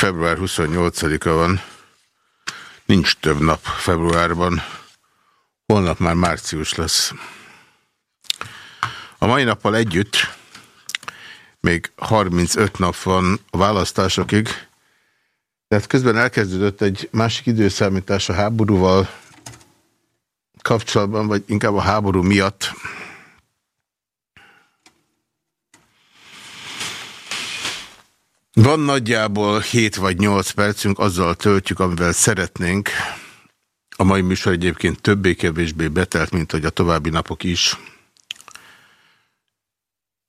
Február 28-a van. Nincs több nap februárban. Holnap már március lesz. A mai nappal együtt még 35 nap van a választásokig, tehát közben elkezdődött egy másik időszámítás a háborúval kapcsolatban, vagy inkább a háború miatt. Van nagyjából 7 vagy 8 percünk, azzal töltjük, amivel szeretnénk. A mai műsor egyébként többé-kevésbé betelt, mint hogy a további napok is.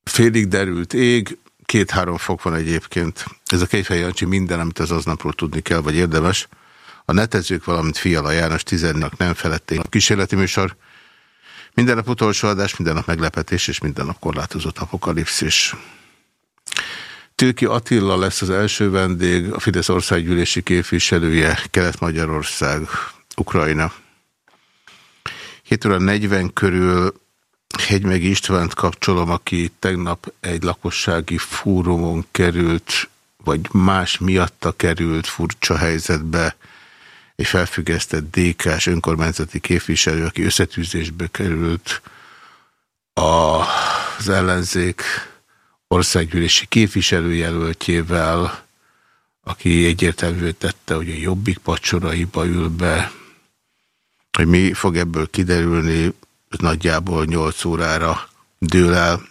Félig derült ég, két-három fok van egyébként. Ez a Kejfej minden, amit az aznapról tudni kell, vagy érdemes. A netezők, valamint Fiala János tizennak nem felették a kísérleti műsor. Minden nap utolsó adás, minden nap meglepetés, és minden nap korlátozott apokalipszis. Tőki Attila lesz az első vendég, a Fidesz országgyűlési képviselője, Kelet-Magyarország, Ukrajna. 7 óra 40 körül Hegymegi Istvánt kapcsolom, aki tegnap egy lakossági fórumon került, vagy más miatta került furcsa helyzetbe, egy felfüggesztett DK-s önkormányzati képviselő, aki összetűzésbe került az ellenzék országgyűlési képviselőjelöltjével, aki egyértelművé tette, hogy a jobbik pacsoraiba ül be, hogy mi fog ebből kiderülni, nagyjából 8 órára dől el.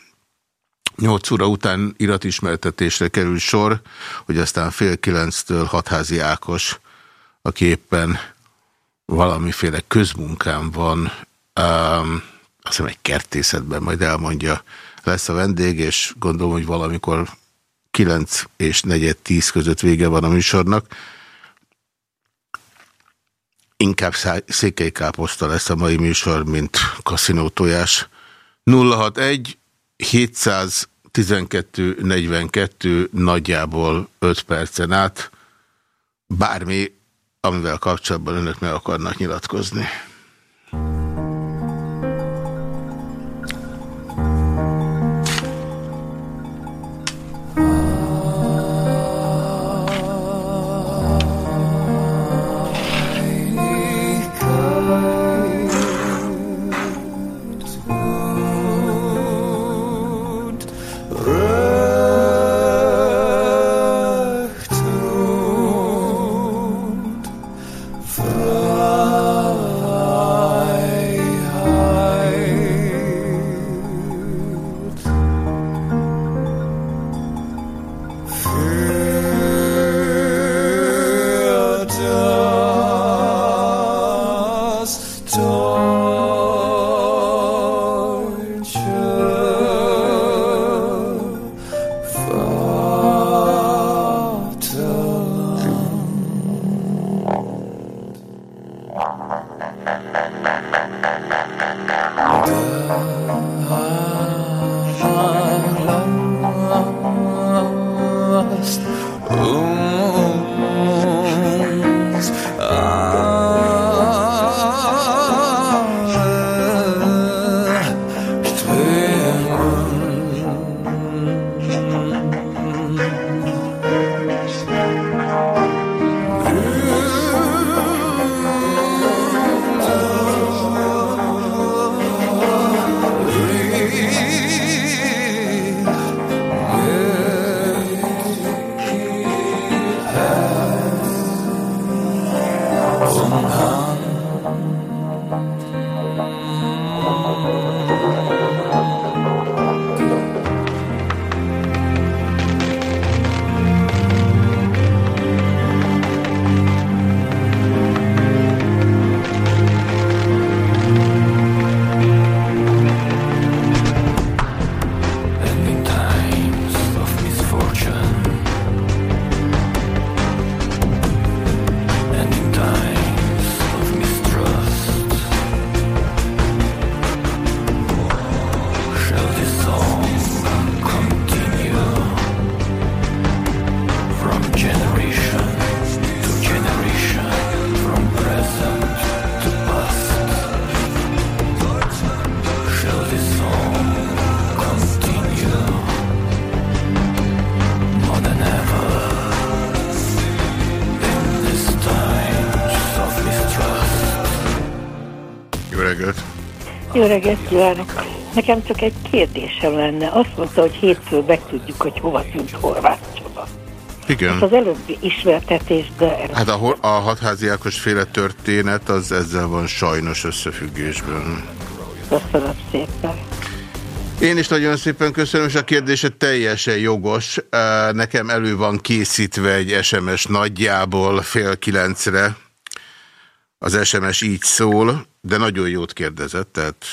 8 óra után iratismertetésre kerül sor, hogy aztán fél kilenctől hatházi Ákos, aki éppen valamiféle közmunkám van, um, azt hiszem egy kertészetben majd elmondja, lesz a vendég, és gondolom, hogy valamikor 9 és 4 10 között vége van a műsornak. Inkább székely káposzta lesz a mai műsor, mint kaszinó tojás. 061 712 42 nagyjából 5 percen át. Bármi, amivel kapcsolatban önök meg akarnak nyilatkozni. Jó reggelt kívánok! Nekem csak egy kérdésem lenne. Azt mondta, hogy hétfő megtudjuk, hogy hova tűnt Horváth Csaba. Igen. Az előbbi ismertetésbe... Hát a, a hatházi Ákos féle történet az ezzel van sajnos összefüggésben. Köszönöm szépen. Én is nagyon szépen köszönöm, és a kérdése teljesen jogos. Nekem elő van készítve egy SMS nagyjából fél kilencre. Az SMS így szól, de nagyon jót kérdezett, tehát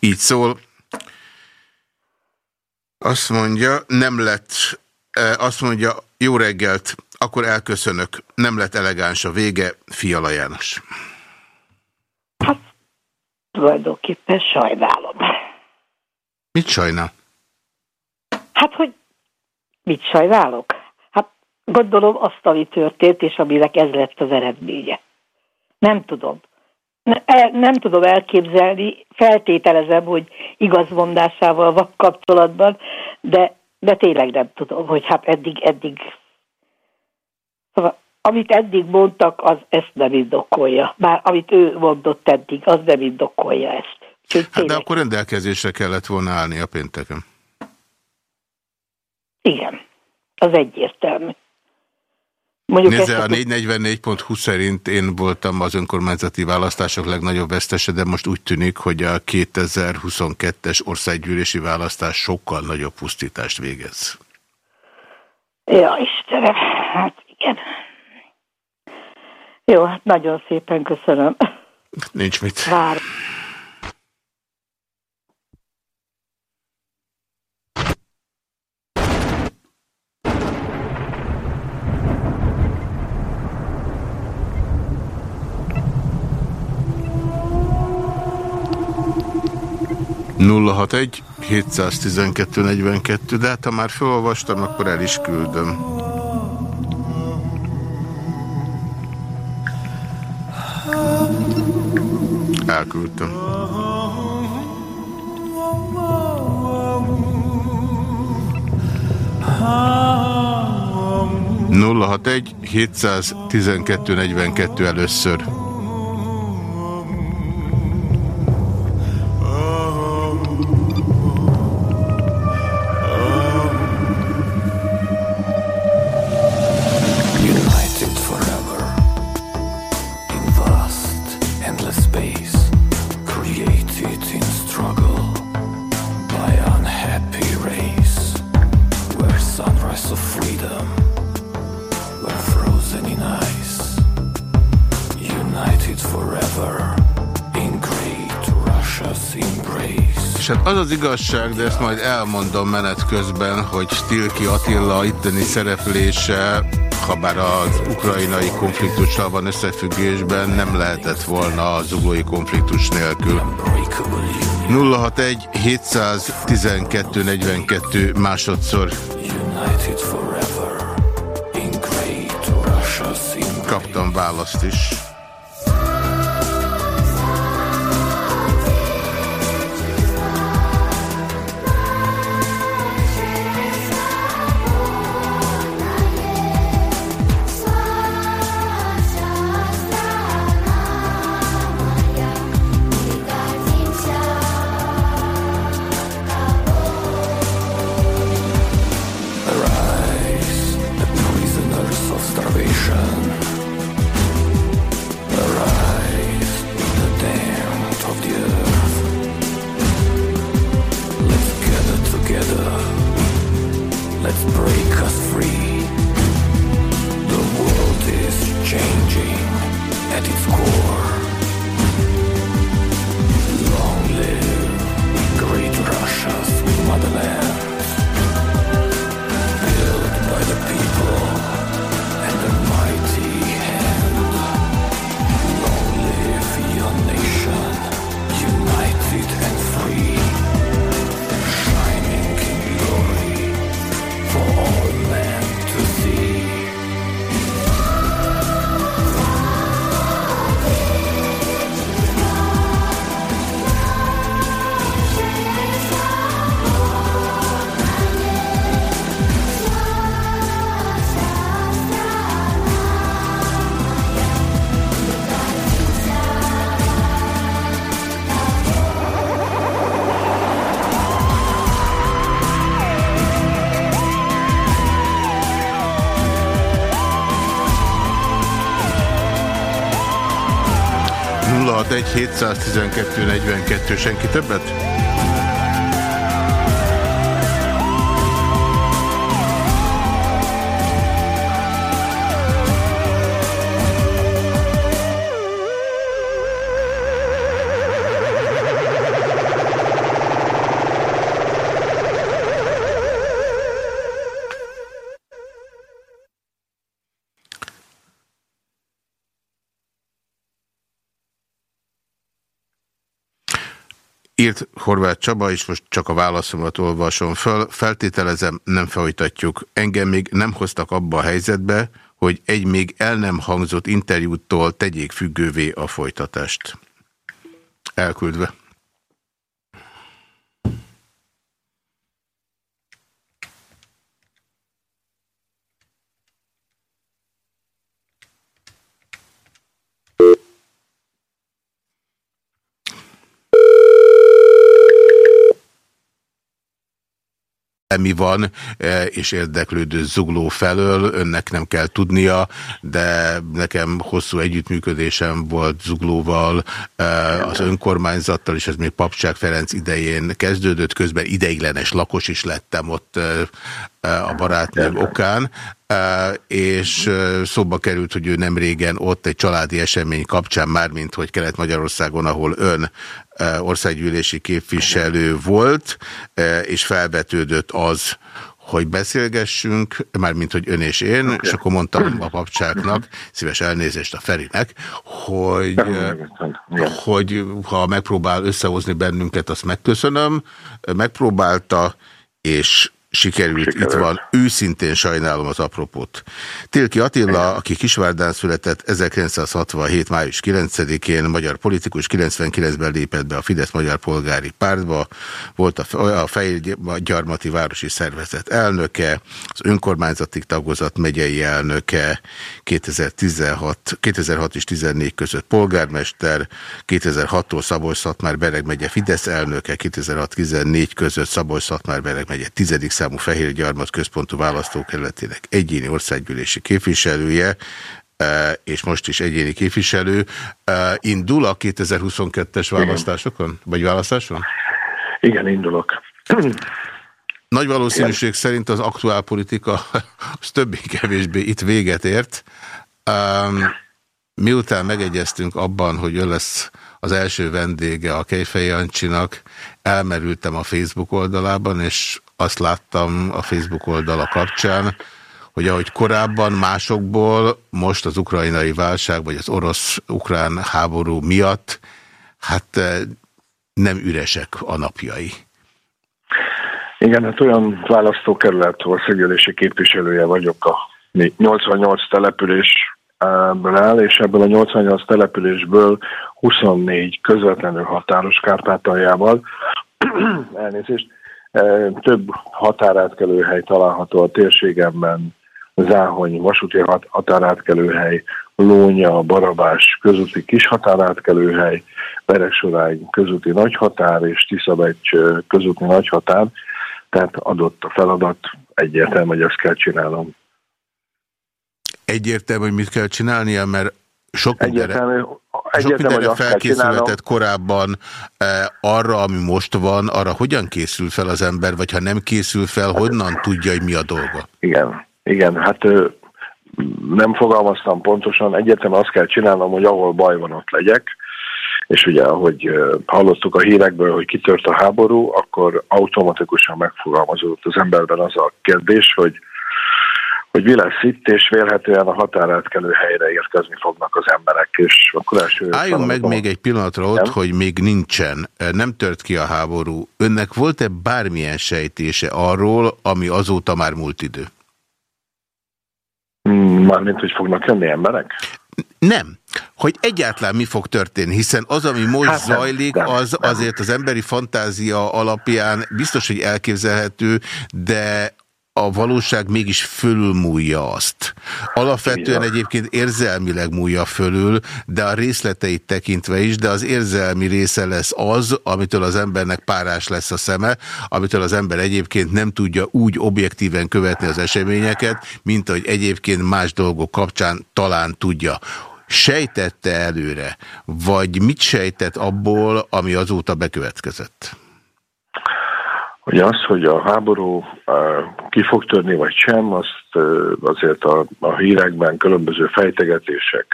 így szól. Azt mondja, nem lett, azt mondja, jó reggelt, akkor elköszönök, nem lett elegáns a vége, Fiala János. Hát, tulajdonképpen sajnálom. Mit sajnál? Hát, hogy mit sajnálok? Hát gondolom azt, ami történt, és aminek ez lett az eredménye. Nem tudom. Ne, nem tudom elképzelni, feltételezem, hogy igazmondásával van kapcsolatban, de, de tényleg nem tudom, hogy hát eddig, eddig szóval, amit eddig mondtak, az ezt nem indokolja. Bár amit ő mondott eddig, az nem indokolja ezt. Hát de akkor rendelkezésre kellett volna állni a pénteken. Igen, az egyértelmű. Mondjuk Nézze, a 444.20 szerint én voltam az önkormányzati választások legnagyobb vesztese, de most úgy tűnik, hogy a 2022-es országgyűlési választás sokkal nagyobb pusztítást végez. Ja, Istenem, hát igen. Jó, hát nagyon szépen köszönöm. Nincs mit. Vár. 061 712 42, de hát ha már felolvastam, akkor el is küldöm. Elküldtem. Nulla hat egy 712 42 először. Az az igazság, de ezt majd elmondom menet közben, hogy Stilki Attila itteni szereplése, ha bár az ukrajnai konfliktussal van összefüggésben, nem lehetett volna a zuglói konfliktus nélkül. 061 712 42 másodszor. Kaptam választ is. 712 42, senki többet? Horváth Csaba, és most csak a válaszomat olvasom föl. Feltételezem, nem folytatjuk. Engem még nem hoztak abba a helyzetbe, hogy egy még el nem hangzott interjútól tegyék függővé a folytatást. Elküldve. Mi van, e, és érdeklődő zugló felől, önnek nem kell tudnia, de nekem hosszú együttműködésem volt zuglóval, e, az önkormányzattal, és ez még Papság Ferenc idején kezdődött, közben ideiglenes lakos is lettem ott e, a barátnőm okán, és szóba került, hogy ő nem régen ott egy családi esemény kapcsán, mármint hogy Kelet-Magyarországon, ahol ön országgyűlési képviselő volt, és felvetődött az, hogy beszélgessünk, mármint, hogy ön és én, okay. és akkor mondtam a papcsáknak, szíves elnézést a Ferinek, hogy, hogy ha megpróbál összehozni bennünket, azt megköszönöm. Megpróbálta, és sikerült, Sikerült, itt van, őszintén sajnálom az apropót. Tilki Attila, aki Kisvárdán született 1967. május 9-én, magyar politikus, 99-ben lépett be a Fidesz Magyar Polgári Pártba, volt a, Fehérgyarmati Városi Szervezet elnöke, az önkormányzati tagozat megyei elnöke, 2016, 2006 és 14 között polgármester, 2006-tól Szabolcs-Szatmár Bereg megye Fidesz elnöke, 2006-14 között Szabolcs-Szatmár Bereg megye 10 számú Fehérgyarmat központú választókerületének egyéni országgyűlési képviselője, e, és most is egyéni képviselő, e, indul a 2022-es választásokon? Vagy választáson? Igen, indulok. Nagy valószínűség Igen. szerint az aktuál politika az többé-kevésbé itt véget ért. Um, miután megegyeztünk abban, hogy ön lesz az első vendége a Kejfej Jancsinak, elmerültem a Facebook oldalában, és azt láttam a Facebook oldala kapcsán, hogy ahogy korábban másokból, most az ukrajnai válság, vagy az orosz-ukrán háború miatt, hát eh, nem üresek a napjai. Igen, hát olyan választókerület országgyűlési képviselője vagyok a 88 településből áll, és ebből a 88 településből 24 közvetlenül határos Kárpátaljával, elnézést, több határátkelőhely található a térségemben, Záhony vasúti határátkelőhely, Lónya, Barabás közúti kis határátkelőhely, Beregsorány közúti nagyhatár és Tiszabecs közúti nagyhatár, tehát adott a feladat, egyértelmű, hogy ezt kell csinálnom. Egyértelmű, hogy mit kell csinálnia, mert sok mindenre, sok mindenre felkészülhetett korábban eh, arra, ami most van, arra hogyan készül fel az ember, vagy ha nem készül fel, honnan tudja, hogy mi a dolga? Igen, igen, hát nem fogalmaztam pontosan, egyetem azt kell csinálnom, hogy ahol baj van, ott legyek, és ugye, ahogy hallottuk a hírekből, hogy kitört a háború, akkor automatikusan megfogalmazódott az emberben az a kérdés, hogy hogy mi lesz itt, és vélhetően a határátkelő helyre érkezni fognak az emberek. És akkor első Álljunk meg még egy pillanatra ott, nem? hogy még nincsen, nem tört ki a háború. Önnek volt-e bármilyen sejtése arról, ami azóta már múlt idő? Hmm, mármint, hogy fognak jönni emberek? Nem. Hogy egyáltalán mi fog történni, hiszen az, ami most hát zajlik, nem, az nem. azért az emberi fantázia alapján biztos, hogy elképzelhető, de a valóság mégis fölülmúlja azt. Alapvetően egyébként érzelmileg múlja fölül, de a részleteit tekintve is, de az érzelmi része lesz az, amitől az embernek párás lesz a szeme, amitől az ember egyébként nem tudja úgy objektíven követni az eseményeket, mint ahogy egyébként más dolgok kapcsán talán tudja. sejtette előre, vagy mit sejtett abból, ami azóta bekövetkezett? Hogy az, hogy a háború ki fog törni, vagy sem, azt azért a, a hírekben különböző fejtegetések,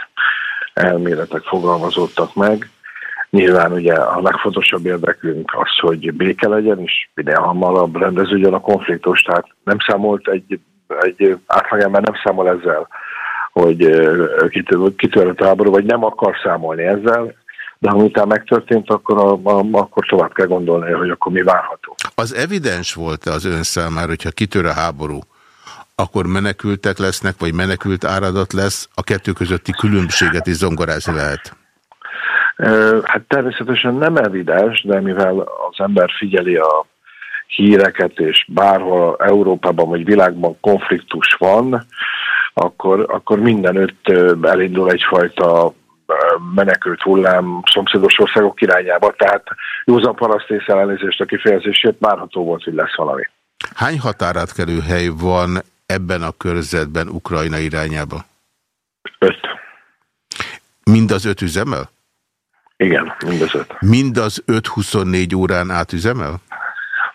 elméletek fogalmazottak meg. Nyilván ugye a legfontosabb érdekünk az, hogy béke legyen, és minél hamarabb rendeződjön a konfliktus, tehát nem számolt egy, egy átlagember nem számol ezzel, hogy kitörött a háború, vagy nem akar számolni ezzel, de ha utána megtörtént, akkor, a, a, akkor tovább kell gondolni, hogy akkor mi várható. Az evidens volt-e az ön számára, hogyha kitör a háború, akkor menekültek lesznek, vagy menekült áradat lesz, a kettő közötti különbséget is zongorázni lehet? Hát természetesen nem evidens, de mivel az ember figyeli a híreket, és bárhol Európában vagy világban konfliktus van, akkor, akkor mindenütt elindul egyfajta menekült hullám szomszédos országok irányába, tehát józan parasztész ellenőrzést a kifejezését várható volt, hogy lesz valami. Hány határátkelő hely van ebben a körzetben Ukrajna irányába? Öt. Mind az öt üzemel? Igen, mind az öt. Mind az öt 24 órán átüzemel?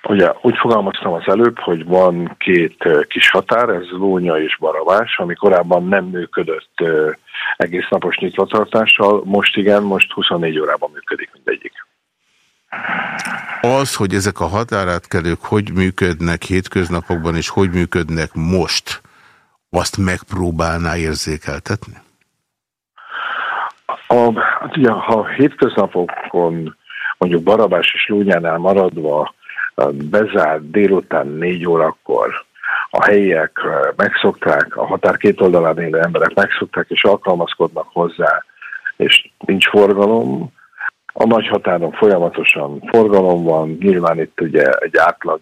Ugye úgy fogalmaztam az előbb, hogy van két kis határ, ez Lónya és Baravás, ami korábban nem működött egész napos nyitvatartással, most igen, most 24 órában működik mindegyik. Az, hogy ezek a határátkelők hogy működnek hétköznapokban, és hogy működnek most, azt megpróbálná érzékeltetni? A, hát ugye, ha hétköznapokon mondjuk Barabás és Lúnyánál maradva bezárt délután négy órakor a helyiek megszokták, a határ két oldalán élő emberek megszokták és alkalmazkodnak hozzá, és nincs forgalom. A nagy határon folyamatosan forgalom van, nyilván itt ugye egy átlag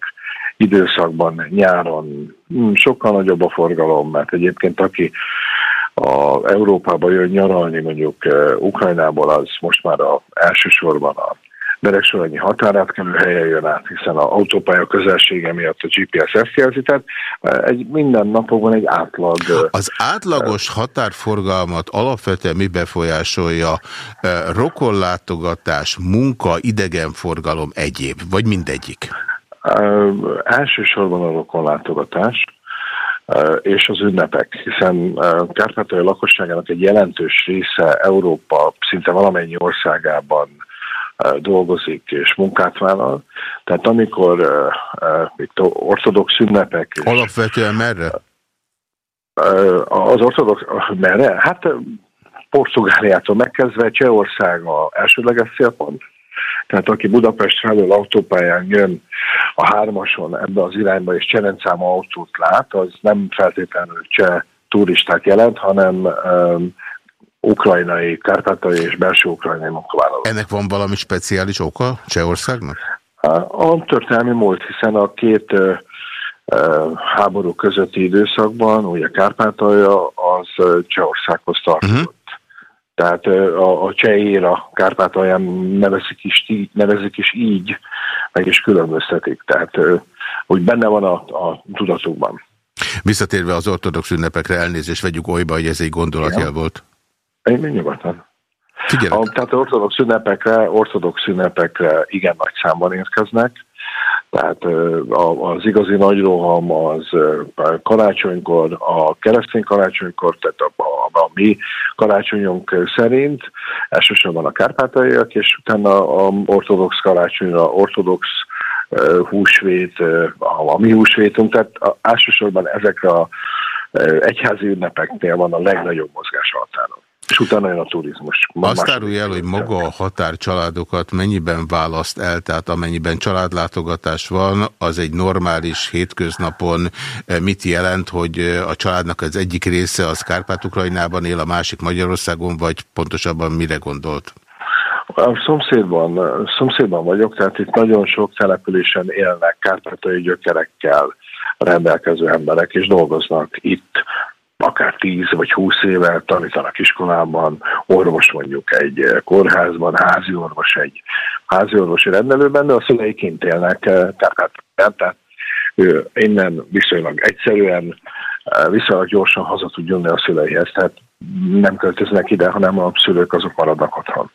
időszakban, nyáron hm, sokkal nagyobb a forgalom, mert egyébként aki a Európába jön nyaralni mondjuk Ukrajnából, az most már a, elsősorban a Beregsoronyi határátkelő helyen jön át, hiszen az autópálya közelsége miatt a GPS ezt jelzi, tehát egy, minden napokban egy átlag... Az átlagos határforgalmat alapvetően mi befolyásolja? Rokonlátogatás, munka, idegenforgalom, egyéb, vagy mindegyik? Elsősorban a rokonlátogatás és az ünnepek, hiszen Kárpátalja lakosságának egy jelentős része Európa szinte valamennyi országában dolgozik és munkát vállal. Tehát amikor itt ortodox ünnepek... És, Alapvetően merre? Az ortodox... Merre? Hát Portugáliától megkezdve Csehország a elsődleges célpont. Tehát aki Budapest felől autópályán jön a hármason ebbe az irányba, és Cserencáma autót lát, az nem feltétlenül cseh turistát jelent, hanem um, ukrajnai, kárpátai és belső ukrajnai munkavállalók. Ennek van valami speciális oka Csehországnak? A történelmi múlt, hiszen a két háború közötti időszakban, ugye Kárpátalja az Csehországhoz tartozott. Uh -huh. Tehát a, a cseh éra Kárpátalján nevezik is, így, nevezik is így, meg is különböztetik. Tehát úgy benne van a, a tudatukban. Visszatérve az ortodox ünnepekre elnézést vegyük olyba, hogy ez egy gondolatjel volt. Én még nyugodtan. A, tehát ortodox ünnepekre, ortodox ünnepekre igen nagy számban érkeznek. Tehát az igazi nagy roham az karácsonykor, a keresztény karácsonykor, tehát a, a, a mi karácsonyunk szerint, elsősorban a kárpátaiak, és utána a ortodox karácsonyra, ortodox húsvét, a, a mi húsvétunk, tehát elsősorban ezekre a egyházi ünnepeknél van a legnagyobb mozgás határon és utána jön a turizmus. Azt árulj el, hogy maga a határcsaládokat mennyiben választ el, tehát amennyiben családlátogatás van, az egy normális hétköznapon eh, mit jelent, hogy eh, a családnak az egyik része az Kárpát-Ukrajnában él, a másik Magyarországon, vagy pontosabban mire gondolt? A szomszédban, szomszédban vagyok, tehát itt nagyon sok településen élnek kárpátai gyökerekkel rendelkező emberek, és dolgoznak itt akár 10 vagy 20 éve tanítanak iskolában, orvos mondjuk egy kórházban, házi orvos egy házi orvosi rendelőben, de a szülei kint élnek, tehát, tehát ő innen viszonylag egyszerűen viszonylag gyorsan haza tud jönni a szüleihez. Tehát nem költöznek ide, hanem a szülők azok maradnak otthon.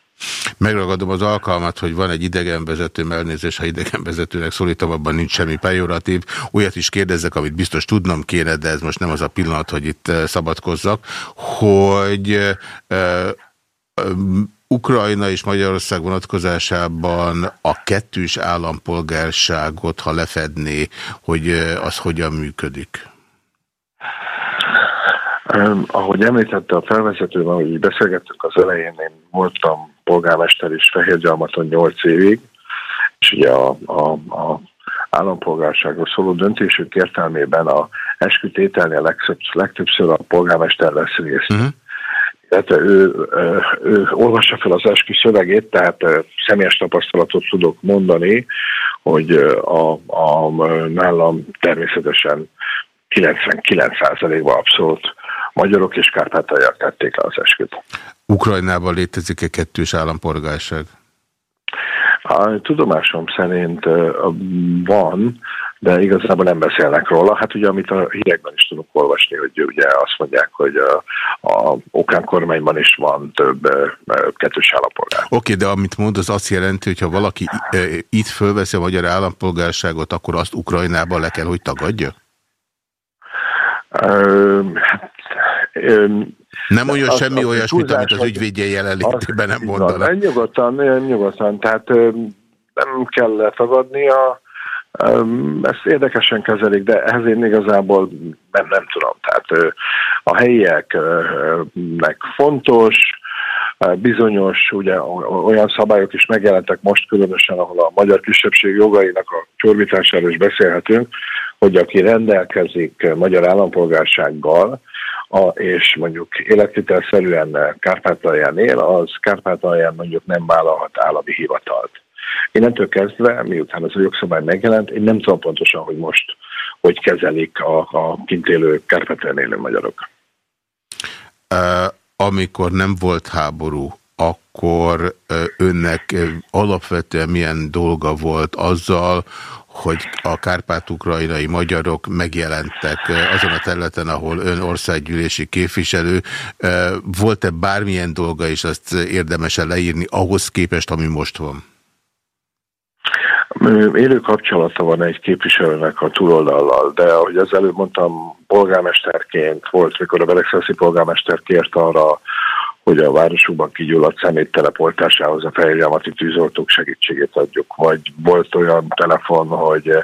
Megragadom az alkalmat, hogy van egy idegenvezető, elnézést, ha idegenvezetőnek szólítom, abban nincs semmi pejoratív. Olyat is kérdezzek, amit biztos tudnom kéne, de ez most nem az a pillanat, hogy itt szabadkozzak, hogy Ukrajna és Magyarország vonatkozásában a kettős állampolgárságot, ha lefedné, hogy az hogyan működik? Um, ahogy említette a felvezetőben, hogy beszélgettünk az elején, én voltam polgármester is Fehérgyalmaton 8 évig, és ugye a, a, a állampolgárságról szóló döntésük értelmében a eskütételnél legtöbbször, legtöbbször a polgármester vesz részt. Uh-huh illetve ő, ő olvassa fel az eskü szövegét, tehát személyes tapasztalatot tudok mondani, hogy a, a, nálam természetesen 99%-ban abszolút magyarok és kárpátaljak tették le az esküt. Ukrajnában létezik-e kettős állampolgárság? A tudomásom szerint van, de igazából nem beszélnek róla. Hát ugye, amit a hírekben is tudunk olvasni, hogy ugye azt mondják, hogy a, a Okán kormányban is van több kettős állampolgár. Oké, okay, de amit mond, az azt jelenti, hogy ha valaki itt fölveszi a magyar állampolgárságot, akkor azt Ukrajnában le kell, hogy tagadja? hát, nem olyan az, semmi olyasmit, amit az ügyvédje jelenlétében nem mondanak. Nyugodtan, nyugodtan, tehát nem kell letagadnia, ezt érdekesen kezelik, de ehhez én igazából nem, nem tudom. Tehát a helyieknek fontos, bizonyos ugye, olyan szabályok is megjelentek most különösen, ahol a magyar kisebbség jogainak a csorbításáról is beszélhetünk, hogy aki rendelkezik magyar állampolgársággal, a, és mondjuk életvitelszerűen Kárpátalján él, az Kárpátalján mondjuk nem vállalhat állami hivatalt. Innentől kezdve, miután ez a jogszabály megjelent, én nem tudom pontosan, hogy most hogy kezelik a, a kint élő Kárpátalján élő magyarok. Amikor nem volt háború, akkor önnek alapvetően milyen dolga volt azzal, hogy a kárpát-ukrajnai magyarok megjelentek azon a területen, ahol ön országgyűlési képviselő. Volt-e bármilyen dolga, és azt érdemes-e leírni ahhoz képest, ami most van? Élő kapcsolata van egy képviselőnek a túloldallal, de ahogy az előbb mondtam, polgármesterként volt, mikor a Belexelszi polgármester kért arra, hogy a városukban kigyulladt szeméttelep oltásához a fejlelmati tűzoltók segítségét adjuk. Vagy volt olyan telefon, hogy eh,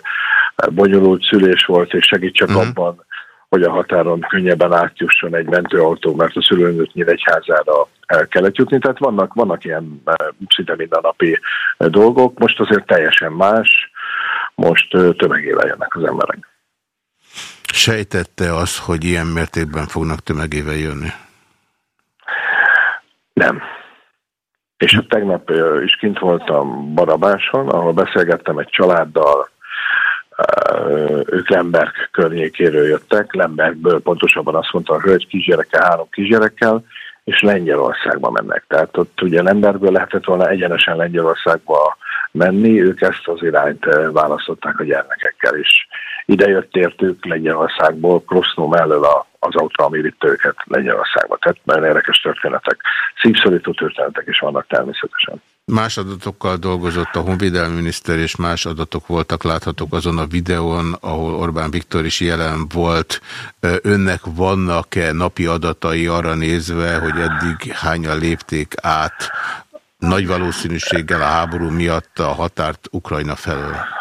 bonyolult szülés volt, és segítsek uh-huh. abban, hogy a határon könnyebben átjusson egy mentőautó, mert a szülőnőt Nyíregyházára el kellett jutni. Tehát vannak, vannak ilyen eh, szinte mindennapi eh, dolgok. Most azért teljesen más, most tömegével jönnek az emberek. Sejtette az, hogy ilyen mértékben fognak tömegével jönni? Nem. És hát tegnap is kint voltam Barabáson, ahol beszélgettem egy családdal, ők Lemberg környékéről jöttek, Lembergből pontosabban azt mondta a hölgy kisgyerekkel, három kisgyerekkel, és Lengyelországba mennek. Tehát ott ugye Lembergből lehetett volna egyenesen Lengyelországba menni, ők ezt az irányt választották a gyermekekkel is. Ide jött értük Lengyelországból, Krosznó mellől a az autó, ami vitte őket Lengyelországba. Tehát nagyon érdekes történetek, szívszorító történetek is vannak természetesen. Más adatokkal dolgozott a honvédelmi miniszter, és más adatok voltak láthatók azon a videón, ahol Orbán Viktor is jelen volt. Önnek vannak-e napi adatai arra nézve, hogy eddig hányan lépték át nagy valószínűséggel a háború miatt a határt Ukrajna felől?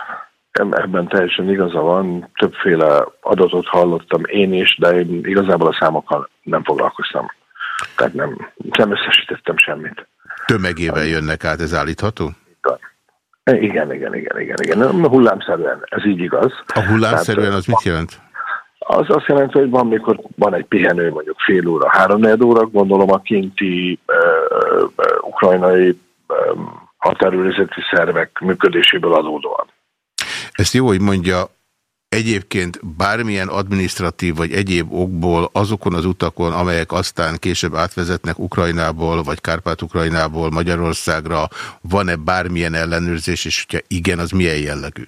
Ebben teljesen igaza van, többféle adatot hallottam én is, de én igazából a számokkal nem foglalkoztam. Tehát nem, nem összesítettem semmit. Tömegével jönnek át, ez állítható? Igen, igen, igen, igen, igen. Hullámszerűen, ez így igaz. A hullámszerűen az mit jelent? Az azt jelenti, hogy van, mikor van egy pihenő, mondjuk fél óra, három óra, gondolom a kinti uh, uh, ukrajnai um, határőrizeti szervek működéséből adódóan. Ezt jó, hogy mondja, egyébként bármilyen administratív vagy egyéb okból azokon az utakon, amelyek aztán később átvezetnek Ukrajnából vagy Kárpát-Ukrajnából Magyarországra, van-e bármilyen ellenőrzés, és hogyha igen, az milyen jellegű?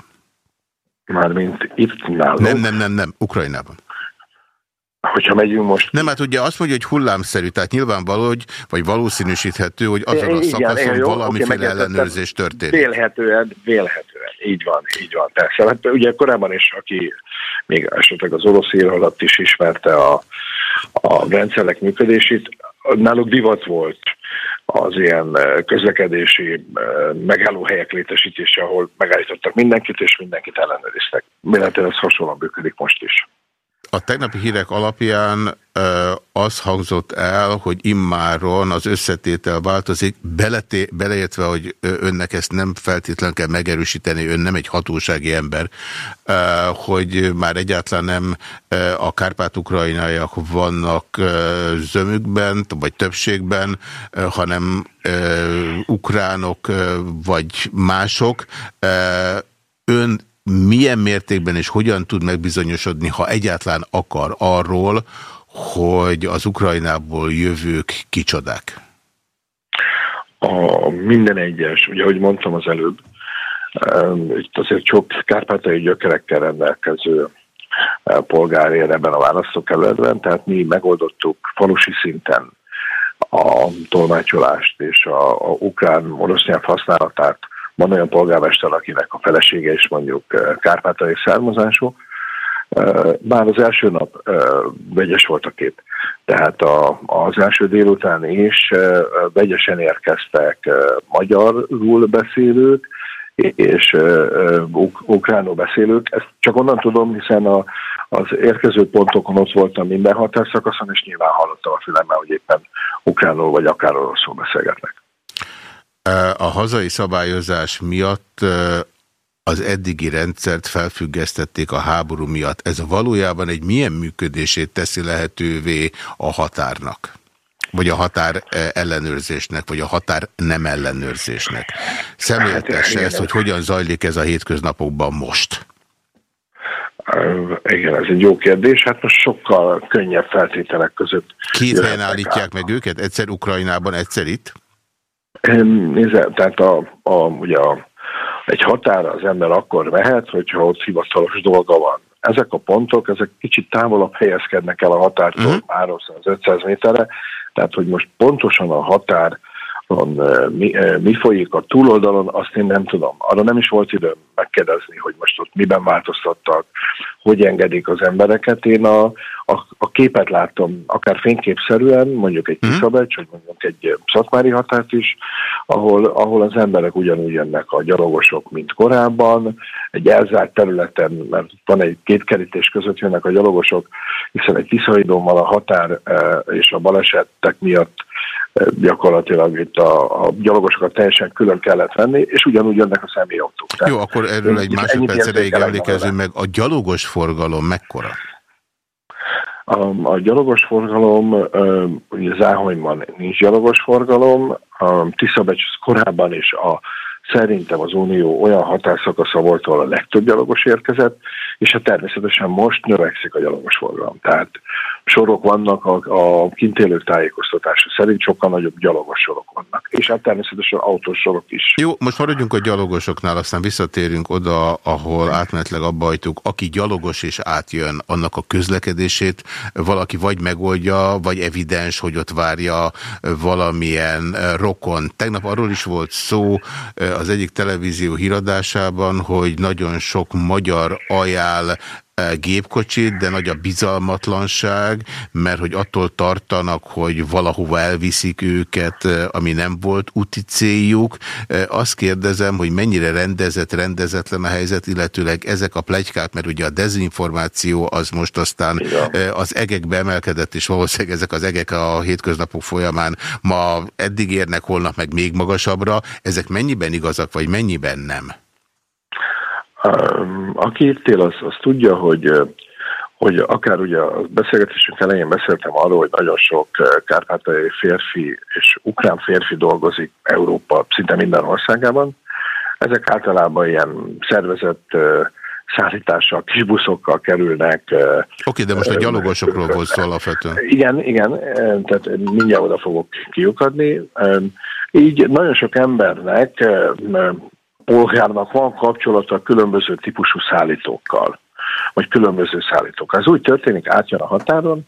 Mármint itt nálunk? Nem, nem, nem, nem, Ukrajnában. Hogyha megyünk most... Nem, hát ugye azt mondja, hogy hullámszerű, tehát nyilvánvaló, hogy, vagy valószínűsíthető, hogy azon a szakaszon igen, valamiféle okay, ellenőrzés történik. Vélhetően, vélhetően, így van, így van, persze. Hát ugye korábban is, aki még esetleg az orosz ér alatt is ismerte a, a rendszerek működését, náluk divat volt az ilyen közlekedési megállóhelyek létesítése, ahol megállítottak mindenkit, és mindenkit ellenőriztek. Méletben ez hasonlóan működik most is. A tegnapi hírek alapján az hangzott el, hogy immáron az összetétel változik, beleté, beleértve, hogy önnek ezt nem feltétlenül kell megerősíteni, ön nem egy hatósági ember, hogy már egyáltalán nem a kárpát-ukrajnaiak vannak zömükben, vagy többségben, hanem ukránok vagy mások. Ön milyen mértékben és hogyan tud megbizonyosodni, ha egyáltalán akar arról, hogy az Ukrajnából jövők kicsodák? A minden egyes, ugye ahogy mondtam az előbb, itt azért sok kárpátai gyökerekkel rendelkező polgár él ebben a választókerületben, tehát mi megoldottuk falusi szinten a tolmácsolást és a, a ukrán-orosz nyelv használatát van olyan polgármester, akinek a felesége is mondjuk eh, kárpátai származású. Eh, már az első nap eh, vegyes volt a kép. Tehát a, az első délután is vegyesen érkeztek magyarul beszélők, és uk ukránul beszélők. Ezt csak onnan tudom, hiszen a, az érkező pontokon ott voltam minden határszakaszon, és nyilván hallottam a fülemmel, hogy éppen ukránul vagy akár oroszul beszélgetnek. A hazai szabályozás miatt az eddigi rendszert felfüggesztették a háború miatt. Ez valójában egy milyen működését teszi lehetővé a határnak? Vagy a határ ellenőrzésnek, vagy a határ nem ellenőrzésnek. Szemléltesse hát, ezt, hogy hogyan zajlik ez a hétköznapokban most? Igen, ez egy jó kérdés. Hát most sokkal könnyebb feltételek között. Két helyen állítják meg őket? Egyszer Ukrajnában, egyszer itt? Nézze, tehát a, a, ugye a, egy határa az ember akkor mehet, hogyha ott hivatalos dolga van. Ezek a pontok, ezek kicsit távolabb helyezkednek el a határtól, uh -huh. 300-500 méterre, tehát hogy most pontosan a határ mi, mi folyik a túloldalon, azt én nem tudom. Arra nem is volt időm megkérdezni, hogy most ott miben változtattak, hogy engedik az embereket. Én a, a, a képet látom, akár fényképszerűen, mondjuk egy. Tiszabecs, vagy mondjuk egy szatmári határt is, ahol, ahol az emberek ugyanúgy jönnek a gyalogosok, mint korábban, egy elzárt területen, mert van egy két kerítés között jönnek a gyalogosok, hiszen egy Tiszaidommal a határ és a balesetek miatt gyakorlatilag itt a, a gyalogosokat teljesen külön kellett venni, és ugyanúgy jönnek a személyautók. Jó, akkor erről egy másodperc erejéig emlékezünk meg. A gyalogos forgalom mekkora? A, a gyalogos forgalom, ugye Záhonyban nincs gyalogos forgalom, Tiszabecs korábban is a Szerintem az Unió olyan határszakasza volt, ahol a legtöbb gyalogos érkezett, és hát természetesen most növekszik a gyalogos forgalom. Tehát sorok vannak a, a kintélők tájékoztatása szerint, sokkal nagyobb gyalogos sorok vannak. És hát természetesen autós sorok is. Jó, most maradjunk a gyalogosoknál, aztán visszatérünk oda, ahol átmenetleg abba hagytuk, aki gyalogos és átjön, annak a közlekedését valaki vagy megoldja, vagy evidens, hogy ott várja valamilyen rokon. Tegnap arról is volt szó, az egyik televízió híradásában, hogy nagyon sok magyar ajánl gépkocsit, de nagy a bizalmatlanság, mert hogy attól tartanak, hogy valahova elviszik őket, ami nem volt úti céljuk. Azt kérdezem, hogy mennyire rendezett, rendezetlen a helyzet, illetőleg ezek a plegykák, mert ugye a dezinformáció az most aztán az egekbe emelkedett, és valószínűleg ezek az egek a hétköznapok folyamán ma eddig érnek, holnap meg még magasabbra. Ezek mennyiben igazak, vagy mennyiben nem? Aki itt él, az, az tudja, hogy hogy akár ugye a beszélgetésünk elején beszéltem arról, hogy nagyon sok kárpátai férfi és ukrán férfi dolgozik Európa szinte minden országában. Ezek általában ilyen szervezett szállítással, kis buszokkal kerülnek. Oké, okay, de most a gyalogosokról volt szó alapvetően. Igen, igen, tehát mindjárt oda fogok kiukadni. Így nagyon sok embernek polgárnak van kapcsolata különböző típusú szállítókkal, vagy különböző szállítókkal. Ez úgy történik, átjön a határon,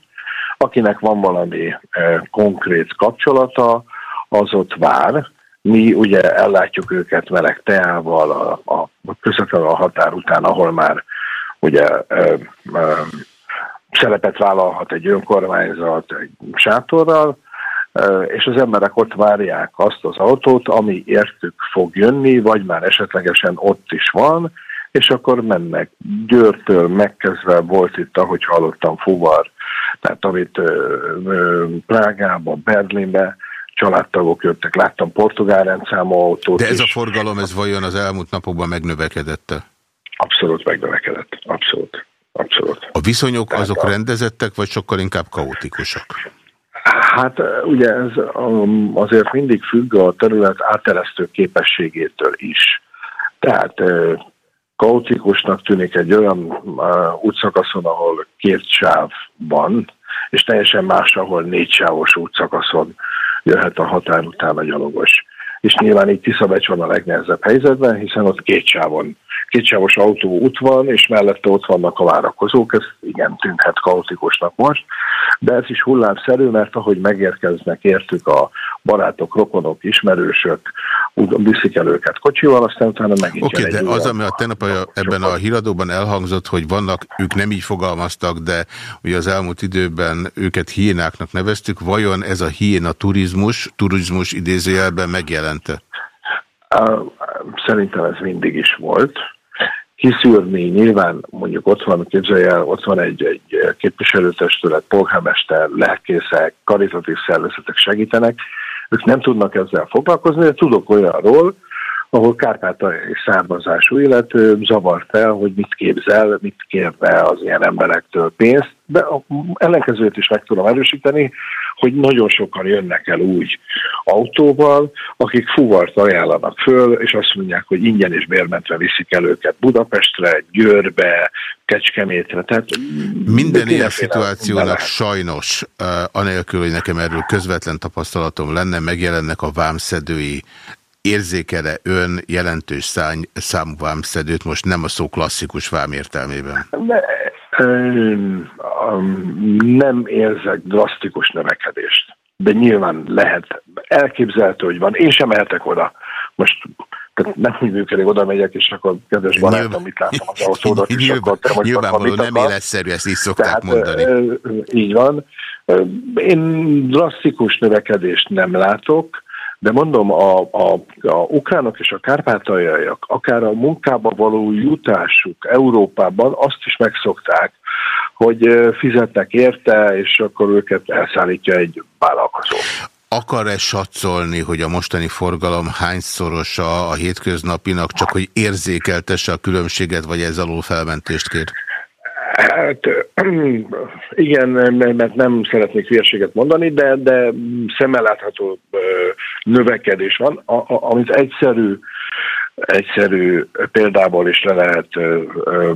akinek van valami konkrét kapcsolata, az ott vár, mi ugye ellátjuk őket meleg teával a, a közvetlenül a határ után, ahol már ugye ö, ö, szerepet vállalhat egy önkormányzat egy sátorral, és az emberek ott várják azt az autót, ami értük fog jönni, vagy már esetlegesen ott is van, és akkor mennek Győrtől megkezdve volt itt, ahogy hallottam, fuvar, tehát amit Prágába, Berlinbe, családtagok jöttek, láttam portugál rendszámú autót De ez is. a forgalom, ez vajon az elmúlt napokban megnövekedett -e? Abszolút megnövekedett, abszolút. abszolút. A viszonyok Tehát azok a... rendezettek, vagy sokkal inkább kaotikusak? Hát ugye ez um, azért mindig függ a terület áteresztő képességétől is. Tehát kaotikusnak tűnik egy olyan útszakaszon, ahol két sáv van, és teljesen más, ahol négy sávos útszakaszon jöhet a határ után a gyalogos. És nyilván itt Tiszabecs van a legnehezebb helyzetben, hiszen ott két sávon kétsávos út van, és mellette ott vannak a várakozók, ez igen tűnhet kaotikusnak most, de ez is hullámszerű, mert ahogy megérkeznek értük a barátok, rokonok, ismerősök, viszik el őket kocsival, aztán utána megint Oké, okay, de az, ami a tegnap ebben a híradóban elhangzott, hogy vannak, ők nem így fogalmaztak, de ugye az elmúlt időben őket hiénáknak neveztük, vajon ez a hiéna turizmus, turizmus idézőjelben megjelente? Szerintem ez mindig is volt. Kiszűrni, nyilván mondjuk ott van, képzelj el, ott van egy, egy képviselőtestület, polgármester, lelkészek, karitatív szervezetek segítenek, ők nem tudnak ezzel foglalkozni, de tudok olyanról, ahol kárpátaljai származású illető zavar fel, hogy mit képzel, mit kérve az ilyen emberektől pénzt, de ellenkezőt is meg tudom erősíteni, hogy nagyon sokan jönnek el úgy autóval, akik fuvart ajánlanak föl, és azt mondják, hogy ingyen és bérmentve viszik el őket Budapestre, Győrbe, Kecskemétre. Tehát Minden ilyen szituációnak bele. sajnos, uh, anélkül, hogy nekem erről közvetlen tapasztalatom lenne, megjelennek a vámszedői érzékele ön jelentős szány, számú vámszedőt, most nem a szó klasszikus vám értelmében? Nem érzek drasztikus növekedést, de nyilván lehet. Elképzelhető, hogy van. Én sem mehetek oda. Most tehát nem úgy működik, oda megyek, és akkor kedves barátom, Nyilv... mit látom az autódat, és Nyilv... akkor te Nyilvánvaló nem életszerű, ezt így szokták Tehát, mondani. Így van. Én drasztikus növekedést nem látok, de mondom, a, a, a ukránok és a kárpátaljaiak, akár a munkába való jutásuk Európában azt is megszokták, hogy fizetnek érte, és akkor őket elszállítja egy vállalkozó. Akar-e satszolni, hogy a mostani forgalom hányszorosa a hétköznapinak, csak hogy érzékeltesse a különbséget, vagy ez alól felmentést kér? Hát igen, mert nem szeretnék hülyeséget mondani, de, de szemmelátható növekedés van, amit egyszerű, egyszerű példából is le lehet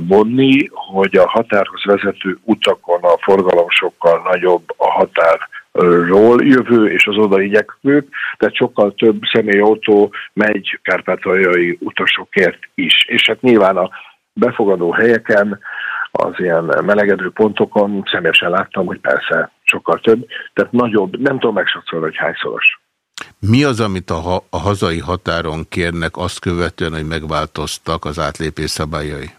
vonni, hogy a határhoz vezető utakon a forgalom sokkal nagyobb a határ ról jövő és az oda igyekvők, tehát sokkal több személyautó megy kárpátaljai utasokért is. És hát nyilván a befogadó helyeken az ilyen melegedő pontokon személyesen láttam, hogy persze sokkal több, tehát nagyobb, nem tudom megsatszolni, hogy hányszoros. Mi az, amit a, ha a hazai határon kérnek azt követően, hogy megváltoztak az átlépés szabályai?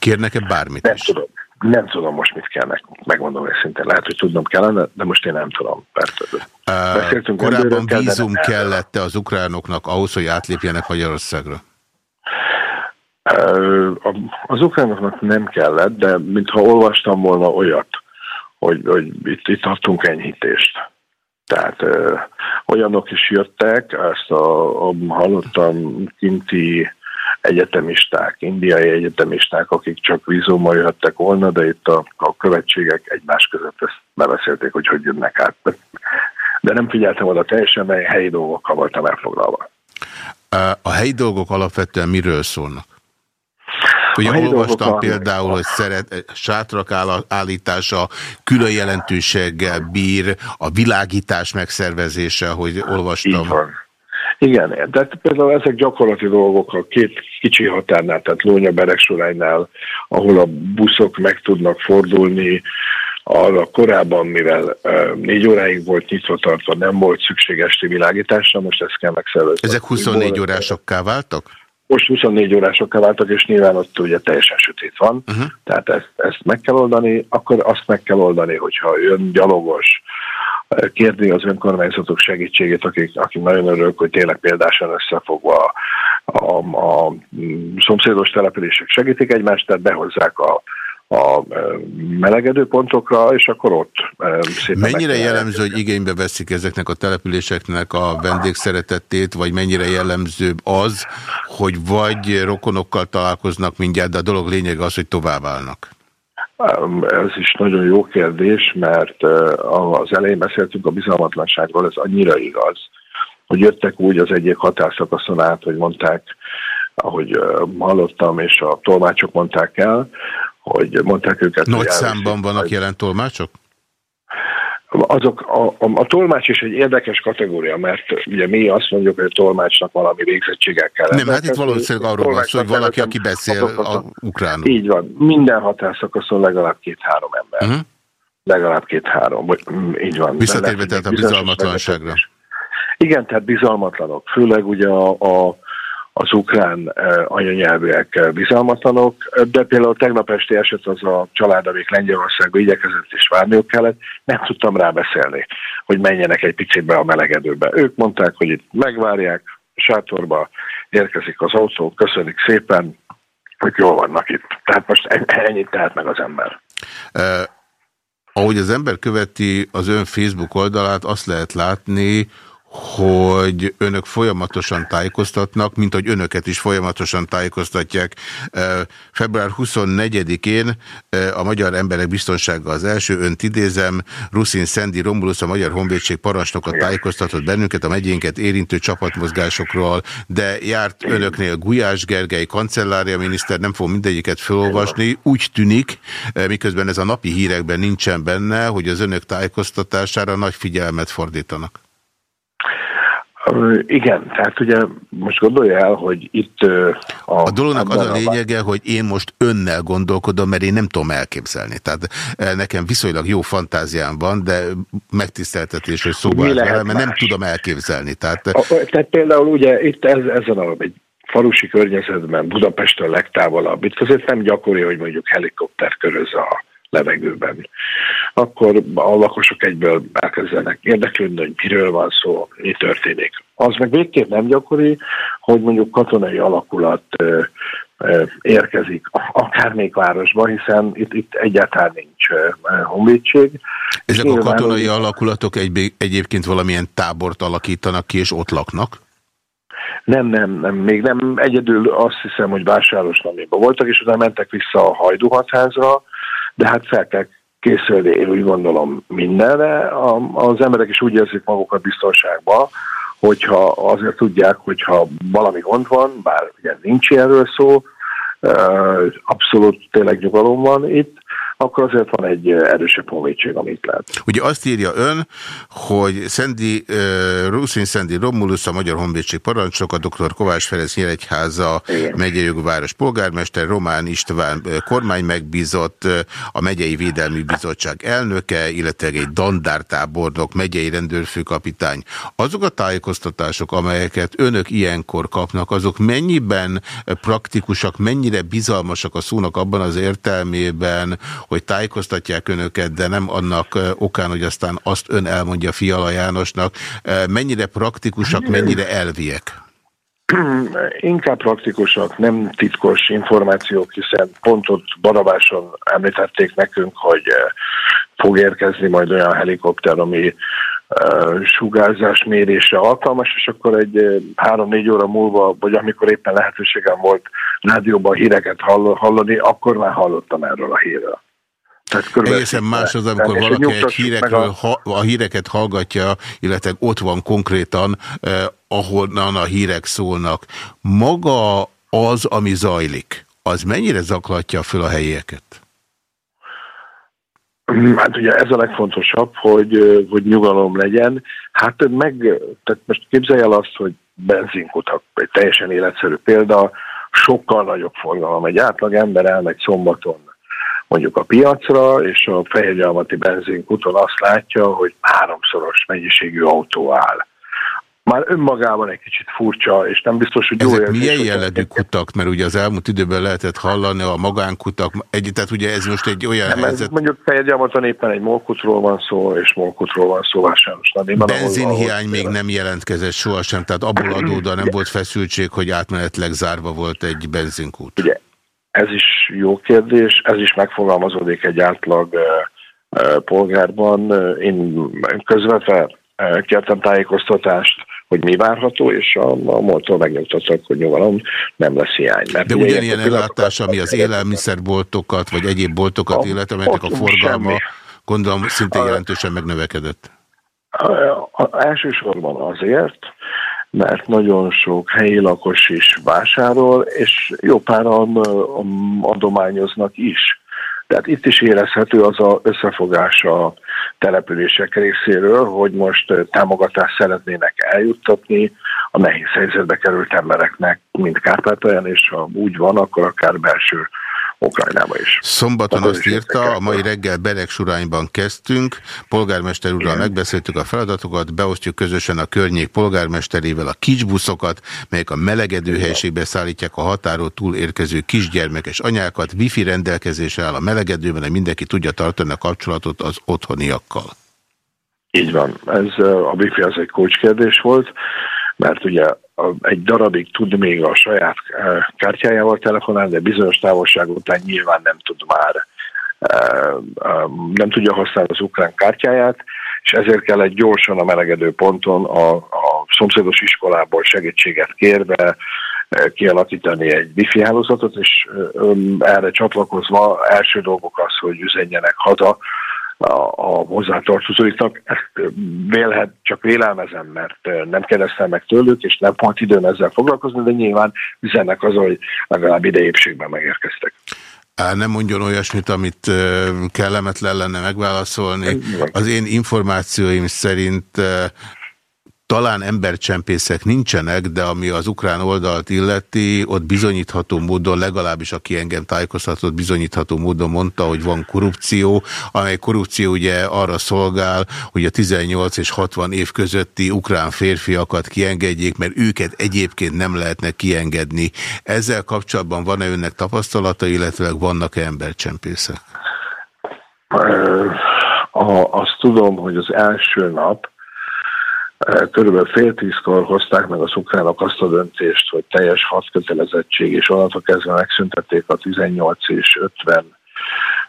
Kérnek-e bármit nem is? Tudom. Nem tudom most mit kellnek, megmondom őszintén. Lehet, hogy tudnom kellene, de most én nem tudom. Persze. Uh, korábban vízum kellett-e az ukránoknak ahhoz, hogy átlépjenek Magyarországra? Az ukránoknak nem kellett, de mintha olvastam volna olyat, hogy, hogy itt, itt adtunk enyhítést. Tehát ö, olyanok is jöttek, ezt a, a hallottam kinti egyetemisták, indiai egyetemisták, akik csak vízummal jöttek volna, de itt a, a követségek egymás között ezt bebeszélték, hogy hogy jönnek át. De nem figyeltem oda teljesen, mert helyi dolgokkal voltam elfoglalva. A helyi dolgok alapvetően miről szólnak? Ugye olvastam például, hogy szeret, sátrak állítása külön jelentőséggel bír, a világítás megszervezése, hogy olvastam. Így van. Igen, de például ezek gyakorlati dolgok a két kicsi határnál, tehát Lónya Beregsoránynál, ahol a buszok meg tudnak fordulni, arra korábban, mivel négy óráig volt nyitva tartva, nem volt szükség esti világításra, most ezt kell megszervezni. Ezek 24 órásokká váltak? Most 24 órásokká váltak, és nyilván ott ugye teljesen sötét van, uh -huh. tehát ezt, ezt meg kell oldani, akkor azt meg kell oldani, hogyha jön gyalogos, kérni az önkormányzatok segítségét, akik, akik nagyon örülök, hogy tényleg példásan összefogva a, a, a szomszédos települések segítik egymást, tehát behozzák a, a melegedő pontokra, és akkor ott szépen Mennyire jellemző, hogy igénybe veszik ezeknek a településeknek a vendégszeretetét, vagy mennyire jellemző az, hogy vagy rokonokkal találkoznak mindjárt, de a dolog lényeg az, hogy továbbállnak? Ez is nagyon jó kérdés, mert az elején beszéltünk a bizalmatlanságról, ez annyira igaz, hogy jöttek úgy az egyik határszakaszon át, hogy mondták, ahogy hallottam, és a tolmácsok mondták el, hogy mondták őket... Nagy számban vannak jelen tolmácsok? azok a, a, a tolmács is egy érdekes kategória, mert ugye mi azt mondjuk, hogy a tolmácsnak valami végzettséggel kell. Nem, hát itt valószínűleg arról van szó, hogy valaki, aki beszél a ukránul. Így van. Minden határszakaszon legalább két-három ember. Uh mhm. -huh. Legalább két-három. Mm, így van. Visszatérve tehát a bizalmatlanságra. Igen, tehát bizalmatlanok. Főleg ugye a, a az ukrán eh, anyanyelvűek bizalmatlanok, de például tegnap esti eset az a család, amik Lengyelországba igyekezett és várniuk kellett, nem tudtam rábeszélni, hogy menjenek egy picit be a melegedőbe. Ők mondták, hogy itt megvárják, sátorba érkezik az autó, köszönik szépen, hogy jól vannak itt. Tehát most ennyit tehet meg az ember. Uh, ahogy az ember követi az ön Facebook oldalát, azt lehet látni, hogy önök folyamatosan tájékoztatnak, mint hogy önöket is folyamatosan tájékoztatják. Február 24-én a Magyar Emberek Biztonsága az első, önt idézem, Ruszin Szendi Romulus, a Magyar Honvédség parancsnoka tájékoztatott bennünket a megyénket érintő csapatmozgásokról, de járt önöknél Gulyás Gergely, kancellária miniszter, nem fog mindegyiket felolvasni. Úgy tűnik, miközben ez a napi hírekben nincsen benne, hogy az önök tájékoztatására nagy figyelmet fordítanak. Igen, tehát ugye most gondolja el, hogy itt... A, a dolognak az a lényege, a... hogy én most önnel gondolkodom, mert én nem tudom elképzelni. Tehát nekem viszonylag jó fantáziám van, de megtiszteltetés, hogy szóba mert nem tudom elképzelni. Tehát, a, tehát például ugye itt ez, ezen a, egy falusi környezetben, Budapestől legtávolabb, itt azért nem gyakori, hogy mondjuk helikopter köröz a levegőben. Akkor a lakosok egyből elkezdenek érdeklődni, hogy miről van szó, mi történik. Az meg végképp nem gyakori, hogy mondjuk katonai alakulat érkezik akármelyik városba, hiszen itt, itt egyáltalán nincs honvédség. Ezek a katonai alakulatok egy, egyébként valamilyen tábort alakítanak ki, és ott laknak? Nem, nem, nem, még nem. Egyedül azt hiszem, hogy vásárosnaméban voltak, és utána mentek vissza a hajduhatházra, de hát fel kell készülni, én úgy gondolom mindenre. Az emberek is úgy érzik magukat biztonságban, hogyha azért tudják, hogyha valami gond van, bár ugye nincs ilyenről szó, abszolút tényleg nyugalom van itt, akkor azért van egy erősebb honvédség, amit lehet. Ugye azt írja ön, hogy Szendi, uh, Ruszin Szendi Romulus, a Magyar Honvédség parancsnoka, dr. Kovács Ferenc Nyíregyháza, megyei jogváros polgármester, Román István kormány megbízott, a Megyei Védelmi Bizottság elnöke, illetve egy dandártábornok, megyei rendőrfőkapitány. Azok a tájékoztatások, amelyeket önök ilyenkor kapnak, azok mennyiben praktikusak, mennyire bizalmasak a szónak abban az értelmében, hogy tájékoztatják önöket, de nem annak okán, hogy aztán azt ön elmondja Fiala Jánosnak. Mennyire praktikusak, mennyire elviek? Inkább praktikusak, nem titkos információk, hiszen pont ott Barabáson említették nekünk, hogy fog érkezni majd olyan helikopter, ami sugárzás mérésre alkalmas, és akkor egy három-négy óra múlva, vagy amikor éppen lehetőségem volt rádióban híreket hallani, akkor már hallottam erről a hírről. Tehát Egészen más az, amikor valaki egy hírekről, a... Ha, a híreket hallgatja, illetve ott van konkrétan, eh, ahonnan a hírek szólnak. Maga az, ami zajlik, az mennyire zaklatja föl a helyieket? Hát ugye ez a legfontosabb, hogy, hogy nyugalom legyen. Hát meg, tehát most képzelj el azt, hogy benzinkutak, egy teljesen életszerű példa, sokkal nagyobb forgalom. Egy átlag ember elmegy szombaton mondjuk a piacra, és a Fehérgyalmati benzinkuton azt látja, hogy háromszoros mennyiségű autó áll már önmagában egy kicsit furcsa, és nem biztos, hogy Ezek jó milyen jellegű kutak? Mert ugye az elmúlt időben lehetett hallani a magánkutak, egy, tehát ugye ez most egy olyan nem, helyzet... Mondjuk Fejegyamaton éppen egy molkutról van szó, és molkutról van szó vásárosnadében. Benzinhiány még nem jelentkezett sohasem, tehát abból adódóan nem volt feszültség, hogy átmenetleg zárva volt egy benzinkút. Ugye, ez is jó kérdés, ez is megfogalmazódik egy átlag polgárban. Én közvetve kértem tájékoztatást hogy mi várható, és a, a moltól megnyugtattak, hogy nyugalom, nem lesz hiány. Mert De ugyanilyen ellátás, ami az élelmiszerboltokat, vagy egyéb boltokat illetve, amelynek a forgalma, semmi. gondolom, szintén jelentősen megnövekedett. A, a, a, elsősorban azért, mert nagyon sok helyi lakos is vásárol, és jó páran adományoznak is. Tehát itt is érezhető az a összefogás a települések részéről, hogy most támogatást szeretnének eljuttatni a nehéz helyzetbe került embereknek, mint Kárpátalján, és ha úgy van, akkor akár belső Ukrajnába is. Szombaton azt írta, a mai reggel Beregsurányban kezdtünk, polgármester úrral megbeszéltük a feladatokat, beosztjuk közösen a környék polgármesterével a kisbuszokat, melyek a melegedő helységbe szállítják a határól túl érkező kisgyermekes anyákat, wifi rendelkezésre áll a melegedőben, hogy mindenki tudja tartani a kapcsolatot az otthoniakkal. Így van, ez a wifi az egy kulcskérdés volt, mert ugye egy darabig tud még a saját eh, kártyájával telefonálni, de bizonyos távolság után nyilván nem tud már, eh, eh, nem tudja használni az ukrán kártyáját, és ezért kell egy gyorsan a melegedő ponton a, a szomszédos iskolából segítséget kérve kialakítani egy wifi hálózatot, és erre csatlakozva első dolgok az, hogy üzenjenek haza, a, a hozzátartozóiknak. Ezt vélhet, csak vélelmezem, mert nem kérdeztem meg tőlük, és nem volt időm ezzel foglalkozni, de nyilván üzennek az, hogy legalább idejépségben megérkeztek. Nem mondjon olyasmit, amit kellemetlen lenne megválaszolni. Az én információim szerint talán embercsempészek nincsenek, de ami az ukrán oldalt illeti, ott bizonyítható módon, legalábbis aki engem tájékoztatott, bizonyítható módon mondta, hogy van korrupció, amely korrupció ugye arra szolgál, hogy a 18 és 60 év közötti ukrán férfiakat kiengedjék, mert őket egyébként nem lehetne kiengedni. Ezzel kapcsolatban van-e önnek tapasztalata, illetve vannak-e embercsempészek? Azt tudom, hogy az első nap Körülbelül fél tízkor hozták meg a ukránok azt a döntést, hogy teljes hadkötelezettség, és onnantól kezdve megszüntették a 18 és 50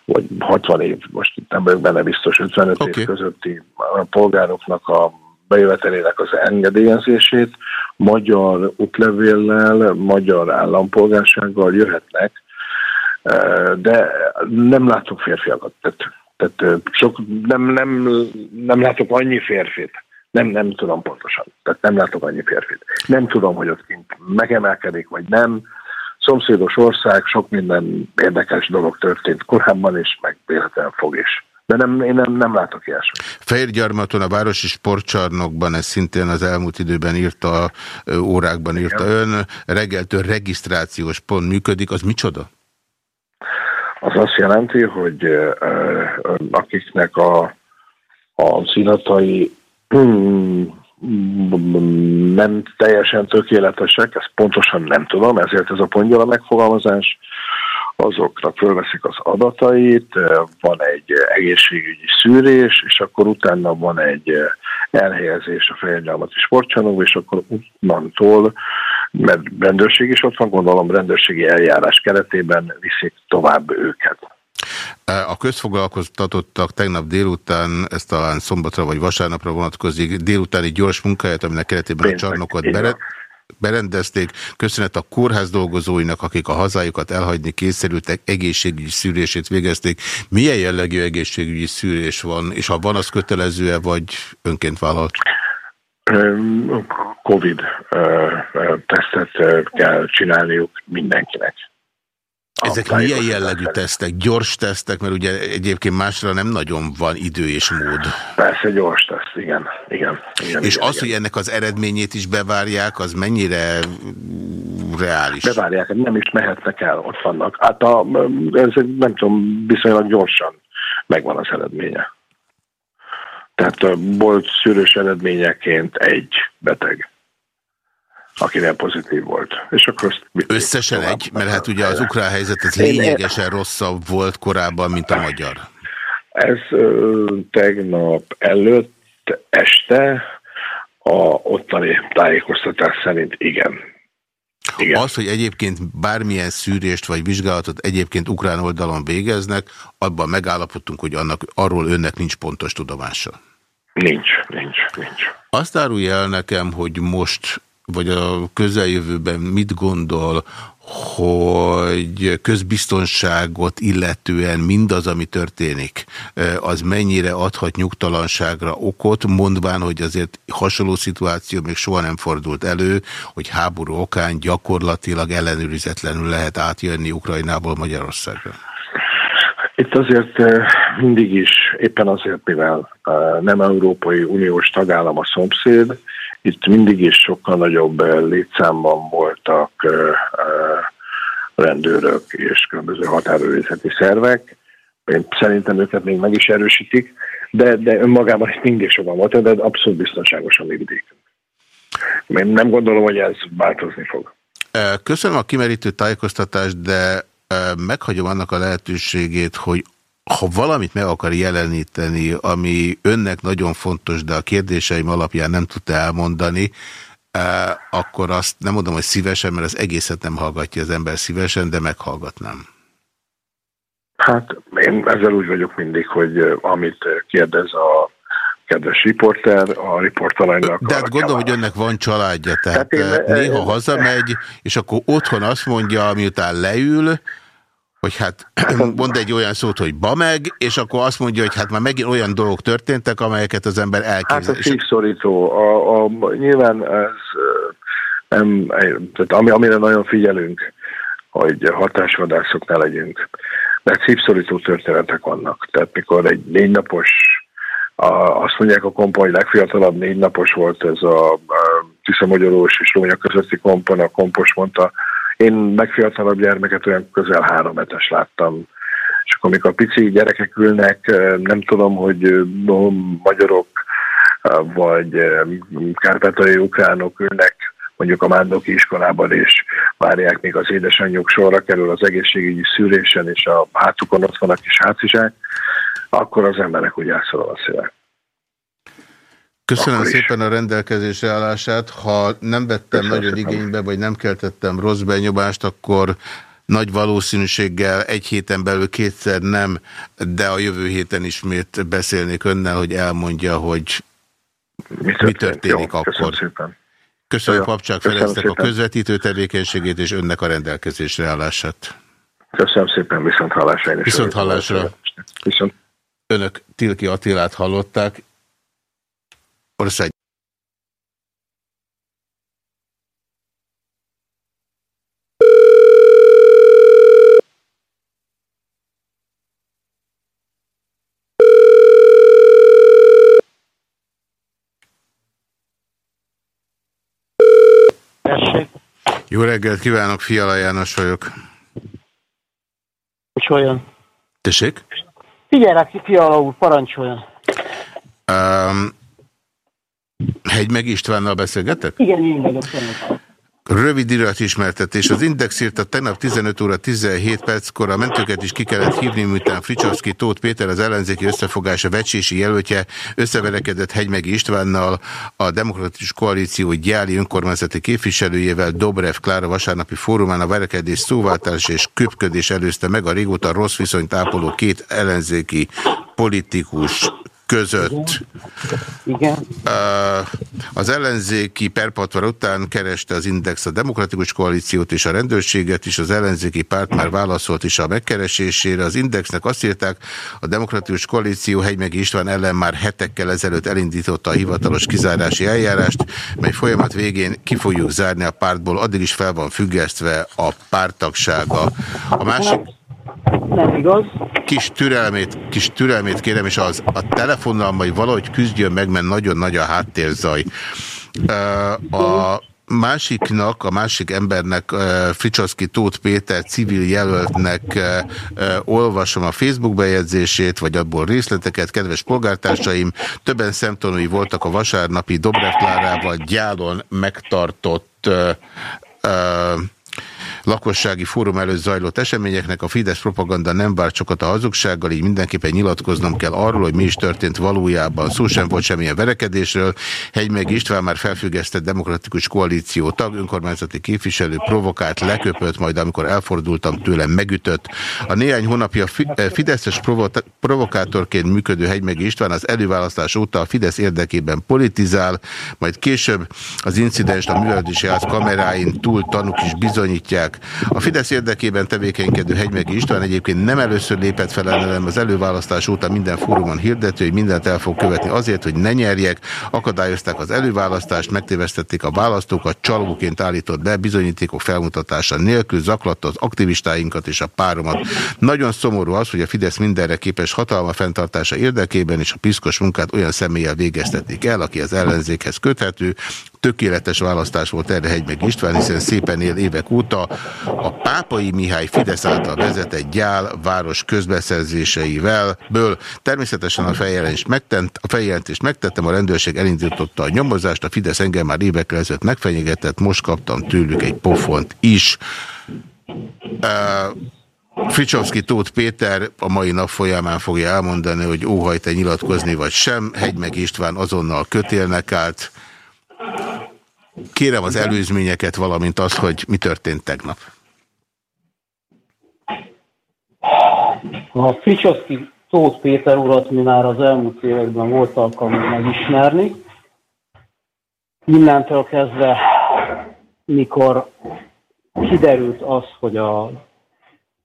vagy 60 év, most itt nem vagyok benne biztos, 55 okay. év közötti polgároknak a bejövetelének az engedélyezését, magyar útlevéllel, magyar állampolgársággal jöhetnek, de nem látok férfiakat. Tehát, tehát sok, nem, nem, nem látok annyi férfit, nem, nem tudom pontosan. Tehát nem látok annyi férfit. Nem tudom, hogy ott kint megemelkedik, vagy nem. Szomszédos ország, sok minden érdekes dolog történt korábban, és meg véletlenül fog is. De nem, én nem, nem látok ilyesmit. Fehérgyarmaton, a Városi Sportcsarnokban, ez szintén az elmúlt időben írta, órákban írta Igen. ön, reggeltől regisztrációs pont működik, az micsoda? Az azt jelenti, hogy akiknek a, a színatai nem teljesen tökéletesek, ezt pontosan nem tudom, ezért ez a a megfogalmazás. Azokra fölveszik az adatait, van egy egészségügyi szűrés, és akkor utána van egy elhelyezés a fejegyelmati sportcsanóba, és akkor onnantól, mert rendőrség is ott van, gondolom rendőrségi eljárás keretében viszik tovább őket. A közfoglalkoztatottak tegnap délután, ez talán szombatra vagy vasárnapra vonatkozik, délutáni gyors munkáját, aminek keretében a csarnokot bere, berendezték. Köszönet a kórház dolgozóinak, akik a hazájukat elhagyni kényszerültek, egészségügyi szűrését végezték. Milyen jellegű egészségügyi szűrés van, és ha van, az kötelező-e, vagy önként vállalt? Covid tesztet kell csinálniuk mindenkinek. Ezek milyen jellegű tesztek? Gyors tesztek, mert ugye egyébként másra nem nagyon van idő és mód. Persze gyors teszt, igen. igen, igen és igen, az, igen. hogy ennek az eredményét is bevárják, az mennyire reális? Bevárják, nem is mehetnek el, ott vannak. Hát a, ez nem tudom, viszonylag gyorsan megvan az eredménye. Tehát volt szűrős eredményeként egy beteg akinek pozitív volt. És akkor Összesen egy? Mert hát ugye az ukrán helyzet az lényegesen rosszabb volt korábban, mint a magyar. Ez ö, tegnap előtt este a ottani tájékoztatás szerint igen. igen. Az, hogy egyébként bármilyen szűrést vagy vizsgálatot egyébként ukrán oldalon végeznek, abban megállapodtunk, hogy annak arról önnek nincs pontos tudomása. Nincs, nincs, nincs. Azt árulja el nekem, hogy most vagy a közeljövőben mit gondol, hogy közbiztonságot illetően mindaz, ami történik, az mennyire adhat nyugtalanságra okot, mondván, hogy azért hasonló szituáció még soha nem fordult elő, hogy háború okán gyakorlatilag ellenőrizetlenül lehet átjönni Ukrajnából Magyarországra. Itt azért mindig is, éppen azért, mivel nem Európai Uniós tagállam a szomszéd, itt mindig is sokkal nagyobb létszámban voltak rendőrök és különböző határőrizeti szervek. Én szerintem őket még meg is erősítik, de, de önmagában itt mindig sokan volt, de abszolút biztonságosan működik. Én nem gondolom, hogy ez változni fog. Köszönöm a kimerítő tájékoztatást, de meghagyom annak a lehetőségét, hogy ha valamit meg akar jeleníteni, ami önnek nagyon fontos, de a kérdéseim alapján nem tudta elmondani, akkor azt nem mondom, hogy szívesen, mert az egészet nem hallgatja az ember szívesen, de meghallgatnám. Hát én ezzel úgy vagyok mindig, hogy amit kérdez a kedves riporter, a riportalanynak... De hát gondolom, hogy önnek van családja, tehát, tehát én, néha hazamegy, és akkor otthon azt mondja, miután leül, hogy hát mond egy olyan szót, hogy ba meg, és akkor azt mondja, hogy hát már megint olyan dolgok történtek, amelyeket az ember elképzel. Hát a szívszorító. A, a, nyilván ez nem, tehát ami, amire nagyon figyelünk, hogy hatásvadászok ne legyünk. Mert szívszorító történetek vannak. Tehát mikor egy négy napos, a, azt mondják a kompa, hogy legfiatalabb négy napos volt ez a, a Tiszamogyarós és Rónya közötti kompon, a kompos mondta, én megfiatalabb gyermeket olyan közel három hetes láttam. És akkor, amikor pici gyerekek ülnek, nem tudom, hogy magyarok vagy kárpátai ukránok ülnek mondjuk a Mándoki iskolában, és várják, még az édesanyjuk sorra kerül az egészségügyi szűrésen, és a hátukon ott van a kis hátizsák, akkor az emberek úgy elszorol a szívek. Köszönöm szépen a rendelkezésre állását. Ha nem vettem Köszönöm nagyon szépen. igénybe, vagy nem keltettem rossz benyomást, akkor nagy valószínűséggel egy héten belül kétszer nem, de a jövő héten ismét beszélnék önnel, hogy elmondja, hogy mi, mi történik Jó, akkor. Köszönöm szépen. Köszönöm Papcsák Ferencnek a közvetítő tevékenységét és önnek a rendelkezésre állását. Köszönöm szépen, viszont hallásra. Viszont hallásra. Viszont. Önök Tilki Attilát hallották, ország Jó reggelt kívánok, Fiala János vagyok. Parancsoljon. Tessék? Figyelek, Fiala úr, parancsoljon. Um, Hegymeg Istvánnal beszélgetek? Igen, én vagyok. Rövid iratismertetés. Az Index írta tegnap 15 óra 17 perckor a mentőket is ki kellett hívni, miután Fricsovszki Tóth Péter az ellenzéki összefogása vecsési jelöltje összeverekedett Hegymegi Istvánnal, a Demokratikus Koalíció gyáli önkormányzati képviselőjével Dobrev Klára vasárnapi fórumán a verekedés szóváltás és köpködés előzte meg a régóta rossz viszonyt ápoló két ellenzéki politikus között. Igen. Az ellenzéki perpatvar után kereste az Index a Demokratikus Koalíciót és a rendőrséget is, az ellenzéki párt már válaszolt is a megkeresésére. Az Indexnek azt írták, a Demokratikus Koalíció Hegymegi István ellen már hetekkel ezelőtt elindította a hivatalos kizárási eljárást, mely folyamat végén ki fogjuk zárni a pártból, addig is fel van függesztve a pártagsága. A másik... Nem igaz. Kis türelmét, kis türelmét kérem, és az a telefonnal majd valahogy küzdjön meg, mert nagyon nagy a háttérzaj. A másiknak, a másik embernek, Fricsoszki Tóth Péter civil jelöltnek olvasom a Facebook bejegyzését, vagy abból részleteket. Kedves polgártársaim, többen szemtanúi voltak a vasárnapi Dobrev Klárával gyálon megtartott lakossági fórum előtt zajlott eseményeknek a Fidesz propaganda nem várt sokat a hazugsággal, így mindenképpen nyilatkoznom kell arról, hogy mi is történt valójában. Szó sem volt semmilyen verekedésről. Hegymeg István már felfüggesztett demokratikus koalíció tag, önkormányzati képviselő provokált, leköpött, majd amikor elfordultam tőlem megütött. A néhány hónapja eh, Fideszes provokátorként működő Hegymeg István az előválasztás óta a Fidesz érdekében politizál, majd később az incidens a művelési ház kameráin túl tanuk is bizonyítják, mondják. A Fidesz érdekében tevékenykedő Hegymegi István egyébként nem először lépett fel ellenem az előválasztás óta minden fórumon hirdető, hogy mindent el fog követni azért, hogy ne nyerjek. Akadályozták az előválasztást, megtévesztették a választókat, csalóként állított be, bizonyítékok felmutatása nélkül zaklatta az aktivistáinkat és a páromat. Nagyon szomorú az, hogy a Fidesz mindenre képes hatalma fenntartása érdekében és a piszkos munkát olyan személlyel végeztetik el, aki az ellenzékhez köthető, tökéletes választás volt erre Hegymeg István, hiszen szépen él évek óta. A Pápai Mihály Fidesz által vezetett gyál város közbeszerzéseivel ből természetesen a feljelentést, megtent, a feljelentést megtettem, a rendőrség elindította a nyomozást, a Fidesz engem már évekkel ezelőtt megfenyegetett, most kaptam tőlük egy pofont is. Uh, Fricsovszki Tóth Péter a mai nap folyamán fogja elmondani, hogy óhajt-e nyilatkozni vagy sem. Hegymeg István azonnal kötélnek állt. Kérem az előzményeket, valamint az, hogy mi történt tegnap. A Fricsoszki Tóth Péter urat mi már az elmúlt években volt alkalmunk megismerni. Innentől kezdve, mikor kiderült az, hogy a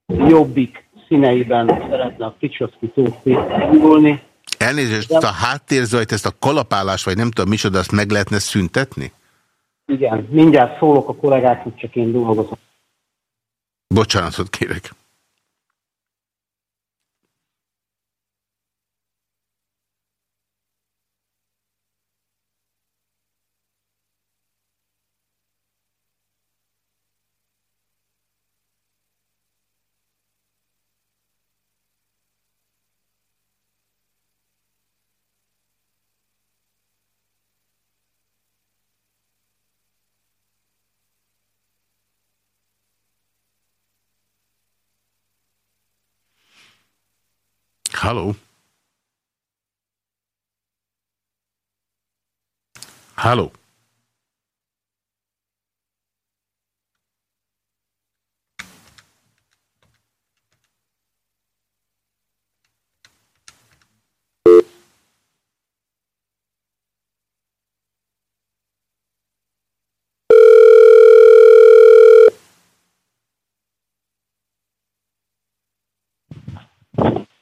jobbik színeiben szeretne a Fricsoszki Tóth Péter indulni. Elnézést, ezt a háttérzajt, ezt a kalapálás, vagy nem tudom micsoda, azt meg lehetne szüntetni? Igen, mindjárt szólok a kollégáknak, csak én dolgozom. Bocsánatot kérek. Hallo. Hallo.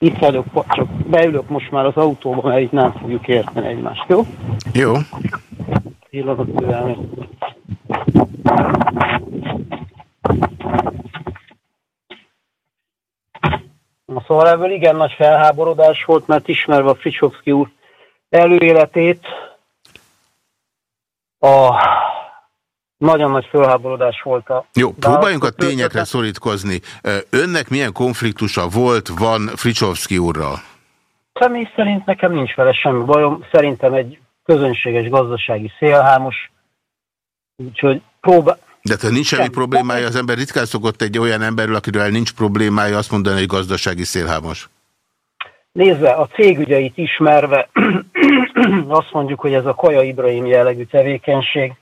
Itt vagyok, csak beülök most már az autóba, mert itt nem fogjuk érteni egymást, jó? Jó. Pillanat türelmi. Na szóval ebből igen nagy felháborodás volt, mert ismerve a Fricsovszki úr előéletét, a nagyon nagy fölháborodás volt a... Jó, próbáljunk a tényekre szorítkozni. Önnek milyen konfliktusa volt, van Fricsovszki úrral? Személy szerint nekem nincs vele semmi bajom. Szerintem egy közönséges gazdasági szélhámos. Úgyhogy próbál... De ha nincs semmi problémája, az ember ritkán szokott egy olyan emberről, akiről nincs problémája, azt mondani, hogy gazdasági szélhámos. Nézve, a cégügyeit ismerve, azt mondjuk, hogy ez a Kaja Ibrahim jellegű tevékenység,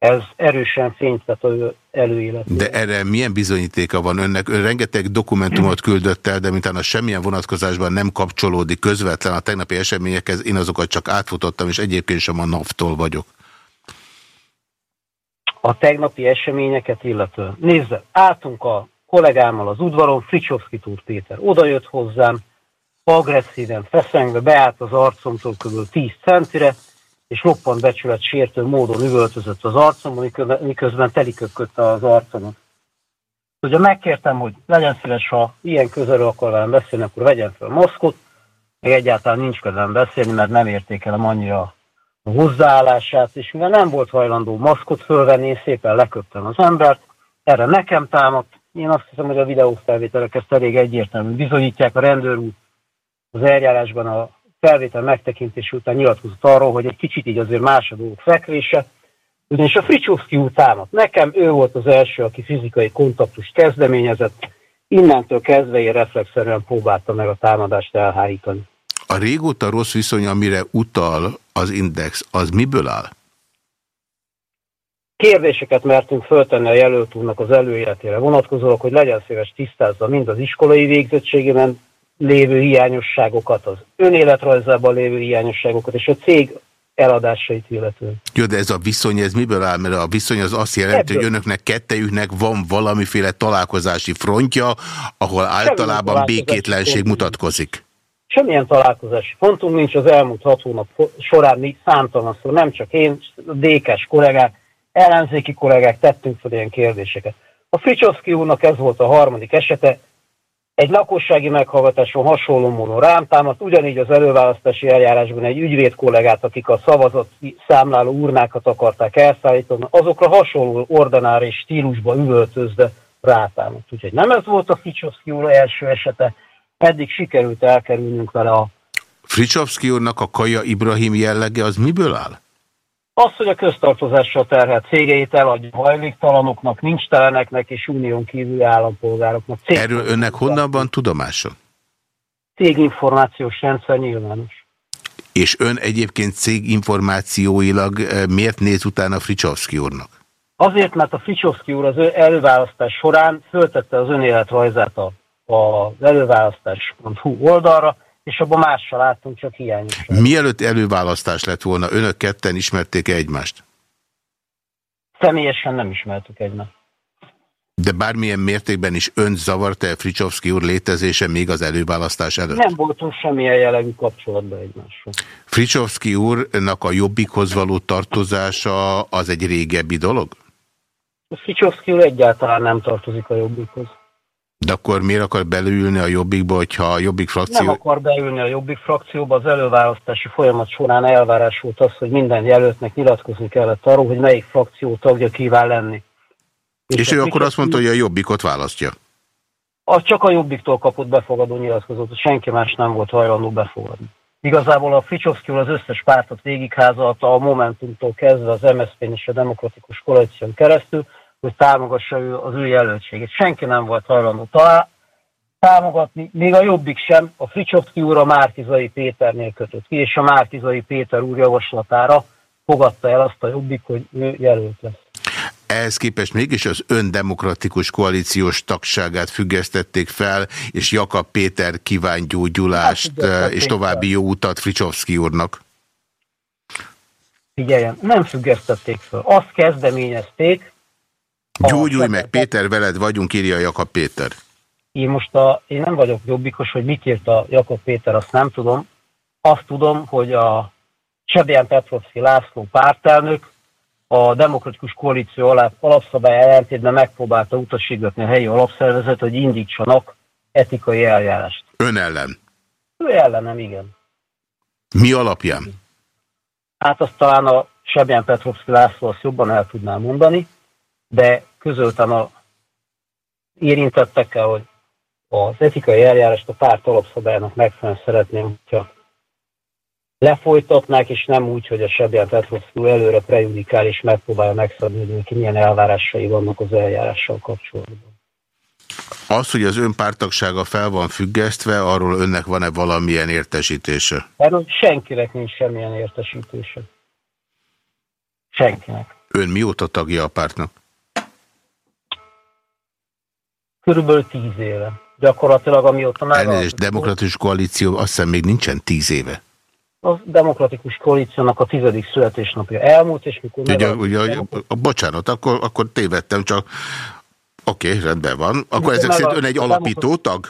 ez erősen fénytető előélet. De erre milyen bizonyítéka van önnek? Ön rengeteg dokumentumot küldött el, de mintán a semmilyen vonatkozásban nem kapcsolódik közvetlen a tegnapi eseményekhez, én azokat csak átfutottam, és egyébként sem a NAV-tól vagyok. A tegnapi eseményeket illetően. Nézze, álltunk a kollégámmal az udvaron, Fricsovszki Túr Péter odajött hozzám, agresszíven feszengve beállt az arcomtól kb. 10 centire, és roppant becsület sértő módon üvöltözött az arcomon, miközben telikökötte az arcomat. Ugye megkértem, hogy legyen szíves, ha ilyen közelről akar velem beszélni, akkor vegyen fel maszkot, meg egyáltalán nincs közben beszélni, mert nem értékelem annyira a hozzáállását, és mivel nem volt hajlandó maszkot fölvenni, én szépen leköptem az embert, erre nekem támadt, én azt hiszem, hogy a videófelvételek ezt elég egyértelműen bizonyítják, a rendőr úr az eljárásban a felvétel megtekintés után nyilatkozott arról, hogy egy kicsit így azért más a dolgok fekvése, ugyanis a Fricsovszki támadt. Nekem ő volt az első, aki fizikai kontaktust kezdeményezett, innentől kezdve én reflexzerűen próbálta meg a támadást elhárítani. A régóta rossz viszony, amire utal az Index, az miből áll? Kérdéseket mertünk föltenni a jelölt úrnak az előéletére vonatkozóak, hogy legyen szíves tisztázza mind az iskolai végzettségében, lévő hiányosságokat, az önéletrajzában lévő hiányosságokat, és a cég eladásait illetően. Jó, de ez a viszony, ez miből áll? Mert a viszony az azt jelenti, Ebből. hogy önöknek, kettejüknek van valamiféle találkozási frontja, ahol általában békétlenség mutatkozik. Semmilyen találkozási fontunk nincs az elmúlt hat hónap során számtalan szó, nem csak én, a DK-s kollégák, ellenzéki kollégák tettünk fel ilyen kérdéseket. A Fricsovszki úrnak ez volt a harmadik esete, egy lakossági meghallgatáson hasonló módon rám támadt, ugyanígy az előválasztási eljárásban egy ügyvéd kollégát, akik a szavazat számláló urnákat akarták elszállítani, azokra hasonló ordinári stílusba üvöltözve rátámadt. Úgyhogy nem ez volt a Fricsovszki úr első esete, eddig sikerült elkerülnünk vele a... Fricsovszki úrnak a Kaja Ibrahim jellege az miből áll? Az, hogy a köztartozással terhelt cégeit eladja hajléktalanoknak, nincs teleneknek és unión kívüli állampolgároknak. Cég Erről önnek honnan van tudomása? Céginformációs rendszer nyilvános. És ön egyébként céginformációilag eh, miért néz utána Fricsovszki úrnak? Azért, mert a Fricsovszki úr az előválasztás során föltette az önéletrajzát az előválasztás.hu oldalra, és abban mással láttunk, csak hiányos. Mielőtt előválasztás lett volna, önök ketten ismerték -e egymást? Személyesen nem ismertük egymást. De bármilyen mértékben is ön zavarta-e Fricsovszki úr létezése még az előválasztás előtt? Nem voltunk semmilyen jellegű kapcsolatban egymással. Fricsovszki úrnak a jobbikhoz való tartozása az egy régebbi dolog? Fricsovszki úr egyáltalán nem tartozik a jobbikhoz. De akkor miért akar belülni a Jobbikba, hogyha a Jobbik frakció... Nem akar beülni a Jobbik frakcióba, az előválasztási folyamat során elvárás volt az, hogy minden jelöltnek nyilatkozni kellett arról, hogy melyik frakció tagja kíván lenni. És, és ő akkor azt mondta, hogy a Jobbikot választja? Az csak a Jobbiktól kapott befogadó nyilatkozatot, senki más nem volt hajlandó befogadni. Igazából a Ficsovszki az összes pártot végigházalta, a Momentumtól kezdve az MSZP-n és a Demokratikus Koalíción keresztül, hogy támogassa ő az ő jelöltségét. Senki nem volt hajlandó talál, támogatni, még a Jobbik sem, a Fricsovszki úr a Márkizai Péternél kötött ki, és a Márkizai Péter úr javaslatára fogadta el azt a Jobbik, hogy ő jelölt lesz. Ehhez képest mégis az öndemokratikus koalíciós tagságát függesztették fel, és Jakab Péter kíván gyógyulást hát, és további jó utat Fricsovszki úrnak. Figyeljen, nem függesztették fel. Azt kezdeményezték, Gyógyulj meg, Péter, veled vagyunk, írja Jakab Péter. Én most a, én nem vagyok jobbikos, hogy mit írt a Jakab Péter, azt nem tudom. Azt tudom, hogy a Sebján Petrovszki László pártelnök a demokratikus koalíció alap, alapszabály ellentétben megpróbálta utasítani a helyi alapszervezet, hogy indítsanak etikai eljárást. Ön ellen? Ő ellenem, igen. Mi alapján? Hát azt talán a Sebján Petrovszki László azt jobban el tudná mondani, de közöltem a érintettekkel, hogy az etikai eljárást a párt alapszabályának megfelelően szeretném, hogyha lefolytatnák, és nem úgy, hogy a Sebján Petrovszki előre prejudikál, és megpróbálja megszabadulni, hogy milyen elvárásai vannak az eljárással kapcsolatban. Az, hogy az ön pártagsága fel van függesztve, arról önnek van-e valamilyen értesítése? Erről senkinek nincs semmilyen értesítése. Senkinek. Ön mióta tagja a pártnak? Körülbelül tíz éve. Gyakorlatilag amióta már... Elnézést, demokratikus koalíció azt hiszem még nincsen tíz éve. A demokratikus koalíciónak a tizedik születésnapja elmúlt, és mikor... Ugye, ugye, ugye, bocsánat, akkor, akkor tévedtem, csak oké, okay, rendben van. Akkor ezek szerint ön egy alapító tag?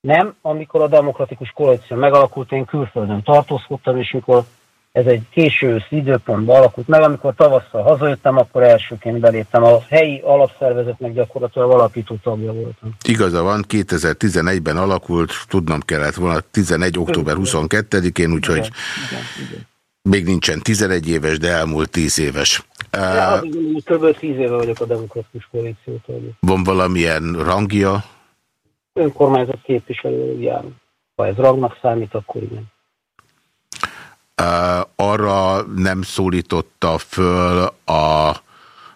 Nem, amikor a demokratikus koalíció megalakult, én külföldön tartózkodtam, és mikor ez egy késő időpontban alakult meg, amikor tavasszal hazajöttem, akkor elsőként beléptem. A helyi alapszervezetnek gyakorlatilag alapító tagja voltam. Igaza van, 2011-ben alakult, tudnom kellett volna 11. október 22-én, úgyhogy igen, igen, igen. még nincsen 11 éves, de elmúlt 10 éves. Ja, uh, kb. 10 éve vagyok a demokratikus koalíció tagja. Van valamilyen rangja? Önkormányzat képviselő járunk. Ha ez rangnak számít, akkor igen arra nem szólította föl a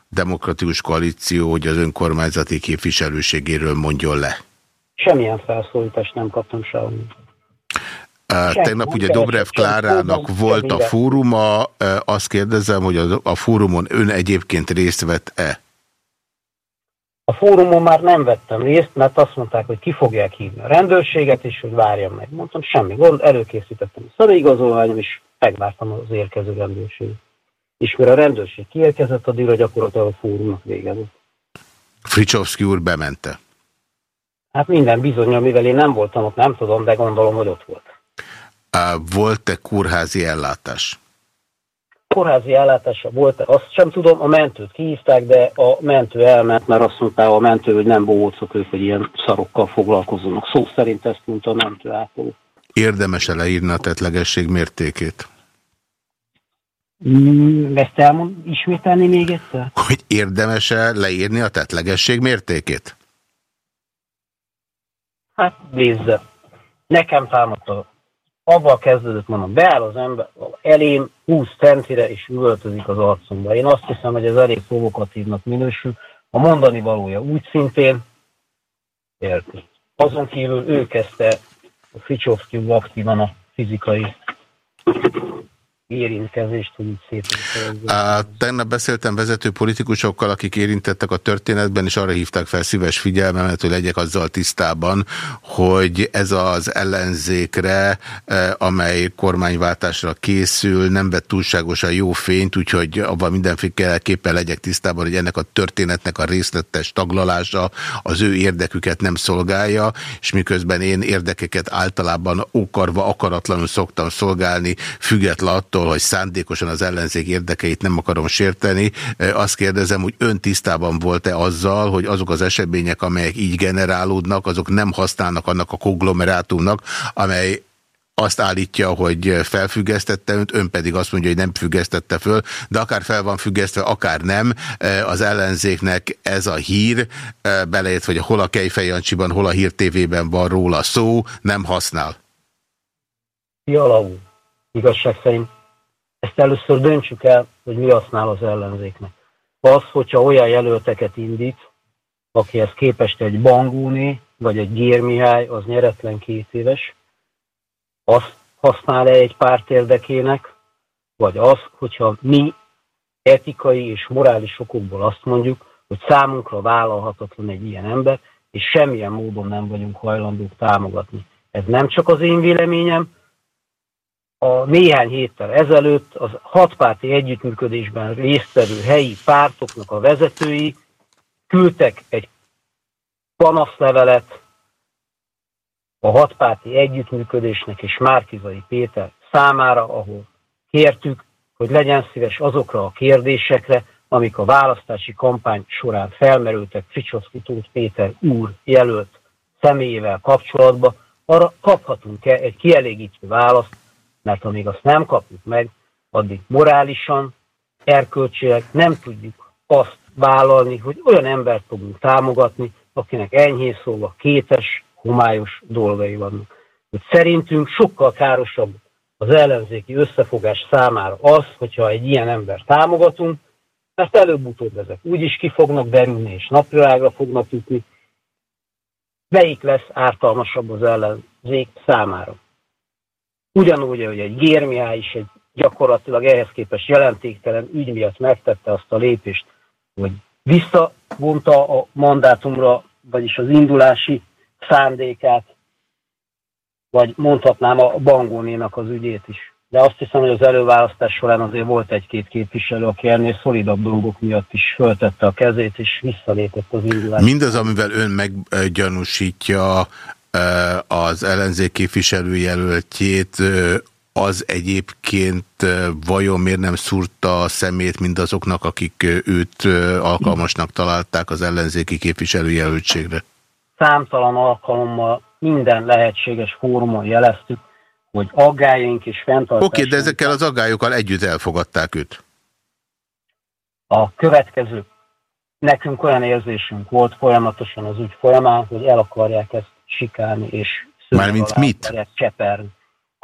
demokratikus koalíció, hogy az önkormányzati képviselőségéről mondjon le? Semmilyen felszólítást nem kaptam sehol. Tegnap ugye Dobrev Klárának volt a fóruma, azt kérdezem, hogy a, fórumon ön egyébként részt vett-e? A fórumon már nem vettem részt, mert azt mondták, hogy ki fogják hívni a rendőrséget, és hogy várjam meg. Mondtam, semmi gond, előkészítettem a személyigazolványom, és megvártam az érkező rendőrség. És mire a rendőrség kiérkezett, addigra gyakorlatilag a fórumnak vége volt. Fricsovszki úr bemente? Hát minden bizony, mivel én nem voltam ott, nem tudom, de gondolom, hogy ott volt. Volt-e kórházi ellátás? Kórházi ellátása volt-e, azt sem tudom, a mentőt kihívták, de a mentő elment, mert azt mondta a mentő, hogy nem bohócok ők, hogy ilyen szarokkal foglalkozzanak. Szó szerint ezt mondta a mentő ápoló. Érdemes-e leírni a tetlegesség mértékét? Mm, ezt elmond, ismételni még egyszer? Hogy érdemes-e leírni a tetlegesség mértékét? Hát nézze, nekem támadta. Avval kezdődött, mondom, beáll az ember elém 20 centire és üvöltözik az arcomba. Én azt hiszem, hogy ez elég provokatívnak minősül. A mondani valója úgy szintén, érti. Azon kívül ő kezdte a Ficsovszki aktívan a fizikai érintkezést, hogy szépen Tegnap beszéltem vezető politikusokkal, akik érintettek a történetben, és arra hívták fel szíves figyelmemet, hogy legyek azzal tisztában, hogy ez az ellenzékre, e, amely kormányváltásra készül, nem vett túlságosan jó fényt, úgyhogy abban mindenféleképpen legyek tisztában, hogy ennek a történetnek a részletes taglalása az ő érdeküket nem szolgálja, és miközben én érdekeket általában ókarva, akaratlanul szoktam szolgálni, független attól, hogy szándékosan az ellenzék érdekeit nem akarom sérteni. Azt kérdezem, hogy ön tisztában volt-e azzal, hogy azok az események, amelyek így generálódnak, azok nem használnak annak a konglomerátumnak, amely azt állítja, hogy felfüggesztette önt, ön pedig azt mondja, hogy nem függesztette föl, de akár fel van függesztve, akár nem, az ellenzéknek ez a hír, beleért, hogy hol a Kejfej Jancsiban, hol a Hír TV-ben van róla szó, nem használ. Jalau igazság szerint. Ezt először döntsük el, hogy mi használ az ellenzéknek. Az, hogyha olyan jelölteket indít, akihez képest egy Bangúni, vagy egy Gérmihály, az nyeretlen két éves, azt használ-e egy párt érdekének, vagy az, hogyha mi etikai és morális okokból azt mondjuk, hogy számunkra vállalhatatlan egy ilyen ember, és semmilyen módon nem vagyunk hajlandók támogatni. Ez nem csak az én véleményem, a néhány héttel ezelőtt az hatpárti együttműködésben résztvevő helyi pártoknak a vezetői küldtek egy panaszlevelet a hatpárti együttműködésnek és Márkizai Péter számára, ahol kértük, hogy legyen szíves azokra a kérdésekre, amik a választási kampány során felmerültek Fricsoszki Tóth Péter úr jelölt személyével kapcsolatban, arra kaphatunk-e egy kielégítő választ, mert amíg azt nem kapjuk meg, addig morálisan, erkölcsileg nem tudjuk azt vállalni, hogy olyan embert fogunk támogatni, akinek enyhén szólva kétes, homályos dolgai vannak. Hogy szerintünk sokkal károsabb az ellenzéki összefogás számára az, hogyha egy ilyen ember támogatunk, mert előbb-utóbb ezek úgyis ki fognak derülni, és napvilágra fognak jutni. Melyik lesz ártalmasabb az ellenzék számára? Ugyanúgy, hogy egy Gérmiá is egy gyakorlatilag ehhez képest jelentéktelen ügy miatt megtette azt a lépést, hogy visszavonta a mandátumra, vagyis az indulási szándékát, vagy mondhatnám a Bangónénak az ügyét is. De azt hiszem, hogy az előválasztás során azért volt egy-két képviselő, aki ennél szolidabb dolgok miatt is föltette a kezét, és visszalépett az indulás. Mindaz, amivel ön meggyanúsítja az ellenzék képviselőjelöltjét, az egyébként vajon miért nem szúrta a szemét mindazoknak, akik őt alkalmasnak találták az ellenzéki képviselőjelöltségre? Számtalan alkalommal minden lehetséges fórumon jeleztük, hogy aggájaink és fenntartásunk... Oké, okay, de ezekkel az aggályokkal együtt elfogadták őt. A következő. Nekünk olyan érzésünk volt folyamatosan az ügy folyamán, hogy el akarják ezt sikálni és Mármint mit? Cseperni.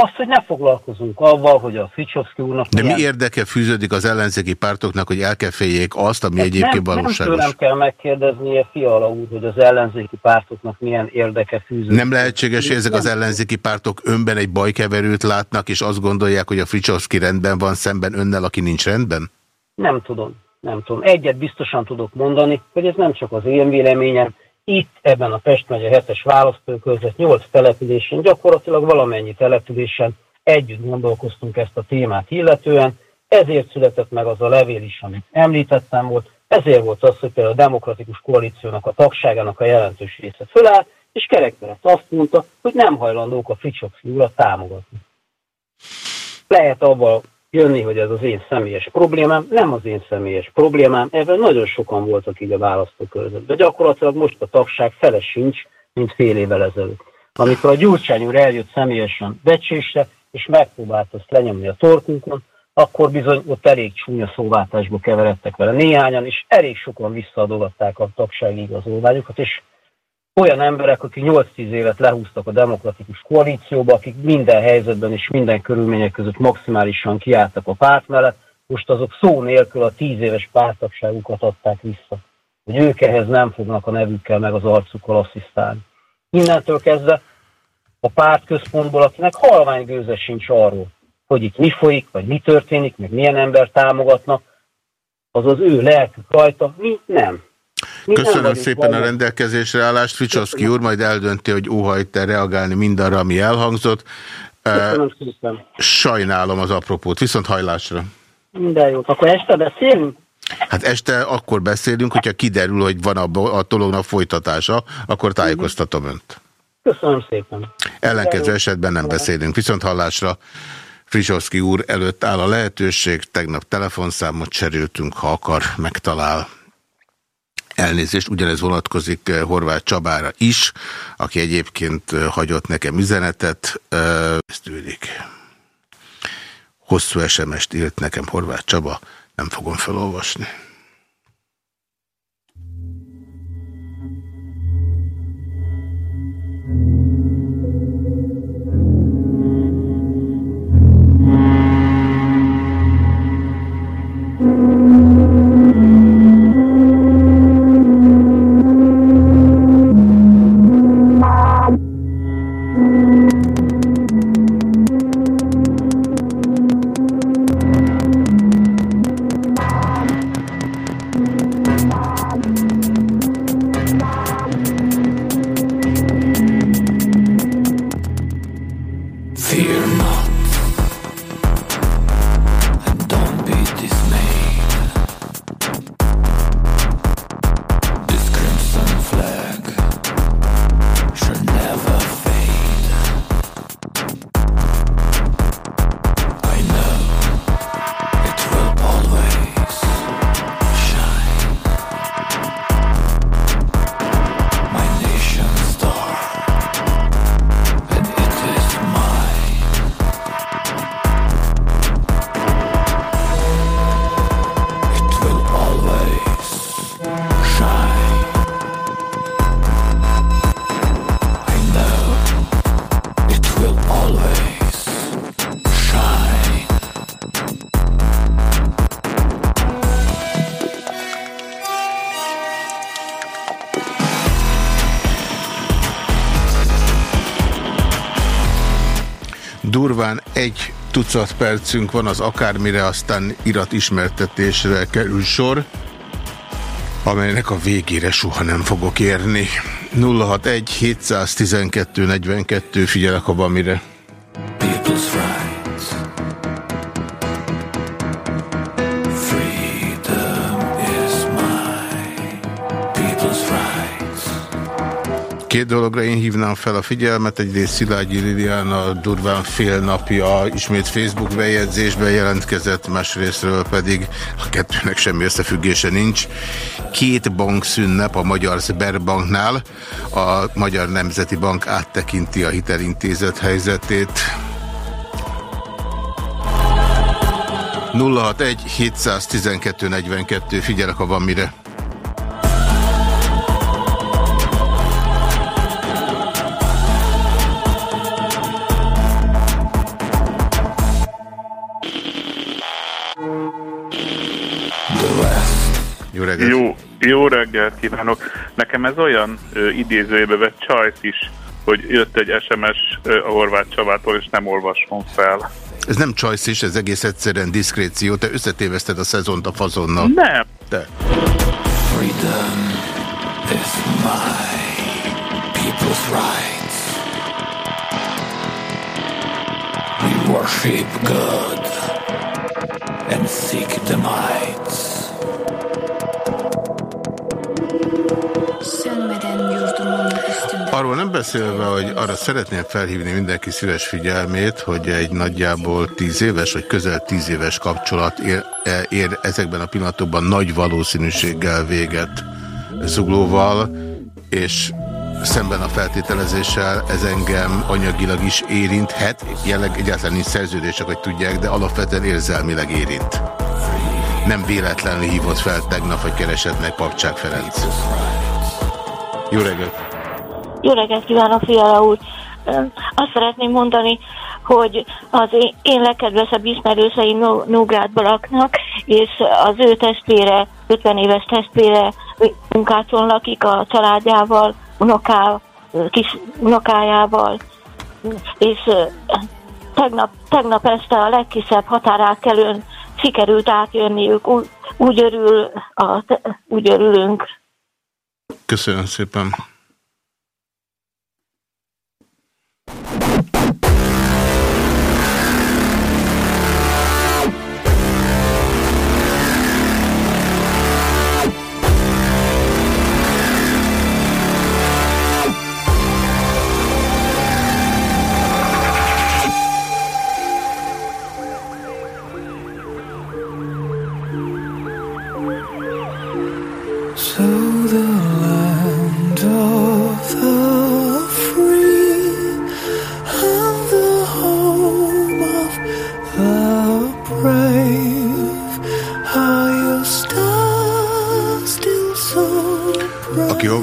Azt, hogy ne foglalkozunk avval, hogy a Ficsovszki úrnak... De milyen... mi érdeke fűződik az ellenzéki pártoknak, hogy elkeféljék azt, ami Ezt egyébként nem, valóságos? Nem kell megkérdeznie Fiala úr, hogy az ellenzéki pártoknak milyen érdeke fűződik. Nem lehetséges, hogy ezek az ellenzéki pártok önben egy bajkeverőt látnak, és azt gondolják, hogy a Ficsovszki rendben van szemben önnel, aki nincs rendben? Nem tudom. Nem tudom. Egyet biztosan tudok mondani, hogy ez nem csak az én véleményem, itt ebben a Pest megye 7-es választókörzet 8 településen, gyakorlatilag valamennyi településen együtt gondolkoztunk ezt a témát illetően, ezért született meg az a levél is, amit említettem volt, ezért volt az, hogy például a demokratikus koalíciónak a tagságának a jelentős része fölállt, és Kerekperet azt mondta, hogy nem hajlandók a Fricsok urat támogatni. Lehet abban jönni, hogy ez az én személyes problémám, nem az én személyes problémám, ebben nagyon sokan voltak így a választókörzetben. Gyakorlatilag most a tagság fele sincs, mint fél évvel ezelőtt. Amikor a Gyurcsány úr eljött személyesen becsésre, és megpróbált azt lenyomni a torkunkon, akkor bizony ott elég csúnya szóváltásba keveredtek vele néhányan, és elég sokan visszaadogatták a tagsági igazolványokat, és olyan emberek, akik 8-10 évet lehúztak a demokratikus koalícióba, akik minden helyzetben és minden körülmények között maximálisan kiálltak a párt mellett, most azok szó nélkül a 10 éves pártagságukat adták vissza. Hogy ők ehhez nem fognak a nevükkel meg az arcukkal asszisztálni. Innentől kezdve a pártközpontból, akinek halvány gőze sincs arról, hogy itt mi folyik, vagy mi történik, meg milyen ember támogatnak, az az ő lelkük rajta, mi nem. Köszönöm szépen a rendelkezésre állást. Ficsovszki úr majd eldönti, hogy óhajt-e reagálni mindarra, ami elhangzott. Köszönöm szépen. Sajnálom az apropót. Viszont hajlásra. Minden jót. Akkor este beszélünk? Hát este akkor beszélünk, hogyha kiderül, hogy van a, a dolognak folytatása, akkor tájékoztatom önt. Köszönöm szépen. Ellenkező esetben nem beszélünk. Viszont hallásra Frisovszki úr előtt áll a lehetőség. Tegnap telefonszámot cseréltünk, ha akar, megtalál. Elnézést, ugyanez vonatkozik eh, Horváth Csabára is, aki egyébként eh, hagyott nekem üzenetet. Eh, ezt tűnik. Hosszú SMS-t írt nekem Horváth Csaba, nem fogom felolvasni. Tucat percünk van az akármire, aztán irat ismertetésre kerül sor, amelynek a végére soha nem fogok érni. 061 712 42 figyelek, van mire. Két dologra én hívnám fel a figyelmet, egyrészt Szilágyi Liliana durván fél napja ismét Facebook bejegyzésbe jelentkezett, másrésztről pedig a kettőnek semmi összefüggése nincs. Két bank szünnep a Magyar Sberbanknál, a Magyar Nemzeti Bank áttekinti a hitelintézet helyzetét. 061 712 42 figyelek, ha van mire. Jó, reggelt kívánok! Nekem ez olyan ö, idézőjébe vett csajsz is, hogy jött egy SMS ö, a Horváth Csabától, és nem olvasom fel. Ez nem csajsz is, ez egész egyszerűen diszkréció. Te összetéveszted a szezont a fazonnal. Nem. Te. Freedom is my people's rights. We worship God and seek the might. Arról nem beszélve, hogy arra szeretném felhívni mindenki szíves figyelmét, hogy egy nagyjából tíz éves, vagy közel tíz éves kapcsolat ér, ér ezekben a pillanatokban nagy valószínűséggel véget zuglóval, és szemben a feltételezéssel ez engem anyagilag is érinthet, jelenleg egyáltalán nincs szerződések, hogy tudják, de alapvetően érzelmileg érint. Nem véletlenül hívott fel tegnap, hogy keresett meg Papcsák Ferenc. Jó reggelt! Jó reggelt kívánok, Fiala úr! Azt szeretném mondani, hogy az én, én legkedvesebb ismerőseim Nógrádban laknak, és az ő testvére, 50 éves testvére munkácson lakik a családjával, unoká, kis unokájával, és tegnap, tegnap este a legkisebb határátkelőn sikerült átjönniük, úgy, úgy, örül a, úgy örülünk. Köszönöm szépen.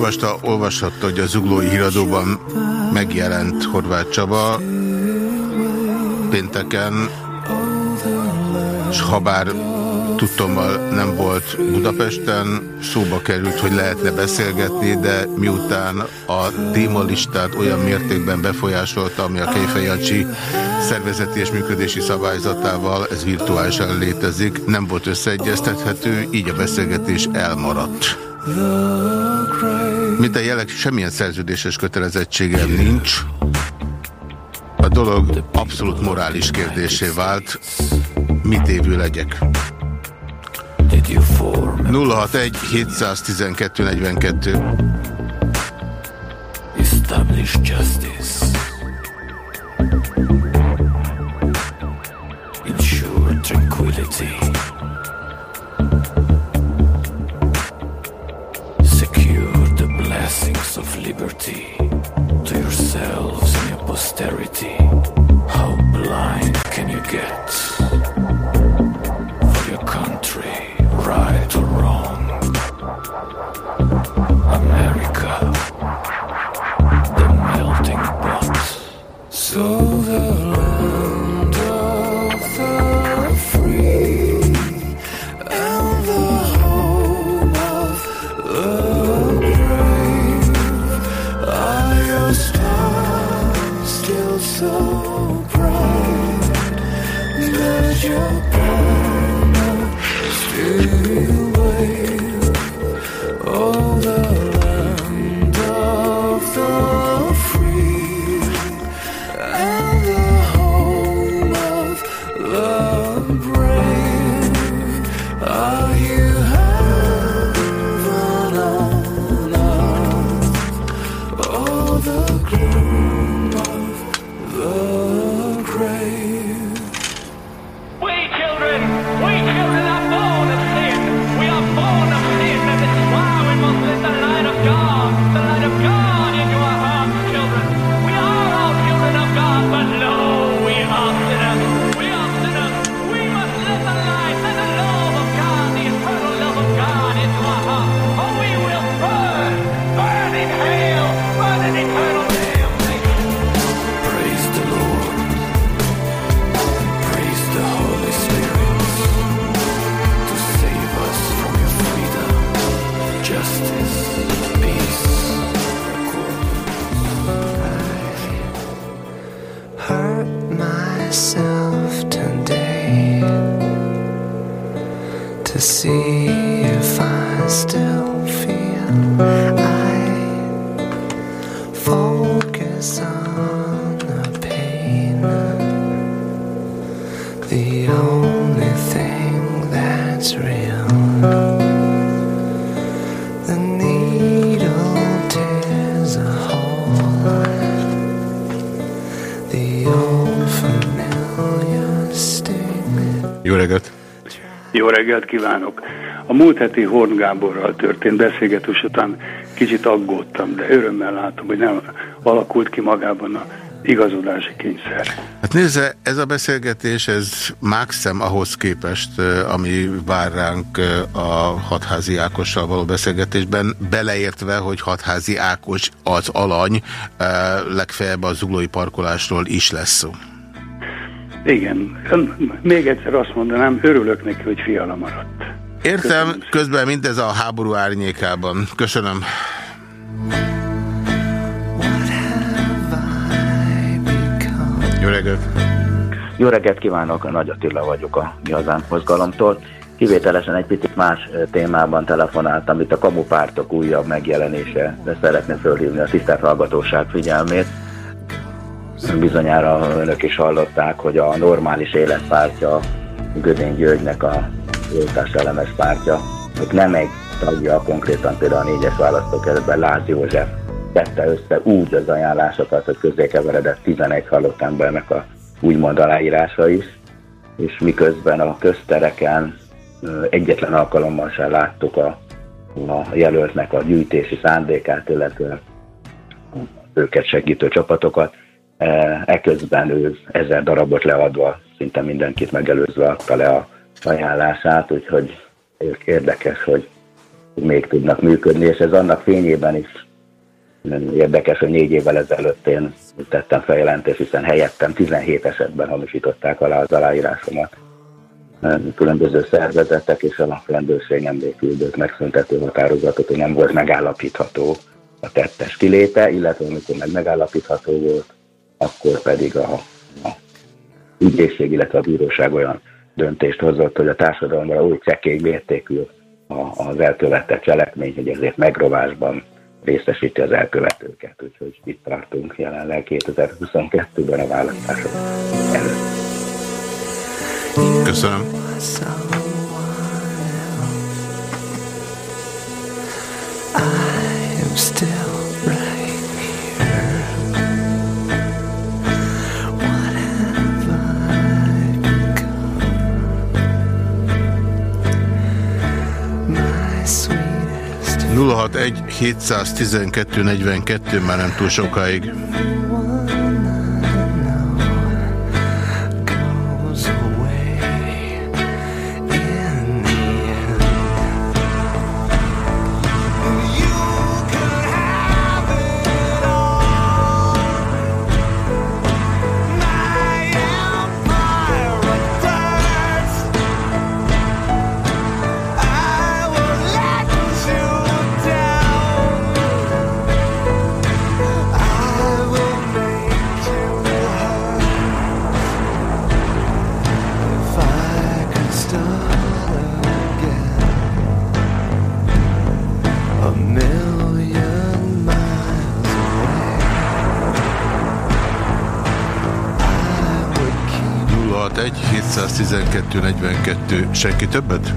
Olvasta, olvashatta, hogy a zuglói híradóban megjelent Horváth Csaba. Pénteken, és habár tudtommal nem volt Budapesten, szóba került, hogy lehetne beszélgetni, de miután a démolistát olyan mértékben befolyásolta, ami a Kejfej Jancsi szervezeti és működési szabályzatával, ez virtuálisan létezik, nem volt összeegyeztethető, így a beszélgetés elmaradt. Mint a jelek, semmilyen szerződéses kötelezettségem nincs. A dolog abszolút morális kérdésé vált. Mit évő legyek? 061 712 42 Establish justice. Ensure tranquility. Secure the blessings of liberty to yourselves and your posterity. How blind can you get right or wrong. America, the melting pot. So reggelt kívánok! A múlt heti Horn Gáborral történt beszélgetés után kicsit aggódtam, de örömmel látom, hogy nem alakult ki magában a igazodási kényszer. Hát nézze, ez a beszélgetés, ez mákszem ahhoz képest, ami vár ránk a hatházi Ákossal való beszélgetésben, beleértve, hogy hatházi Ákos az alany, legfeljebb a zuglói parkolásról is lesz szó. Igen, ön- még egyszer azt mondanám, örülök neki, hogy fiala maradt. Értem, közben mindez a háború árnyékában. Köszönöm. Jó reggelt! Jó reggelt kívánok, Nagy Attila vagyok a Mi Hazánk mozgalomtól. Kivételesen egy picit más témában telefonáltam, itt a kamupártok újabb megjelenése, de szeretném fölhívni a tisztelt hallgatóság figyelmét. Bizonyára önök is hallották, hogy a normális életpártya Gödény Györgynek a Jótás elemes pártja, hogy nem egy tagja, konkrétan például a négyes választókerületben Láz József tette össze úgy az ajánlásokat, hogy közé keveredett 11 halott embernek a úgymond aláírása is, és miközben a köztereken egyetlen alkalommal sem láttuk a, a jelöltnek a gyűjtési szándékát, illetve őket segítő csapatokat. E, Eközben ő ezer darabot leadva, szinte mindenkit megelőzve adta le a ajánlását, úgyhogy érdekes, hogy még tudnak működni, és ez annak fényében is Érdekes, hogy négy évvel ezelőtt én tettem feljelentést, hiszen helyettem 17 esetben hamisították alá az aláírásomat. Különböző szervezetek és a rendőrség nem küldött megszüntető határozatot, hogy nem volt megállapítható a tettes kiléte, illetve amikor meg megállapítható volt, akkor pedig a, a ügyészség, illetve a bíróság olyan döntést hozott, hogy a társadalomra úgy csekély mértékű a- az elkövetett cselekmény, hogy ezért megrovásban részesíti az elkövetőket. Úgyhogy itt tartunk jelenleg 2022-ben a választások előtt. Köszönöm. I'm still 061 712 42 már nem túl sokáig. 712 42 senki többet?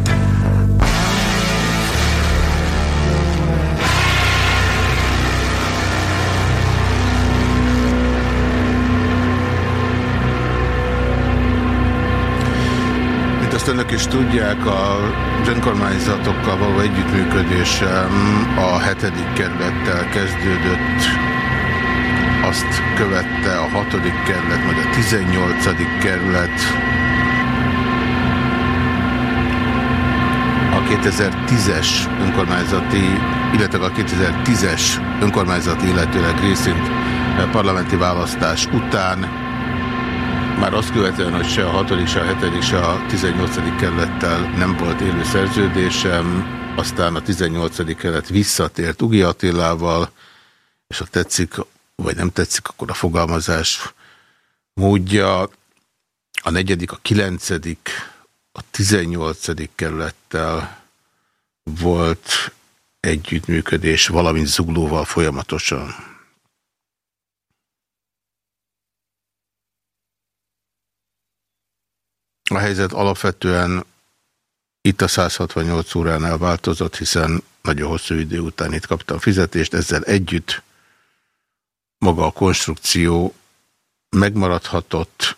Azt önök is tudják, az önkormányzatokkal való együttműködésem a hetedik kerülettel kezdődött, azt követte a hatodik kerület, majd a 18. kerület, 2010-es önkormányzati, illetve a 2010-es önkormányzati, illetőleg részint parlamenti választás után már azt követően, hogy se a 6., se a 7., se a 18. kerülettel nem volt élő szerződésem, aztán a 18. kerület visszatért Ugi Attilával, és ha tetszik, vagy nem tetszik, akkor a fogalmazás módja, a negyedik, a kilencedik, a 18. kerülettel volt együttműködés, valamint zuglóval folyamatosan. A helyzet alapvetően itt a 168 óránál változott, hiszen nagyon hosszú idő után itt kaptam fizetést, ezzel együtt maga a konstrukció megmaradhatott,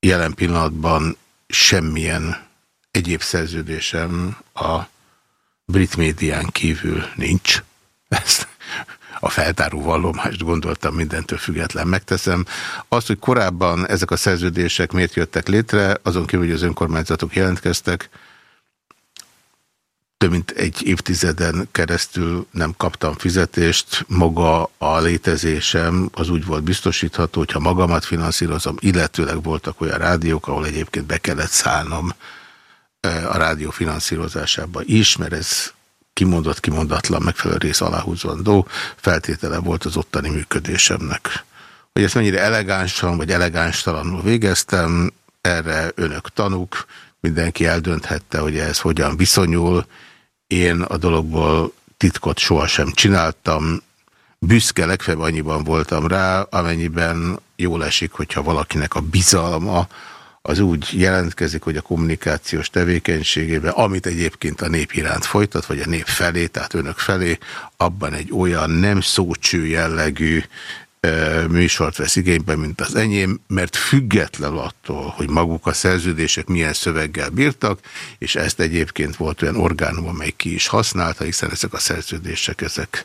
jelen pillanatban semmilyen egyéb szerződésem a brit médián kívül nincs. Ezt a feltáró vallomást gondoltam, mindentől független megteszem. Az, hogy korábban ezek a szerződések miért jöttek létre, azon kívül, hogy az önkormányzatok jelentkeztek, több mint egy évtizeden keresztül nem kaptam fizetést, maga a létezésem az úgy volt biztosítható, hogyha magamat finanszírozom, illetőleg voltak olyan rádiók, ahol egyébként be kellett szállnom a rádió finanszírozásába is, mert ez kimondott, kimondatlan, megfelelő rész aláhúzandó feltétele volt az ottani működésemnek. Hogy ezt mennyire elegánsan vagy elegánstalanul végeztem, erre önök tanúk, mindenki eldönthette, hogy ez hogyan viszonyul. Én a dologból titkot sohasem csináltam, büszke legfeljebb annyiban voltam rá, amennyiben jól esik, hogyha valakinek a bizalma az úgy jelentkezik, hogy a kommunikációs tevékenységében, amit egyébként a nép iránt folytat, vagy a nép felé, tehát önök felé, abban egy olyan nem szócső jellegű műsort vesz igénybe, mint az enyém, mert független attól, hogy maguk a szerződések milyen szöveggel bírtak, és ezt egyébként volt olyan orgánum, amely ki is használta, hiszen ezek a szerződések, ezek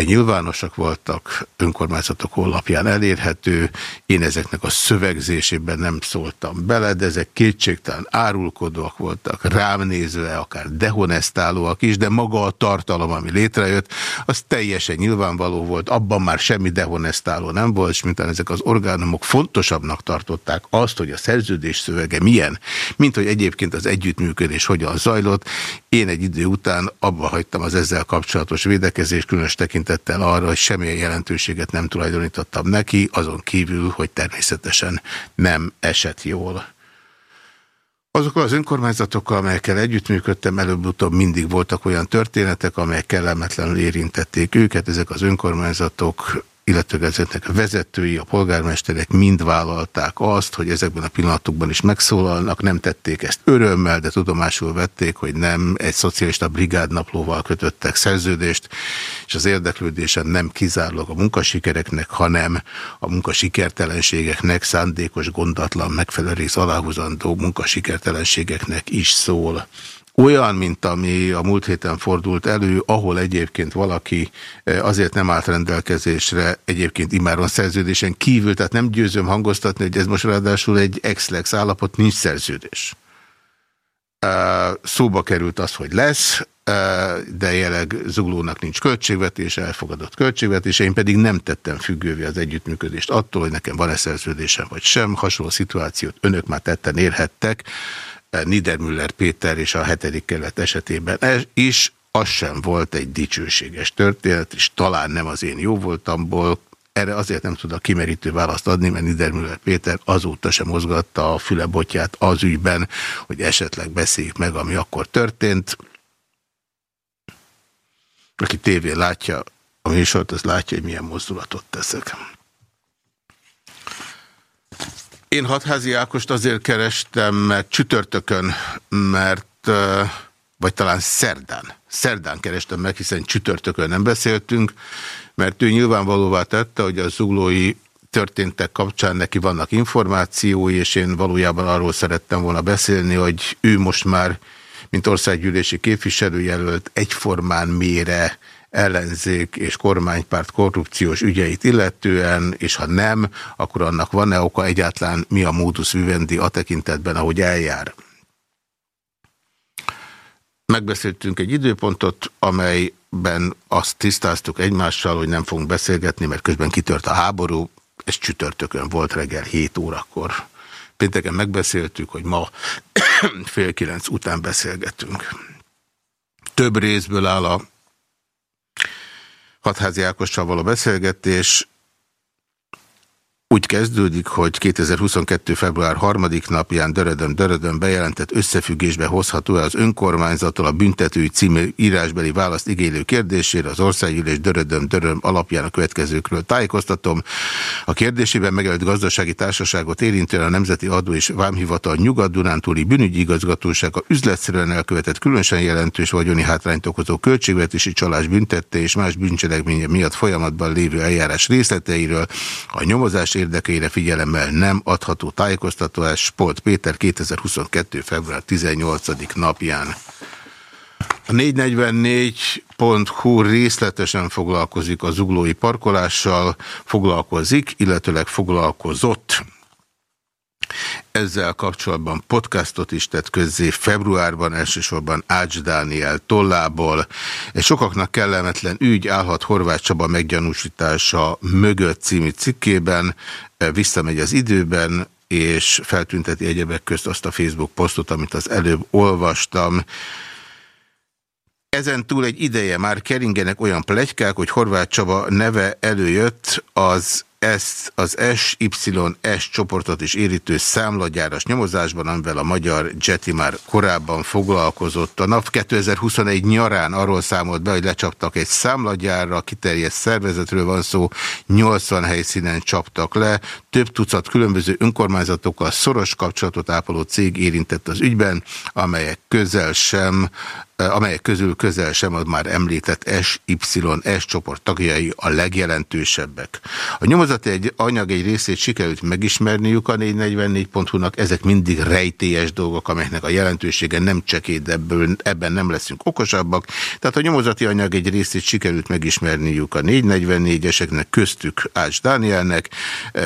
nyilvánosak voltak, önkormányzatok honlapján elérhető, én ezeknek a szövegzésében nem szóltam bele, de ezek kétségtelen árulkodóak voltak, rám nézve, akár dehonestálóak is, de maga a tartalom, ami létrejött, az teljesen nyilvánvaló volt, abban már semmi dehonestáló nem volt, és mintán ezek az orgánumok fontosabbnak tartották azt, hogy a szerződés szövege milyen, mint hogy egyébként az együttműködés hogyan zajlott, én egy idő után abba hagytam az ezzel kapcsolatos védekezést, különös tekintettel arra, hogy semmilyen jelentőséget nem tulajdonítottam neki, azon kívül, hogy természetesen nem esett jól. Azokkal az önkormányzatokkal, amelyekkel együttműködtem, előbb-utóbb mindig voltak olyan történetek, amelyek kellemetlenül érintették őket. Ezek az önkormányzatok illetve ezeknek vezetői, a polgármesterek mind vállalták azt, hogy ezekben a pillanatokban is megszólalnak, nem tették ezt örömmel, de tudomásul vették, hogy nem egy szocialista brigádnaplóval kötöttek szerződést, és az érdeklődésen nem kizárólag a munkasikereknek, hanem a munkasikertelenségeknek, szándékos, gondatlan, megfelelő rész aláhúzandó munkasikertelenségeknek is szól olyan, mint ami a múlt héten fordult elő, ahol egyébként valaki eh, azért nem állt rendelkezésre egyébként imáron szerződésen kívül, tehát nem győzöm hangoztatni, hogy ez most ráadásul egy ex-lex állapot, nincs szerződés. Eh, szóba került az, hogy lesz, eh, de jelenleg Zuglónak nincs költségvetése, elfogadott költségvetése, én pedig nem tettem függővé az együttműködést attól, hogy nekem van-e szerződésem vagy sem. Hasonló szituációt önök már tetten érhettek, Niedermüller Péter és a hetedik kelet esetében is, az sem volt egy dicsőséges történet, és talán nem az én jó voltamból, erre azért nem tudok kimerítő választ adni, mert Niedermüller Péter azóta sem mozgatta a fülebotját az ügyben, hogy esetleg beszéljük meg, ami akkor történt. Aki tévén látja a műsort, az látja, hogy milyen mozdulatot teszek. Én Hatházi Ákost azért kerestem meg csütörtökön, mert, vagy talán szerdán, szerdán kerestem meg, hiszen csütörtökön nem beszéltünk, mert ő nyilvánvalóvá tette, hogy a zuglói történtek kapcsán neki vannak információi, és én valójában arról szerettem volna beszélni, hogy ő most már, mint országgyűlési képviselőjelölt, egyformán mére ellenzék és kormánypárt korrupciós ügyeit illetően, és ha nem, akkor annak van-e oka egyáltalán mi a módusz vivendi a tekintetben, ahogy eljár. Megbeszéltünk egy időpontot, amelyben azt tisztáztuk egymással, hogy nem fogunk beszélgetni, mert közben kitört a háború, ez csütörtökön volt reggel 7 órakor. Pénteken megbeszéltük, hogy ma fél kilenc után beszélgetünk. Több részből áll a Hatházi Ákossal való beszélgetés, úgy kezdődik, hogy 2022. február 3. napján dörödöm dörödöm bejelentett összefüggésbe hozható-e az önkormányzattól a büntetői című írásbeli választ igénylő kérdésére az országgyűlés dörödöm döröm alapján a következőkről tájékoztatom. A kérdésében megjelent gazdasági társaságot érintően a Nemzeti Adó és Vámhivatal Nyugat-Dunántúli bűnügyi igazgatósága üzletszerűen elkövetett különösen jelentős vagyoni hátrányt okozó költségvetési csalás büntette és más bűncselekménye miatt folyamatban lévő eljárás részleteiről a nyomozás érdekeire figyelemmel nem adható tájékoztatás Spolt Péter 2022. február 18. napján. A 444.hu részletesen foglalkozik a zuglói parkolással, foglalkozik, illetőleg foglalkozott ezzel kapcsolatban podcastot is tett közzé februárban, elsősorban Ács Dániel tollából. Egy sokaknak kellemetlen ügy állhat Horváth Csaba meggyanúsítása mögött című cikkében, visszamegy az időben, és feltünteti egyebek közt azt a Facebook posztot, amit az előbb olvastam. Ezen túl egy ideje már keringenek olyan plegykák, hogy Horváth Csaba neve előjött az ezt az SYS csoportot is érítő számlagyáras nyomozásban, amivel a magyar Jeti már korábban foglalkozott. A NAV 2021 nyarán arról számolt be, hogy lecsaptak egy számlagyárra, kiterjedt szervezetről van szó, 80 helyszínen csaptak le, több tucat különböző önkormányzatokkal szoros kapcsolatot ápoló cég érintett az ügyben, amelyek közel sem amelyek közül közel sem az már említett SYS csoport tagjai a legjelentősebbek. A nyomozati egy anyag egy részét sikerült megismerniük a 444.hu-nak, ezek mindig rejtélyes dolgok, amelyeknek a jelentősége nem csekély, de ebből, ebben nem leszünk okosabbak. Tehát a nyomozati anyag egy részét sikerült megismerniük a 444-eseknek, köztük Ács Dánielnek,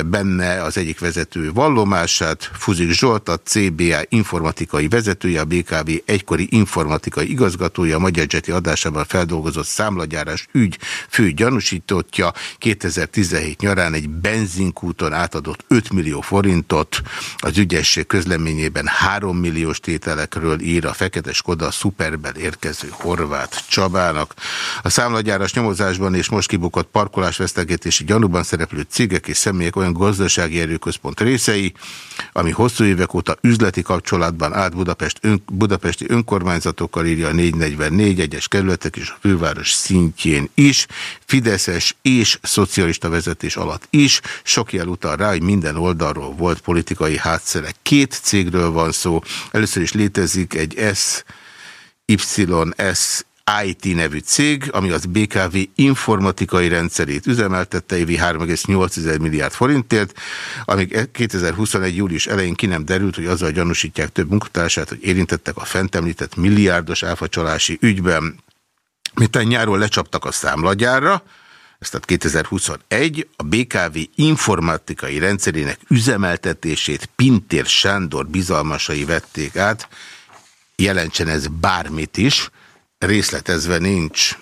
benne az egyik vezető vallomását, Fuzik Zsolt, a CBA informatikai vezetője, a BKV egykori informatikai igazgatója, igazgatója, a Magyar Jeti adásában feldolgozott számlagyárás ügy fő gyanúsítottja 2017 nyarán egy benzinkúton átadott 5 millió forintot, az ügyesség közleményében 3 milliós tételekről ír a Fekete Skoda szuperben érkező Horváth Csabának. A számlagyáras nyomozásban és most kibukott parkolásvesztegetési gyanúban szereplő cégek és személyek olyan gazdasági erőközpont részei, ami hosszú évek óta üzleti kapcsolatban állt Budapest ön, budapesti önkormányzatokkal írja a 444 egyes kerületek és a főváros szintjén is, Fideszes és szocialista vezetés alatt is, sok jel utal rá, hogy minden oldalról volt politikai hátszere. Két cégről van szó, először is létezik egy S, YS IT nevű cég, ami az BKV informatikai rendszerét üzemeltette évi 3,8 milliárd forintért, amíg 2021. július elején ki nem derült, hogy azzal gyanúsítják több munkatársát, hogy érintettek a fent milliárdos áfacsalási ügyben. Miután nyáron lecsaptak a számlagyárra, ez tehát 2021, a BKV informatikai rendszerének üzemeltetését Pintér Sándor bizalmasai vették át, jelentsen ez bármit is, részletezve nincs.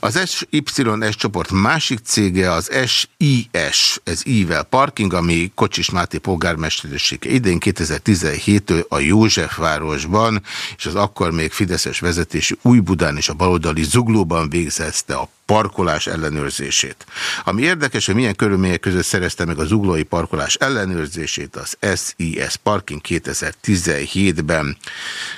Az SYS csoport másik cége az SIS, ez ível parking, ami Kocsis Máté polgármestersége idén 2017-től a Józsefvárosban és az akkor még Fideszes vezetésű Újbudán és a baloldali Zuglóban végzezte a parkolás ellenőrzését. Ami érdekes, hogy milyen körülmények között szerezte meg az zuglói parkolás ellenőrzését az SIS Parking 2017-ben.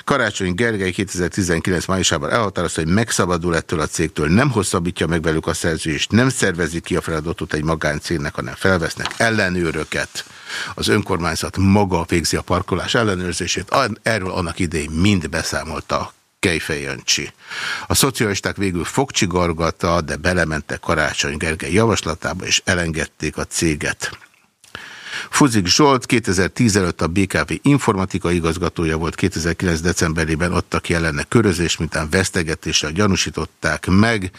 Karácsony Gergely 2019 májusában elhatározta, hogy megszabadul ettől a cégtől, nem hosszabbítja meg velük a szerződést, nem szervezik ki a feladatot egy magáncégnek, hanem felvesznek ellenőröket. Az önkormányzat maga végzi a parkolás ellenőrzését, erről annak idején mind beszámolta Kejfej Jancsi. A szocialisták végül fogcsigargatta, de belementek Karácsony Gergely javaslatába, és elengedték a céget. Fuzik Zsolt 2010 előtt a BKV informatika igazgatója volt, 2009. decemberében adtak ki ellene körözést, mintán vesztegetéssel gyanúsították meg.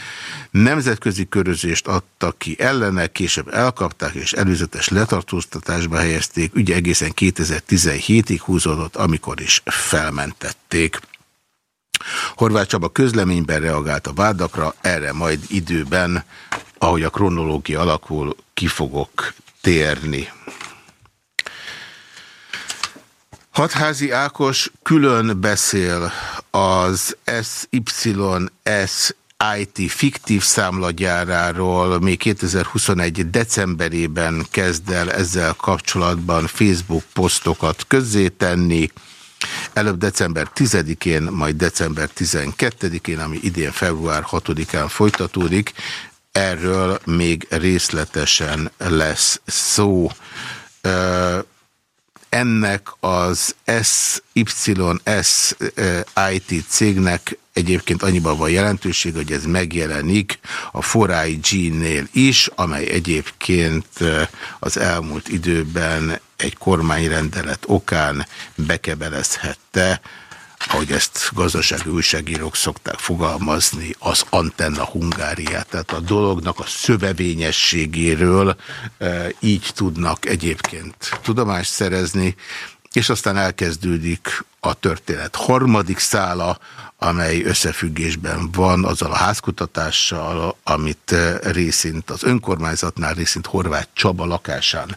Nemzetközi körözést adtak ki ellene, később elkapták és előzetes letartóztatásba helyezték. Ügy egészen 2017-ig húzódott, amikor is felmentették. Horváth Csaba közleményben reagált a vádakra, erre majd időben, ahogy a kronológia alakul, ki fogok térni. Hatházi Ákos külön beszél az SYS IT fiktív számlagyáráról még 2021. decemberében kezd el ezzel kapcsolatban Facebook posztokat közzétenni. Előbb december 10-én, majd december 12-én, ami idén február 6-án folytatódik. Erről még részletesen lesz szó. Ennek az SYS IT cégnek egyébként annyiban van jelentőség, hogy ez megjelenik a 4IG-nél is, amely egyébként az elmúlt időben egy kormányrendelet okán bekebelezhette, ahogy ezt gazdasági újságírók szokták fogalmazni, az Antenna Hungáriát. Tehát a dolognak a szövevényességéről e, így tudnak egyébként tudomást szerezni, és aztán elkezdődik a történet harmadik szála, amely összefüggésben van azzal a házkutatással, amit részint az önkormányzatnál, részint Horváth Csaba lakásán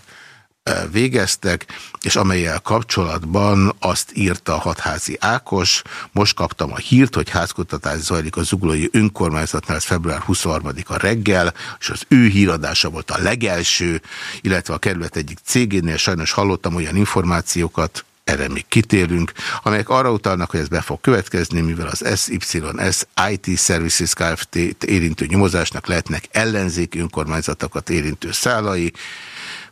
végeztek, és amelyel kapcsolatban azt írta hatházi Ákos, most kaptam a hírt, hogy házkutatás zajlik a zuglói önkormányzatnál, ez február 23-a reggel, és az ő híradása volt a legelső, illetve a kerület egyik cégénél sajnos hallottam olyan információkat, erre még kitérünk, amelyek arra utalnak, hogy ez be fog következni, mivel az SYS IT Services Kft. érintő nyomozásnak lehetnek ellenzéki önkormányzatokat érintő szálai,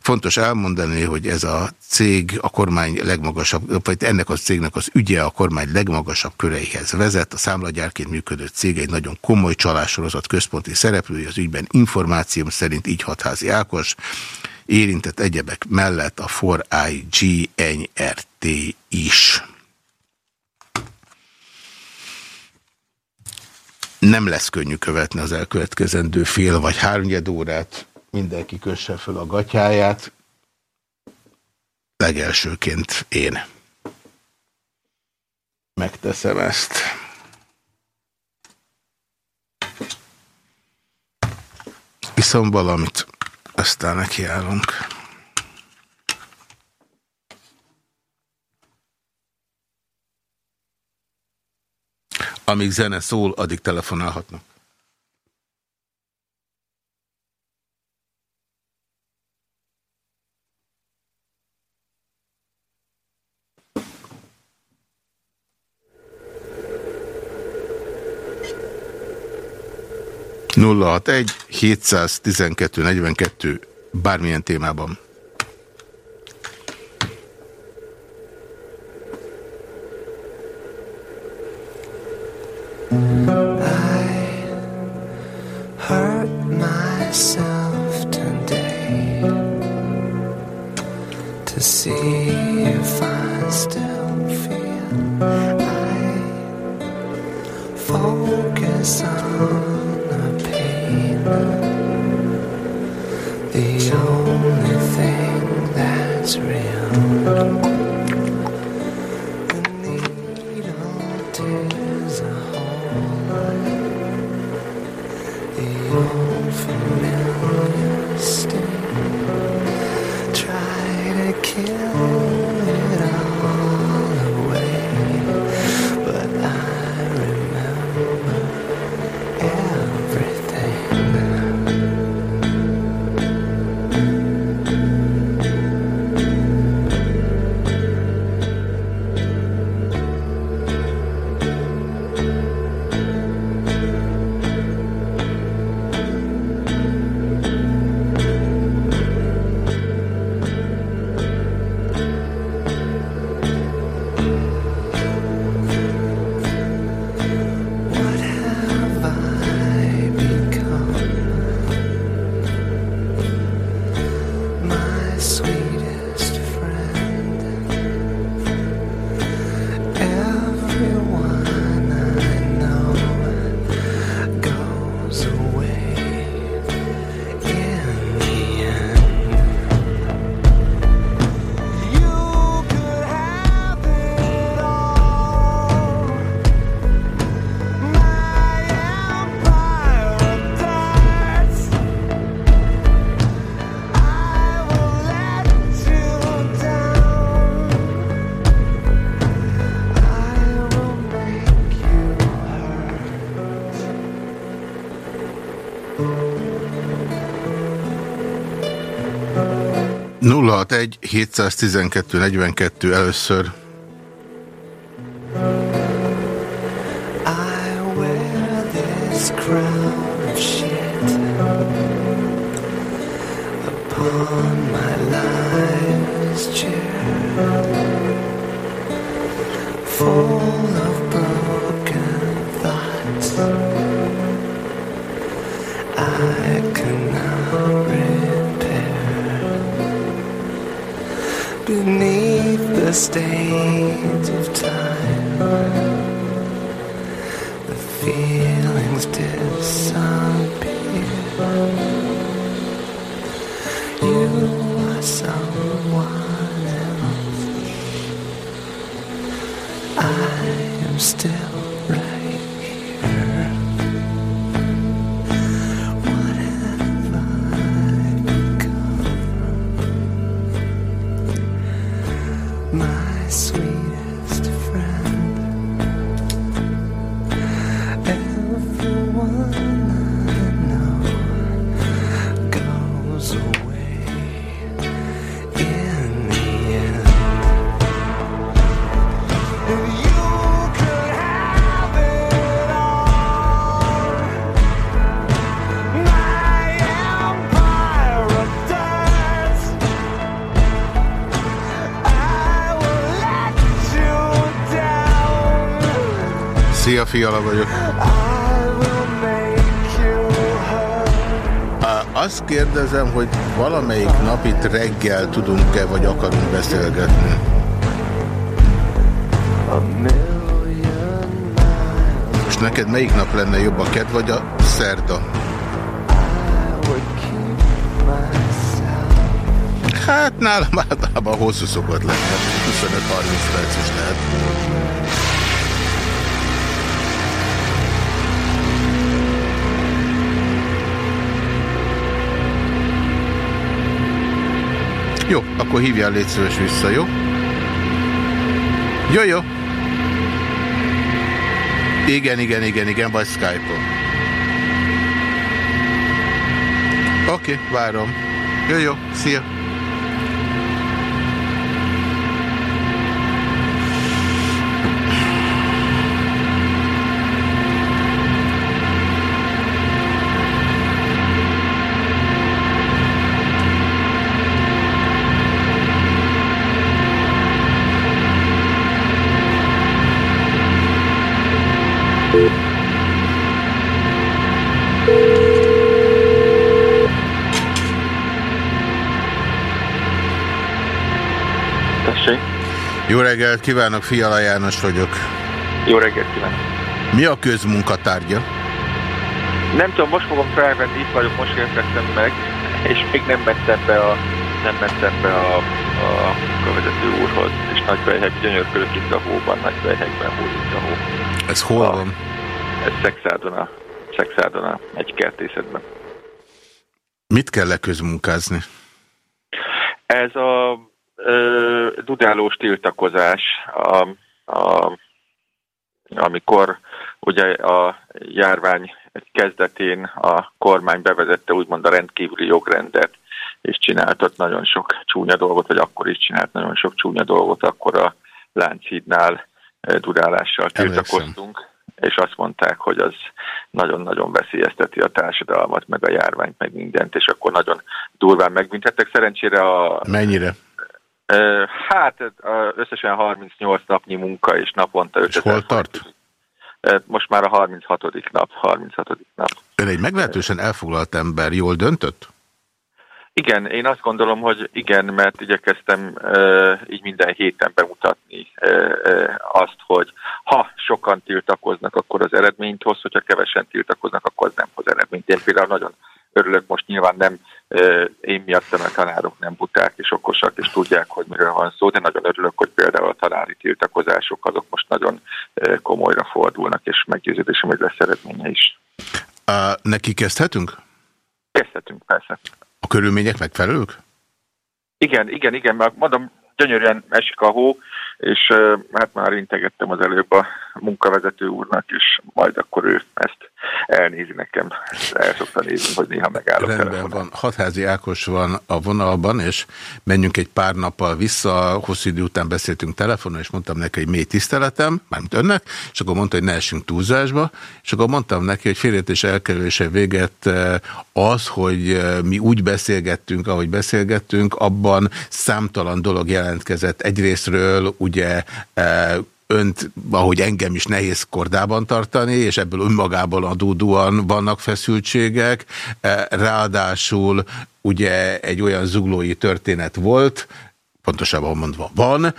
Fontos elmondani, hogy ez a cég a kormány legmagasabb, vagy ennek a cégnek az ügye a kormány legmagasabb köreihez vezet. A számlagyárként működő cég egy nagyon komoly csalásorozat központi szereplője, az ügyben információm szerint így hatházi Ákos, érintett egyebek mellett a 4IG NRT is. Nem lesz könnyű követni az elkövetkezendő fél vagy háromnyed órát mindenki kösse föl a gatyáját. Legelsőként én. Megteszem ezt. Iszom valamit, aztán nekiállunk. Amíg zene szól, addig telefonálhatnak. Nulla hat egy 712 42 bármilyen témában. 061 712 42 először. Fiala vagyok. Azt kérdezem, hogy valamelyik nap itt reggel tudunk-e, vagy akarunk beszélgetni? Most neked melyik nap lenne jobb a ked, vagy a szerda? Hát nálam általában hosszú szokott lenni, hát 25-30 perc is lehet. Jó, akkor hívjál légy vissza, jó? Jó, jó. Igen, igen, igen, igen, vagy Skype-on. Oké, okay, várom. Jó, jó, szia. Tessék. Jó reggelt kívánok, Fiala János vagyok. Jó reggelt kívánok. Mi a közmunkatárgya? Nem tudom, most fogom felvenni, itt vagyok, most érkeztem meg, és még nem mentem be a, nem mentem be a, a munkavezető úrhoz, és Nagybelyheg, gyönyörködök itt a hóban, Nagybelyhegben húzik a hó. Ez hol van? Ez Szexádon a, Szexádon a egy kertészetben. Mit kell leközmunkázni? Ez a dudálós tiltakozás, a, a, amikor ugye a járvány kezdetén a kormány bevezette úgymond a rendkívüli jogrendet, és csinált ott nagyon sok csúnya dolgot, vagy akkor is csinált nagyon sok csúnya dolgot, akkor a Lánchídnál ö, dudálással tiltakoztunk, és azt mondták, hogy az nagyon-nagyon veszélyezteti a társadalmat, meg a járványt, meg mindent, és akkor nagyon durván megbüntettek. Szerencsére a Mennyire? Hát összesen 38 napnyi munka, és naponta 5000 hol tart? Most már a 36. nap, 36. nap. Ön egy meglehetősen elfoglalt ember, jól döntött? Igen, én azt gondolom, hogy igen, mert igyekeztem ö, így minden héten bemutatni ö, ö, azt, hogy ha sokan tiltakoznak, akkor az eredményt hoz, hogyha kevesen tiltakoznak, akkor az nem hoz eredményt. Én például nagyon örülök, most nyilván nem én miattam a tanárok nem buták és okosak, és tudják, hogy miről van szó, de nagyon örülök, hogy például a tanári tiltakozások azok most nagyon komolyra fordulnak, és meggyőződésem, hogy lesz eredménye is. Uh, neki kezdhetünk? Kezdhetünk, persze. A körülmények megfelelők? Igen, igen, igen, mert mondom, gyönyörűen esik a hó, és hát már integettem az előbb a, munkavezető úrnak, és majd akkor ő ezt elnézi nekem. El szokta nézni, hogy néha megállok. Rendben van. Hatházi Ákos van a vonalban, és menjünk egy pár nappal vissza. Hosszú idő után beszéltünk telefonon, és mondtam neki, hogy mély tiszteletem, mármint önnek, és akkor mondta, hogy ne essünk túlzásba, és akkor mondtam neki, hogy félretés elkerülése véget az, hogy mi úgy beszélgettünk, ahogy beszélgettünk, abban számtalan dolog jelentkezett. Egyrésztről ugye eh, önt, ahogy engem is nehéz kordában tartani, és ebből önmagából adódóan vannak feszültségek. Eh, Ráadásul ugye egy olyan zuglói történet volt, pontosabban mondva van,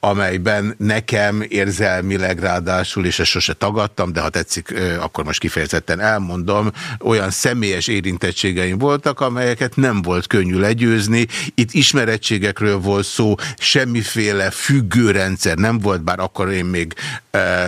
amelyben nekem érzelmileg ráadásul, és ezt sose tagadtam, de ha tetszik, akkor most kifejezetten elmondom, olyan személyes érintettségeim voltak, amelyeket nem volt könnyű legyőzni. Itt ismerettségekről volt szó, semmiféle függőrendszer nem volt, bár akkor én még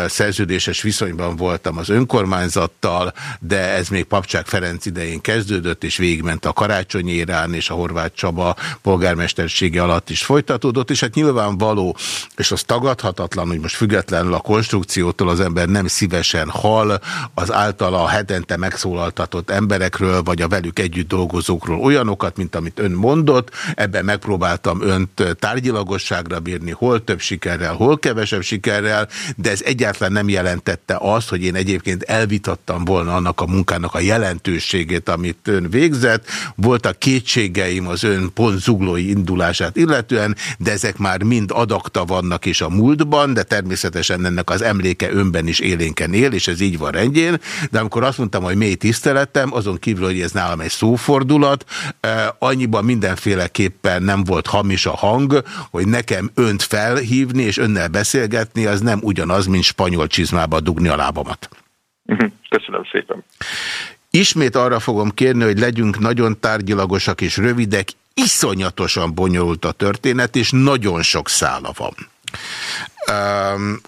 szerződéses viszonyban voltam az önkormányzattal, de ez még Papcsák Ferenc idején kezdődött, és végigment a Karácsonyi Érán és a Horváth Csaba polgármestersége alatt is folytatódott, és hát nyilvánvaló, és az tagadhatatlan, hogy most függetlenül a konstrukciótól az ember nem szívesen hal az általa hetente megszólaltatott emberekről, vagy a velük együtt dolgozókról olyanokat, mint amit ön mondott. Ebben megpróbáltam önt tárgyilagosságra bírni, hol több sikerrel, hol kevesebb sikerrel, de ez egyáltalán nem jelentette azt, hogy én egyébként elvitattam volna annak a munkának a jelentőségét, amit ön végzett. Voltak kétségeim az ön pont zuglói indulását illetően, de ezek már mind adakta vannak is a múltban, de természetesen ennek az emléke önben is élénken él, és ez így van rendjén. De amikor azt mondtam, hogy mély tiszteletem, azon kívül, hogy ez nálam egy szófordulat, eh, annyiban mindenféleképpen nem volt hamis a hang, hogy nekem önt felhívni és önnel beszélgetni, az nem ugyanaz, mint spanyol csizmába dugni a lábamat. Köszönöm szépen. Ismét arra fogom kérni, hogy legyünk nagyon tárgyilagosak és rövidek, iszonyatosan bonyolult a történet, és nagyon sok szála van.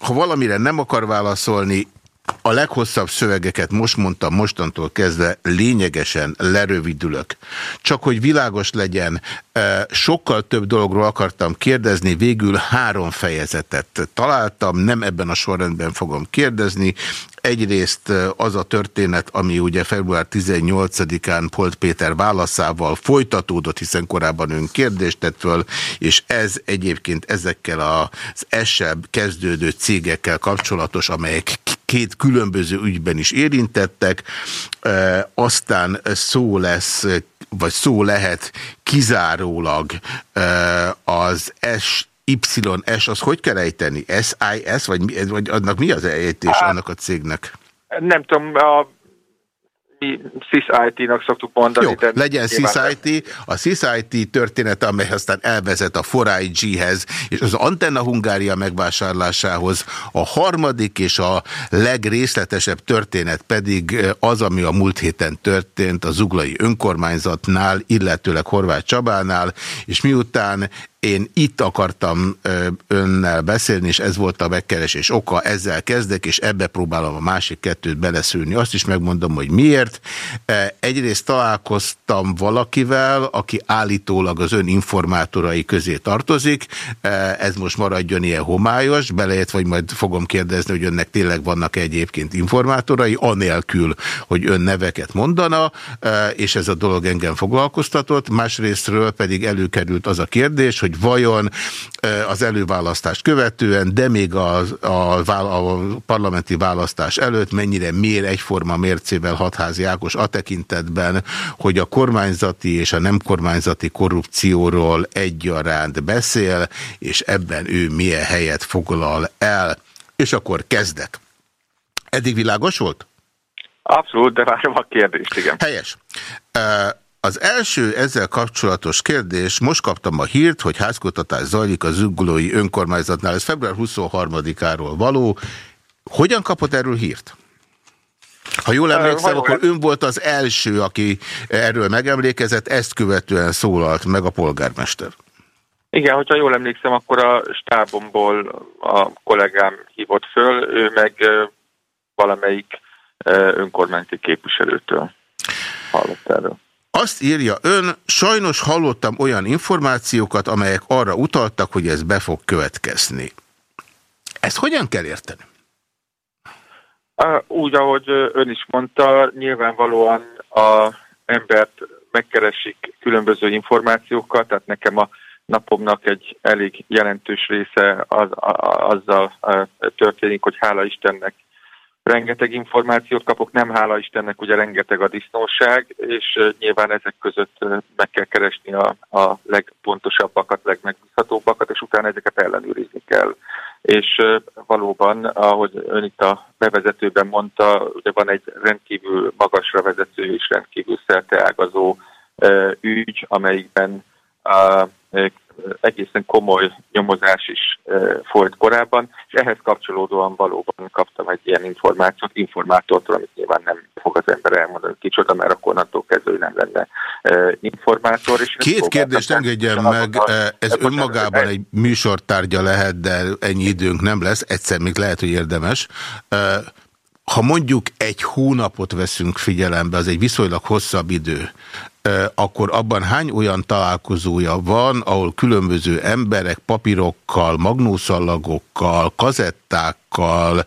Ha valamire nem akar válaszolni, a leghosszabb szövegeket most mondtam, mostantól kezdve lényegesen lerövidülök. Csak hogy világos legyen, sokkal több dologról akartam kérdezni, végül három fejezetet találtam, nem ebben a sorrendben fogom kérdezni. Egyrészt az a történet, ami ugye február 18-án Polt Péter válaszával folytatódott, hiszen korábban ön kérdést tett föl, és ez egyébként ezekkel az esebb kezdődő cégekkel kapcsolatos, amelyek két különböző ügyben is érintettek, aztán szó lesz, vagy szó lehet kizárólag az S YS, az hogy kell ejteni? SIS, vagy, vagy annak mi az ejtés annak a cégnek? Nem tudom, a SysIT-nak szoktuk mondani. Jó, de legyen SysIT, a SysIT története, amely aztán elvezet a 4IG-hez, és az Antenna Hungária megvásárlásához, a harmadik és a legrészletesebb történet pedig az, ami a múlt héten történt a Zuglai önkormányzatnál, illetőleg Horváth Csabánál, és miután én itt akartam önnel beszélni, és ez volt a megkeresés oka, ezzel kezdek, és ebbe próbálom a másik kettőt beleszülni. Azt is megmondom, hogy miért. Egyrészt találkoztam valakivel, aki állítólag az ön informátorai közé tartozik. Ez most maradjon ilyen homályos, belejött, vagy majd fogom kérdezni, hogy önnek tényleg vannak -e egyébként informátorai, anélkül, hogy ön neveket mondana, és ez a dolog engem foglalkoztatott. Másrésztről pedig előkerült az a kérdés, hogy vajon e, az előválasztást követően, de még a, a, a parlamenti választás előtt mennyire mér egyforma mércével hatházi Ákos a tekintetben, hogy a kormányzati és a nem kormányzati korrupcióról egyaránt beszél, és ebben ő milyen helyet foglal el. És akkor kezdek. Eddig világos volt? Abszolút, de várom a kérdést, igen. Helyes. Az első ezzel kapcsolatos kérdés, most kaptam a hírt, hogy házkutatás zajlik a Zuglói önkormányzatnál, ez február 23-áról való. Hogyan kapott erről hírt? Ha jól emlékszem, akkor ön volt az első, aki erről megemlékezett, ezt követően szólalt meg a polgármester. Igen, hogyha jól emlékszem, akkor a stábomból a kollégám hívott föl, ő meg valamelyik önkormányzati képviselőtől hallott erről. Azt írja ön, sajnos hallottam olyan információkat, amelyek arra utaltak, hogy ez be fog következni. Ezt hogyan kell érteni? Úgy, ahogy ön is mondta, nyilvánvalóan a embert megkeresik különböző információkkal, tehát nekem a napomnak egy elég jelentős része az, a, azzal történik, hogy hála Istennek rengeteg információt kapok, nem hála Istennek, ugye rengeteg a disznóság, és nyilván ezek között meg kell keresni a, a legpontosabbakat, legmegbízhatóbbakat, és utána ezeket ellenőrizni kell. És valóban, ahogy ön itt a bevezetőben mondta, ugye van egy rendkívül magasra vezető és rendkívül szerteágazó ügy, amelyikben a, ö, egészen komoly nyomozás is ö, folyt korábban, és ehhez kapcsolódóan valóban kaptam egy ilyen információt, informátortól, amit nyilván nem fog az ember elmondani, kicsoda, mert akkor onnantól kezdve nem lenne ö, informátor. És Két kérdést engedjen meg, ez önmagában egy műsortárgya lehet, de ennyi időnk nem lesz, egyszer még lehet, hogy érdemes. Ha mondjuk egy hónapot veszünk figyelembe, az egy viszonylag hosszabb idő, akkor abban hány olyan találkozója van, ahol különböző emberek papírokkal, magnószallagokkal, kazettákkal,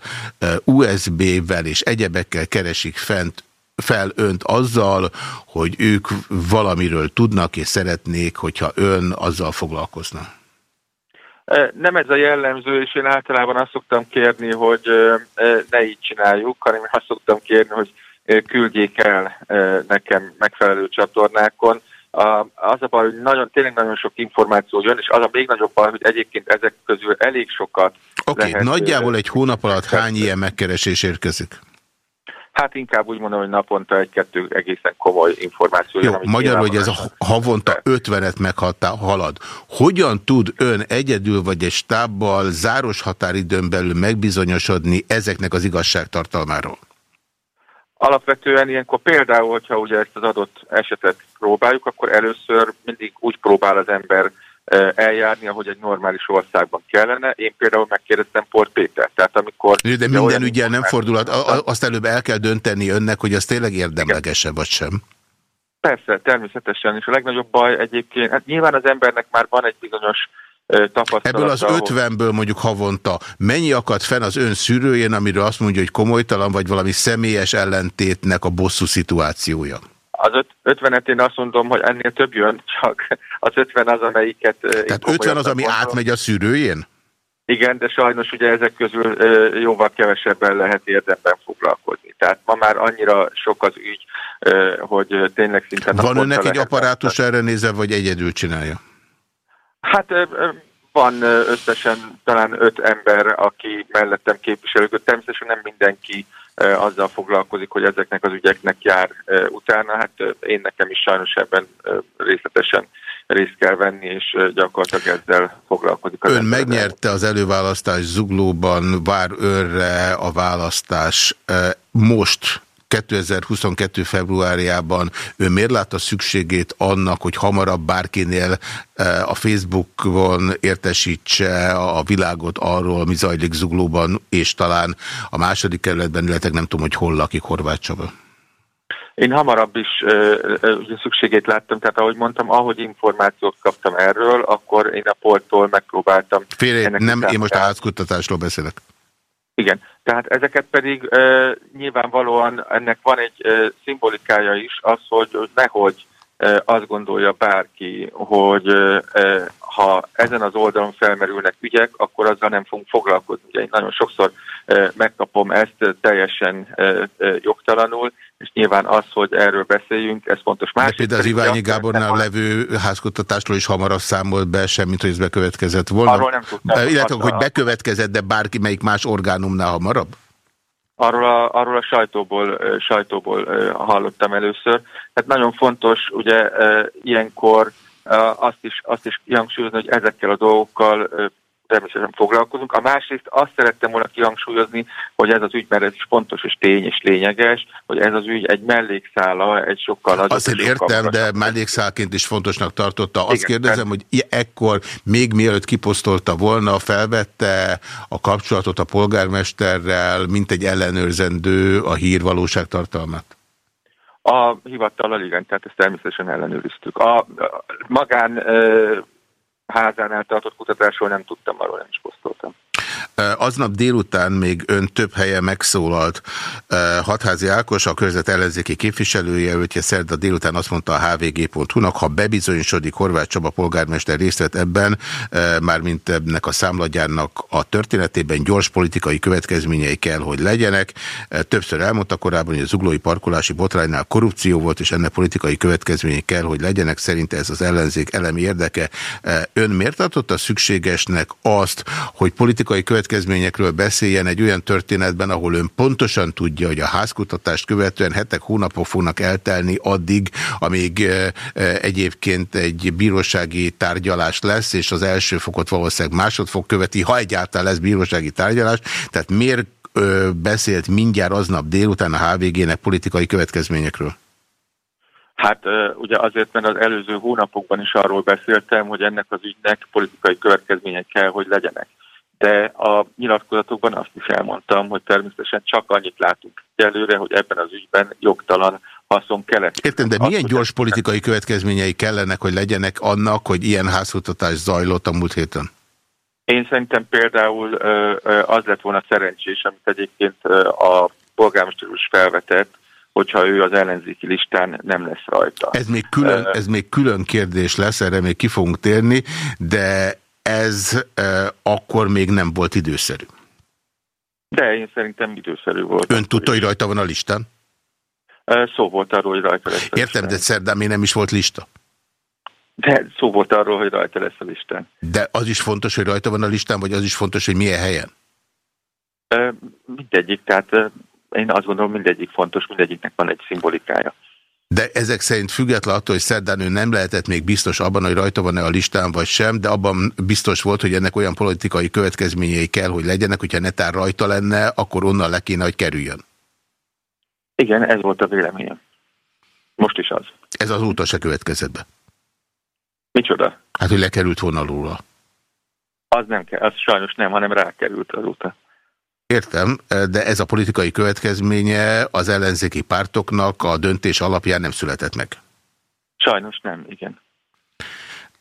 USB-vel és egyebekkel keresik fent fel önt azzal, hogy ők valamiről tudnak és szeretnék, hogyha ön azzal foglalkozna. Nem ez a jellemző, és én általában azt szoktam kérni, hogy ne így csináljuk, hanem azt szoktam kérni, hogy küldjék el nekem megfelelő csatornákon. Az a baj, hogy nagyon, tényleg nagyon sok információ jön, és az a még nagyobb baj, hogy egyébként ezek közül elég sokat Oké, okay, nagyjából egy hónap alatt hány ilyen megkeresés érkezik? Hát inkább úgy mondom, hogy naponta egy-kettő egészen komoly információ. jön, Jó, amit magyarul, hogy ez a havonta 50-et meghalad. Hogyan tud ön egyedül vagy egy stábbal záros határidőn belül megbizonyosodni ezeknek az igazságtartalmáról? Alapvetően ilyenkor például, hogyha ugye ezt az adott esetet próbáljuk, akkor először mindig úgy próbál az ember eh, eljárni, ahogy egy normális országban kellene. Én például megkérdeztem Port Péter. Tehát amikor... De minden olyan ügyel nem a- Azt előbb el kell dönteni önnek, hogy az tényleg érdemleges-e vagy sem. Persze, természetesen, és a legnagyobb baj egyébként, hát nyilván az embernek már van egy bizonyos ö, tapasztalata. Ebből az ahol- 50-ből mondjuk havonta mennyi akad fenn az ön szűrőjén, amiről azt mondja, hogy komolytalan, vagy valami személyes ellentétnek a bosszú szituációja? Az öt, 50-et én azt mondom, hogy ennél több jön, csak az 50 az, amelyiket... Tehát 50 az, ami komolyan átmegy a szűrőjén? Igen, de sajnos ugye ezek közül ö, jóval kevesebben lehet érdemben foglalkozni. Tehát ma már annyira sok az ügy, ö, hogy tényleg szinte Van önnek egy apparátus erre nézve, vagy egyedül csinálja? Hát van összesen talán öt ember, aki mellettem képviselők. Természetesen nem mindenki azzal foglalkozik, hogy ezeknek az ügyeknek jár utána. Hát én nekem is sajnos ebben részletesen részt kell venni, és gyakorlatilag ezzel foglalkozik. az Ön ember. megnyerte az előválasztás zuglóban, vár önre a választás most 2022. februárjában ő miért látta szükségét annak, hogy hamarabb bárkinél eh, a Facebookon értesítse a világot arról, mi zajlik Zuglóban, és talán a második kerületben, illetve nem tudom, hogy hol lakik Horváth Csaba. Én hamarabb is ö, ö, ugye szükségét láttam, tehát ahogy mondtam, ahogy információt kaptam erről, akkor én a polttól megpróbáltam. Félre, nem, én most a házkutatásról beszélek. Igen, tehát ezeket pedig ö, nyilvánvalóan ennek van egy ö, szimbolikája is, az, hogy, hogy nehogy ö, azt gondolja bárki, hogy ö, ha ezen az oldalon felmerülnek ügyek, akkor azzal nem fogunk foglalkozni. Ugye én nagyon sokszor megkapom ezt teljesen jogtalanul, és nyilván az, hogy erről beszéljünk, ez fontos. Másik például az Iványi Gábornál szeretném levő házkutatásról is hamarabb számolt be, semmint, hogy ez bekövetkezett volna. Arról nem tudtam. Illetve, hogy Arra- bekövetkezett, de bárki melyik más orgánumnál hamarabb? Arról a, arról a sajtóból, sajtóból hallottam először. Tehát nagyon fontos ugye ilyenkor azt is, azt is kihangsúlyozni, hogy ezekkel a dolgokkal természetesen foglalkozunk. A másrészt azt szerettem volna kihangsúlyozni, hogy ez az ügy, mert ez is fontos és tény és lényeges, hogy ez az ügy egy mellékszála, egy sokkal nagyobb... Azért sokkal értem, de mellékszálként is fontosnak tartotta. Azt Igen, kérdezem, hogy i- ekkor, még mielőtt kiposztolta volna, felvette a kapcsolatot a polgármesterrel, mint egy ellenőrzendő a hír valóságtartalmát? A hivatallal igen, tehát ezt természetesen ellenőriztük. A, magán házánál tartott kutatásról nem tudtam, arról nem is posztoltam. Aznap délután még ön több helyen megszólalt. Hatházi Ákos, a körzet ellenzéki képviselője, őtje szerda délután azt mondta a hvg.hu-nak, ha bebizonyosodik Horváth Csaba polgármester részt vett ebben, mármint ennek a számlagyárnak a történetében gyors politikai következményei kell, hogy legyenek. Többször elmondta korábban, hogy a zuglói parkolási botránynál korrupció volt, és ennek politikai következményei kell, hogy legyenek. Szerint ez az ellenzék elemi érdeke. Ön miért tartotta szükségesnek azt, hogy politikai következményekről beszéljen egy olyan történetben, ahol ön pontosan tudja, hogy a házkutatást követően hetek, hónapok fognak eltelni addig, amíg egyébként egy bírósági tárgyalás lesz, és az első fokot valószínűleg másodfok követi, ha egyáltalán lesz bírósági tárgyalás. Tehát miért beszélt mindjárt aznap délután a HVG-nek politikai következményekről? Hát ugye azért, mert az előző hónapokban is arról beszéltem, hogy ennek az ügynek politikai következmények kell, hogy legyenek. De a nyilatkozatokban azt is elmondtam, hogy természetesen csak annyit látunk előre, hogy ebben az ügyben jogtalan haszon kelet. Értem, de milyen gyors politikai következményei kellenek, hogy legyenek annak, hogy ilyen házkutatás zajlott a múlt héten? Én szerintem például az lett volna szerencsés, amit egyébként a polgármester is felvetett, hogyha ő az ellenzéki listán nem lesz rajta. Ez még külön, ez még külön kérdés lesz, erre még ki fogunk térni, de ez e, akkor még nem volt időszerű. De én szerintem időszerű volt. Ön tudta, hogy rajta van a listán? Szó volt arról, hogy rajta lesz a Értem, de szerdán még nem is volt lista. De szó volt arról, hogy rajta lesz a listán. De az is fontos, hogy rajta van a listán, vagy az is fontos, hogy milyen helyen? Mindegyik, tehát én azt gondolom mindegyik fontos, mindegyiknek van egy szimbolikája. De ezek szerint független attól, hogy szerdán ő nem lehetett még biztos abban, hogy rajta van-e a listán vagy sem, de abban biztos volt, hogy ennek olyan politikai következményei kell, hogy legyenek, hogyha netán rajta lenne, akkor onnan le kéne, hogy kerüljön. Igen, ez volt a véleményem. Most is az. Ez az úton se következett be. Micsoda? Hát, hogy lekerült volna róla. Az nem kell, az sajnos nem, hanem rákerült azóta. Értem, de ez a politikai következménye az ellenzéki pártoknak a döntés alapján nem született meg. Sajnos nem, igen.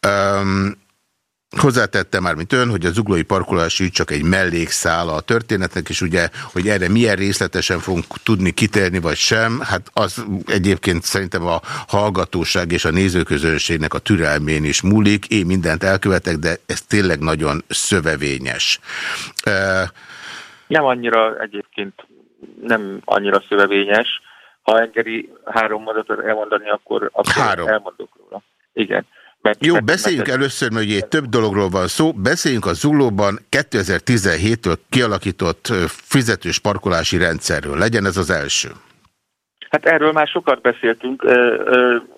Um, Hozzátette már, mint ön, hogy a zuglói parkolási csak egy mellékszál a történetnek, és ugye, hogy erre milyen részletesen fogunk tudni kitérni, vagy sem, hát az egyébként szerintem a hallgatóság és a nézőközönségnek a türelmén is múlik. Én mindent elkövetek, de ez tényleg nagyon szövevényes. Uh, nem annyira egyébként, nem annyira szövevényes. Ha engedi három mondatot elmondani, akkor, akkor három. elmondok róla. Igen. Mert, Jó, beszéljünk mert, először, mert ugye több dologról van szó. Beszéljünk a Zuglóban 2017-től kialakított fizetős parkolási rendszerről. Legyen ez az első. Hát erről már sokat beszéltünk.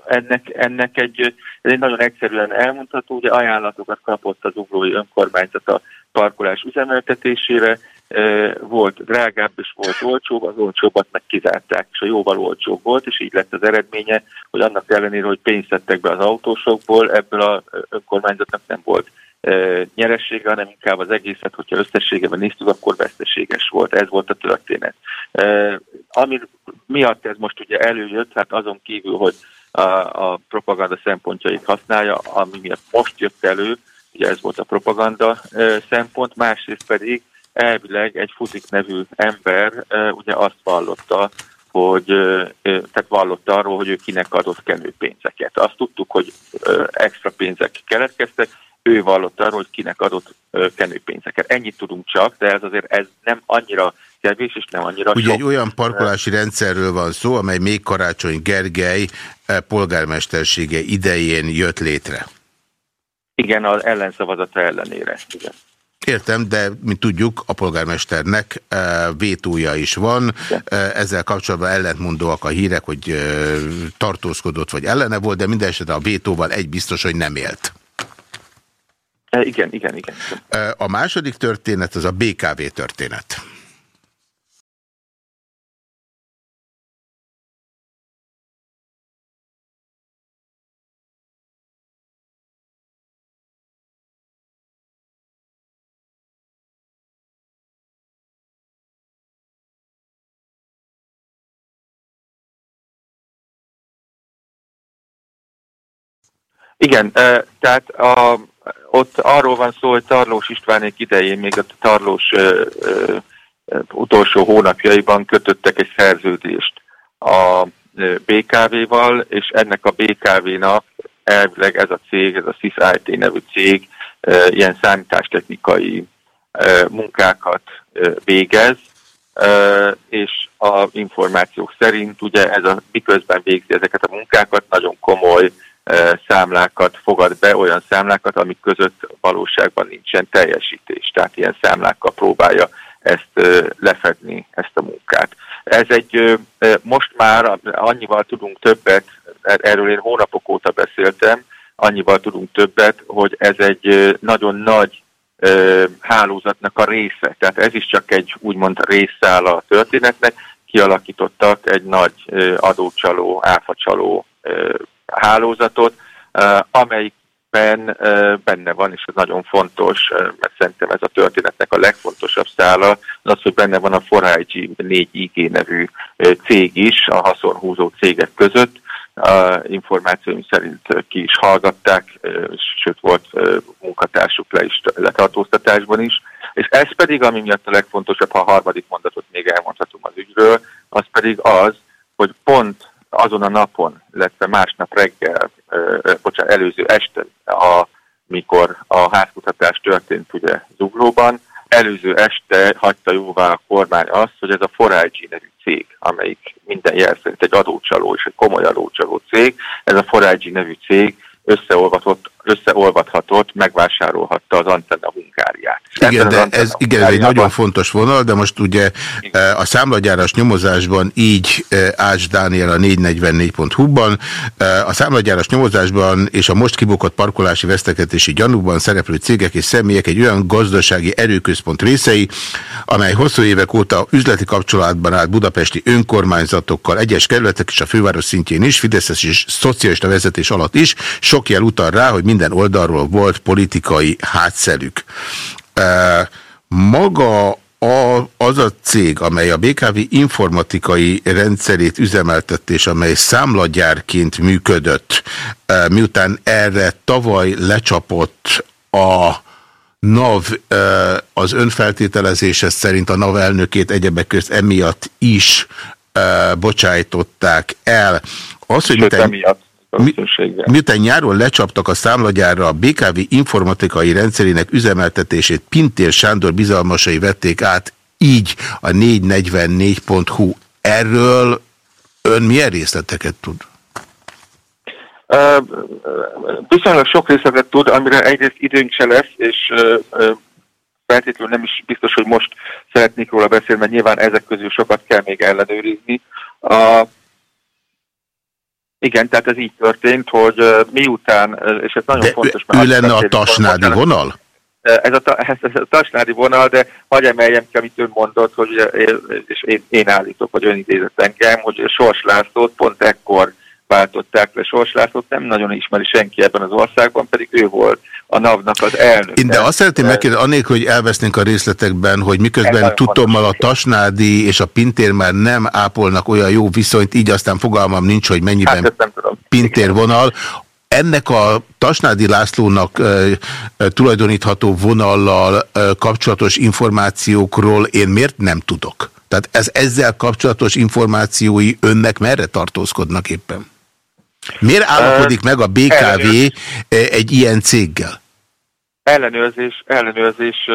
Ennek, ennek egy, ez egy nagyon egyszerűen elmondható, ugye ajánlatokat kapott az uglói önkormányzat a parkolás üzemeltetésére, volt drágább és volt olcsóbb, az olcsóbbat meg kizárták, és a jóval olcsóbb volt, és így lett az eredménye, hogy annak ellenére, hogy pénzt tettek be az autósokból, ebből a önkormányzatnak nem volt nyeressége, hanem inkább az egészet, hogyha összességében néztük, akkor veszteséges volt. Ez volt a történet. Ami miatt ez most ugye előjött, hát azon kívül, hogy a, a propaganda szempontjait használja, ami miatt most jött elő, ugye ez volt a propaganda szempont, másrészt pedig elvileg egy Fuzik nevű ember ugye azt vallotta, hogy tehát vallotta arról, hogy ő kinek adott kenőpénzeket. Azt tudtuk, hogy extra pénzek keletkeztek, ő vallott arról, hogy kinek adott kenőpénzeket. Ennyit tudunk csak, de ez azért ez nem annyira kevés, és nem annyira Ugye sok. egy olyan parkolási rendszerről van szó, amely még Karácsony Gergely polgármestersége idején jött létre. Igen, az ellenszavazata ellenére. Igen. Értem, de mint tudjuk, a polgármesternek vétója is van. Ezzel kapcsolatban ellentmondóak a hírek, hogy tartózkodott vagy ellene volt, de minden esetre a vétóval egy biztos, hogy nem élt. Igen, igen, igen. A második történet az a BKV történet. Igen, tehát a, ott arról van szó, hogy Tarlós Istvánék idején, még a Tarlós ö, ö, utolsó hónapjaiban kötöttek egy szerződést a BKV-val, és ennek a BKV-nak elvileg ez a cég, ez a SysIT nevű cég ilyen számítástechnikai munkákat végez, és a információk szerint ugye ez a, miközben végzi ezeket a munkákat, nagyon komoly számlákat fogad be, olyan számlákat, amik között valóságban nincsen teljesítés. Tehát ilyen számlákkal próbálja ezt lefedni, ezt a munkát. Ez egy, most már annyival tudunk többet, erről én hónapok óta beszéltem, annyival tudunk többet, hogy ez egy nagyon nagy hálózatnak a része. Tehát ez is csak egy úgymond részszál a történetnek. Kialakítottak egy nagy adócsaló, áfacsaló hálózatot, amelyikben benne van, és ez nagyon fontos, mert szerintem ez a történetnek a legfontosabb szála, az az, hogy benne van a 4IG 4IG nevű cég is a haszonhúzó cégek között, a információim szerint ki is hallgatták, sőt volt munkatársuk le is letartóztatásban is. És ez pedig, ami miatt a legfontosabb, ha a harmadik mondatot még elmondhatom az ügyről, az pedig az, hogy pont azon a napon, illetve másnap reggel, bocsánat, előző este, a, mikor a házkutatás történt ugye Zuglóban, előző este hagyta jóvá a kormány azt, hogy ez a Forágyi nevű cég, amelyik minden jel szerint egy adócsaló és egy komoly adócsaló cég, ez a Forágyi nevű cég összeolvatott, összeolvathatott, megvásárolhatta az Antenna Hungáriát. Igen, de ez, igen, ez egy nagyon fontos vonal, de most ugye igen. a számlagyáras nyomozásban így Ács Dániel a 444.hu-ban, a számlagyáras nyomozásban és a most kibukott parkolási vesztegetési gyanúban szereplő cégek és személyek egy olyan gazdasági erőközpont részei, amely hosszú évek óta üzleti kapcsolatban állt budapesti önkormányzatokkal, egyes kerületek és a főváros szintjén is, Fideszes és szocialista vezetés alatt is, sok jel utal rá, hogy minden oldalról volt politikai hátszelük. Maga a, az a cég, amely a BKV informatikai rendszerét üzemeltett, és amely számlagyárként működött, miután erre tavaly lecsapott a NAV az önfeltételezése szerint a NAV elnökét egyebek közt emiatt is bocsájtották el. Az, hogy Sőt, emiatt mi, miután nyáron lecsaptak a számlagyárra a BKV informatikai rendszerének üzemeltetését Pintér Sándor bizalmasai vették át, így a 444.hu. Erről ön milyen részleteket tud? Uh, viszonylag sok részletet tud, amire egyrészt időnk se lesz, és uh, uh, feltétlenül nem is biztos, hogy most szeretnék róla beszélni, mert nyilván ezek közül sokat kell még ellenőrizni. A igen, tehát ez így történt, hogy miután, és ez nagyon de fontos... Ő, ő lenne a tasnádi vonal? Ez a, ez, a tasnádi vonal, de hagyj emeljem ki, amit ön mondott, hogy, és én, én állítok, hogy ön idézett engem, hogy Sors Lászlót pont ekkor váltották le Sors Lászlót, nem nagyon ismeri senki ebben az országban, pedig ő volt a NAV-nak az elnök. Én de azt szeretném megkérdezni, annélkül, hogy elvesznénk a részletekben, hogy miközben tudtommal a Tasnádi és a Pintér már nem ápolnak olyan jó viszonyt, így aztán fogalmam nincs, hogy mennyiben hát, Pintér vonal. Ennek a Tasnádi Lászlónak e, e, tulajdonítható vonallal e, kapcsolatos információkról én miért nem tudok? Tehát ez ezzel kapcsolatos információi önnek merre tartózkodnak éppen? Miért állapodik meg a BKV egy ilyen céggel? Ellenőrzés, ellenőrzés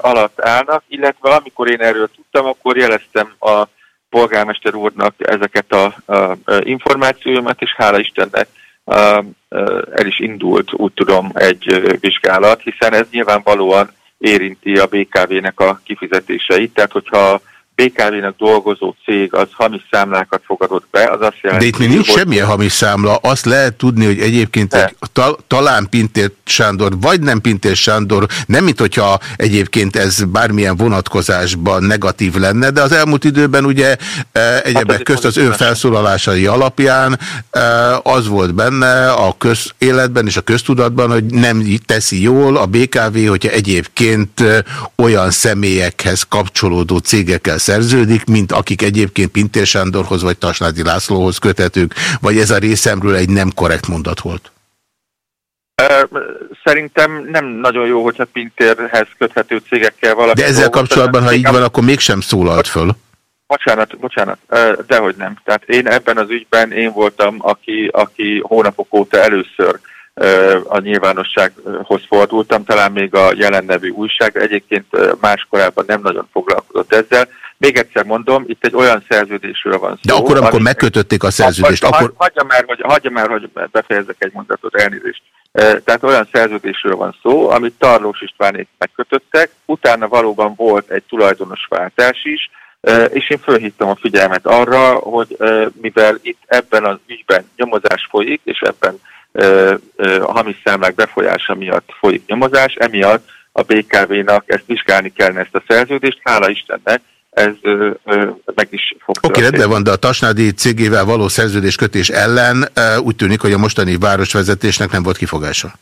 alatt állnak, illetve amikor én erről tudtam, akkor jeleztem a polgármester úrnak ezeket a, a, a információimat, és hála Istennek a, a, el is indult, úgy tudom, egy vizsgálat, hiszen ez nyilvánvalóan érinti a BKV-nek a kifizetéseit, tehát hogyha BKV-nek dolgozó cég az hamis számlákat fogadott be, az azt jelenti... De itt még nincs hogy... semmilyen hamis számla. Azt lehet tudni, hogy egyébként egy, ta, talán Pintér Sándor, vagy nem Pintér Sándor, nem mint hogyha egyébként ez bármilyen vonatkozásban negatív lenne, de az elmúlt időben ugye e, egyebek hát közt az ön felszólalásai alapján e, az volt benne a közéletben és a köztudatban, hogy nem teszi jól a BKV, hogyha egyébként e, olyan személyekhez kapcsolódó cégekkel szerződik, mint akik egyébként Pintér Sándorhoz vagy Tasnádi Lászlóhoz kötetők, vagy ez a részemről egy nem korrekt mondat volt? Szerintem nem nagyon jó, hogyha Pintérhez köthető cégekkel valaki... De ezzel kapcsolatban, ha így van, akkor mégsem szólalt föl. Bocsánat, bocsánat, dehogy nem. Tehát én ebben az ügyben én voltam, aki, aki hónapok óta először a nyilvánossághoz fordultam, talán még a jelen nevű újság, egyébként más korábban nem nagyon foglalkozott ezzel. Még egyszer mondom, itt egy olyan szerződésről van szó. De akkor, amikor ami- megkötötték a szerződést, Hagy- akkor... Hagyja már, hogy, hagyja már, hogy befejezzek egy mondatot, elnézést. Tehát olyan szerződésről van szó, amit Tarlós Istvánék megkötöttek, utána valóban volt egy tulajdonosváltás is, e, és én fölhívtam a figyelmet arra, hogy mivel itt ebben az ügyben nyomozás folyik, és ebben a hamis számlák befolyása miatt folyik nyomozás, emiatt a BKV-nak ezt vizsgálni kellene ezt a szerződést, hála Istennek, ez ö, ö, meg is fog Oké, okay, rendben van, de a Tasnádi cégével való szerződéskötés ellen úgy tűnik, hogy a mostani városvezetésnek nem volt kifogása.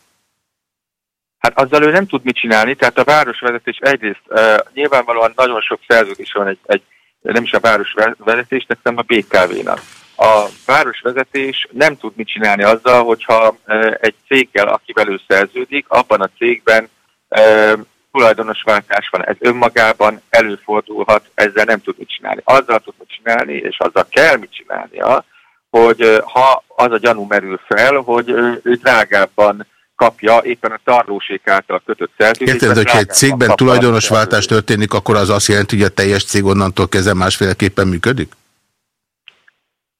Hát azzal ő nem tud mit csinálni, tehát a városvezetés egyrészt uh, nyilvánvalóan nagyon sok szerződés van egy, egy nem is a városvezetésnek, hanem a BKV-nak. A városvezetés nem tud mit csinálni azzal, hogyha uh, egy céggel, akivel ő szerződik, abban a cégben uh, tulajdonosváltás van. Ez önmagában előfordulhat, ezzel nem tud mit csinálni. Azzal tud mit csinálni, és azzal kell mit csinálnia, hogy ha az a gyanú merül fel, hogy ő drágábban kapja éppen a tarlósék által kötött szerződést. Érted, hogyha egy cégben tulajdonosváltás történik, akkor az azt jelenti, hogy a teljes cég onnantól kezdve másféleképpen működik?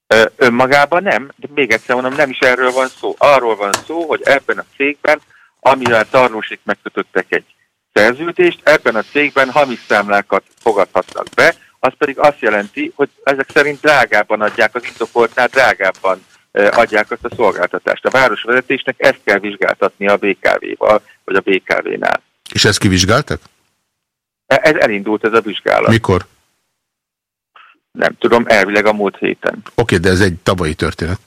Ö, Önmagában nem, de még egyszer mondom, nem is erről van szó. Arról van szó, hogy ebben a cégben, amivel tarlósék megkötöttek egy szerződést, ebben a cégben hamis számlákat fogadhatnak be, az pedig azt jelenti, hogy ezek szerint drágábban adják, az indokoltnál drágábban ö, adják azt a szolgáltatást. A városvezetésnek ezt kell vizsgáltatni a BKV-val, vagy a BKV-nál. És ezt kivizsgáltak? E- Ez elindult ez a vizsgálat. Mikor? Nem tudom, elvileg a múlt héten. Oké, okay, de ez egy tavalyi történet.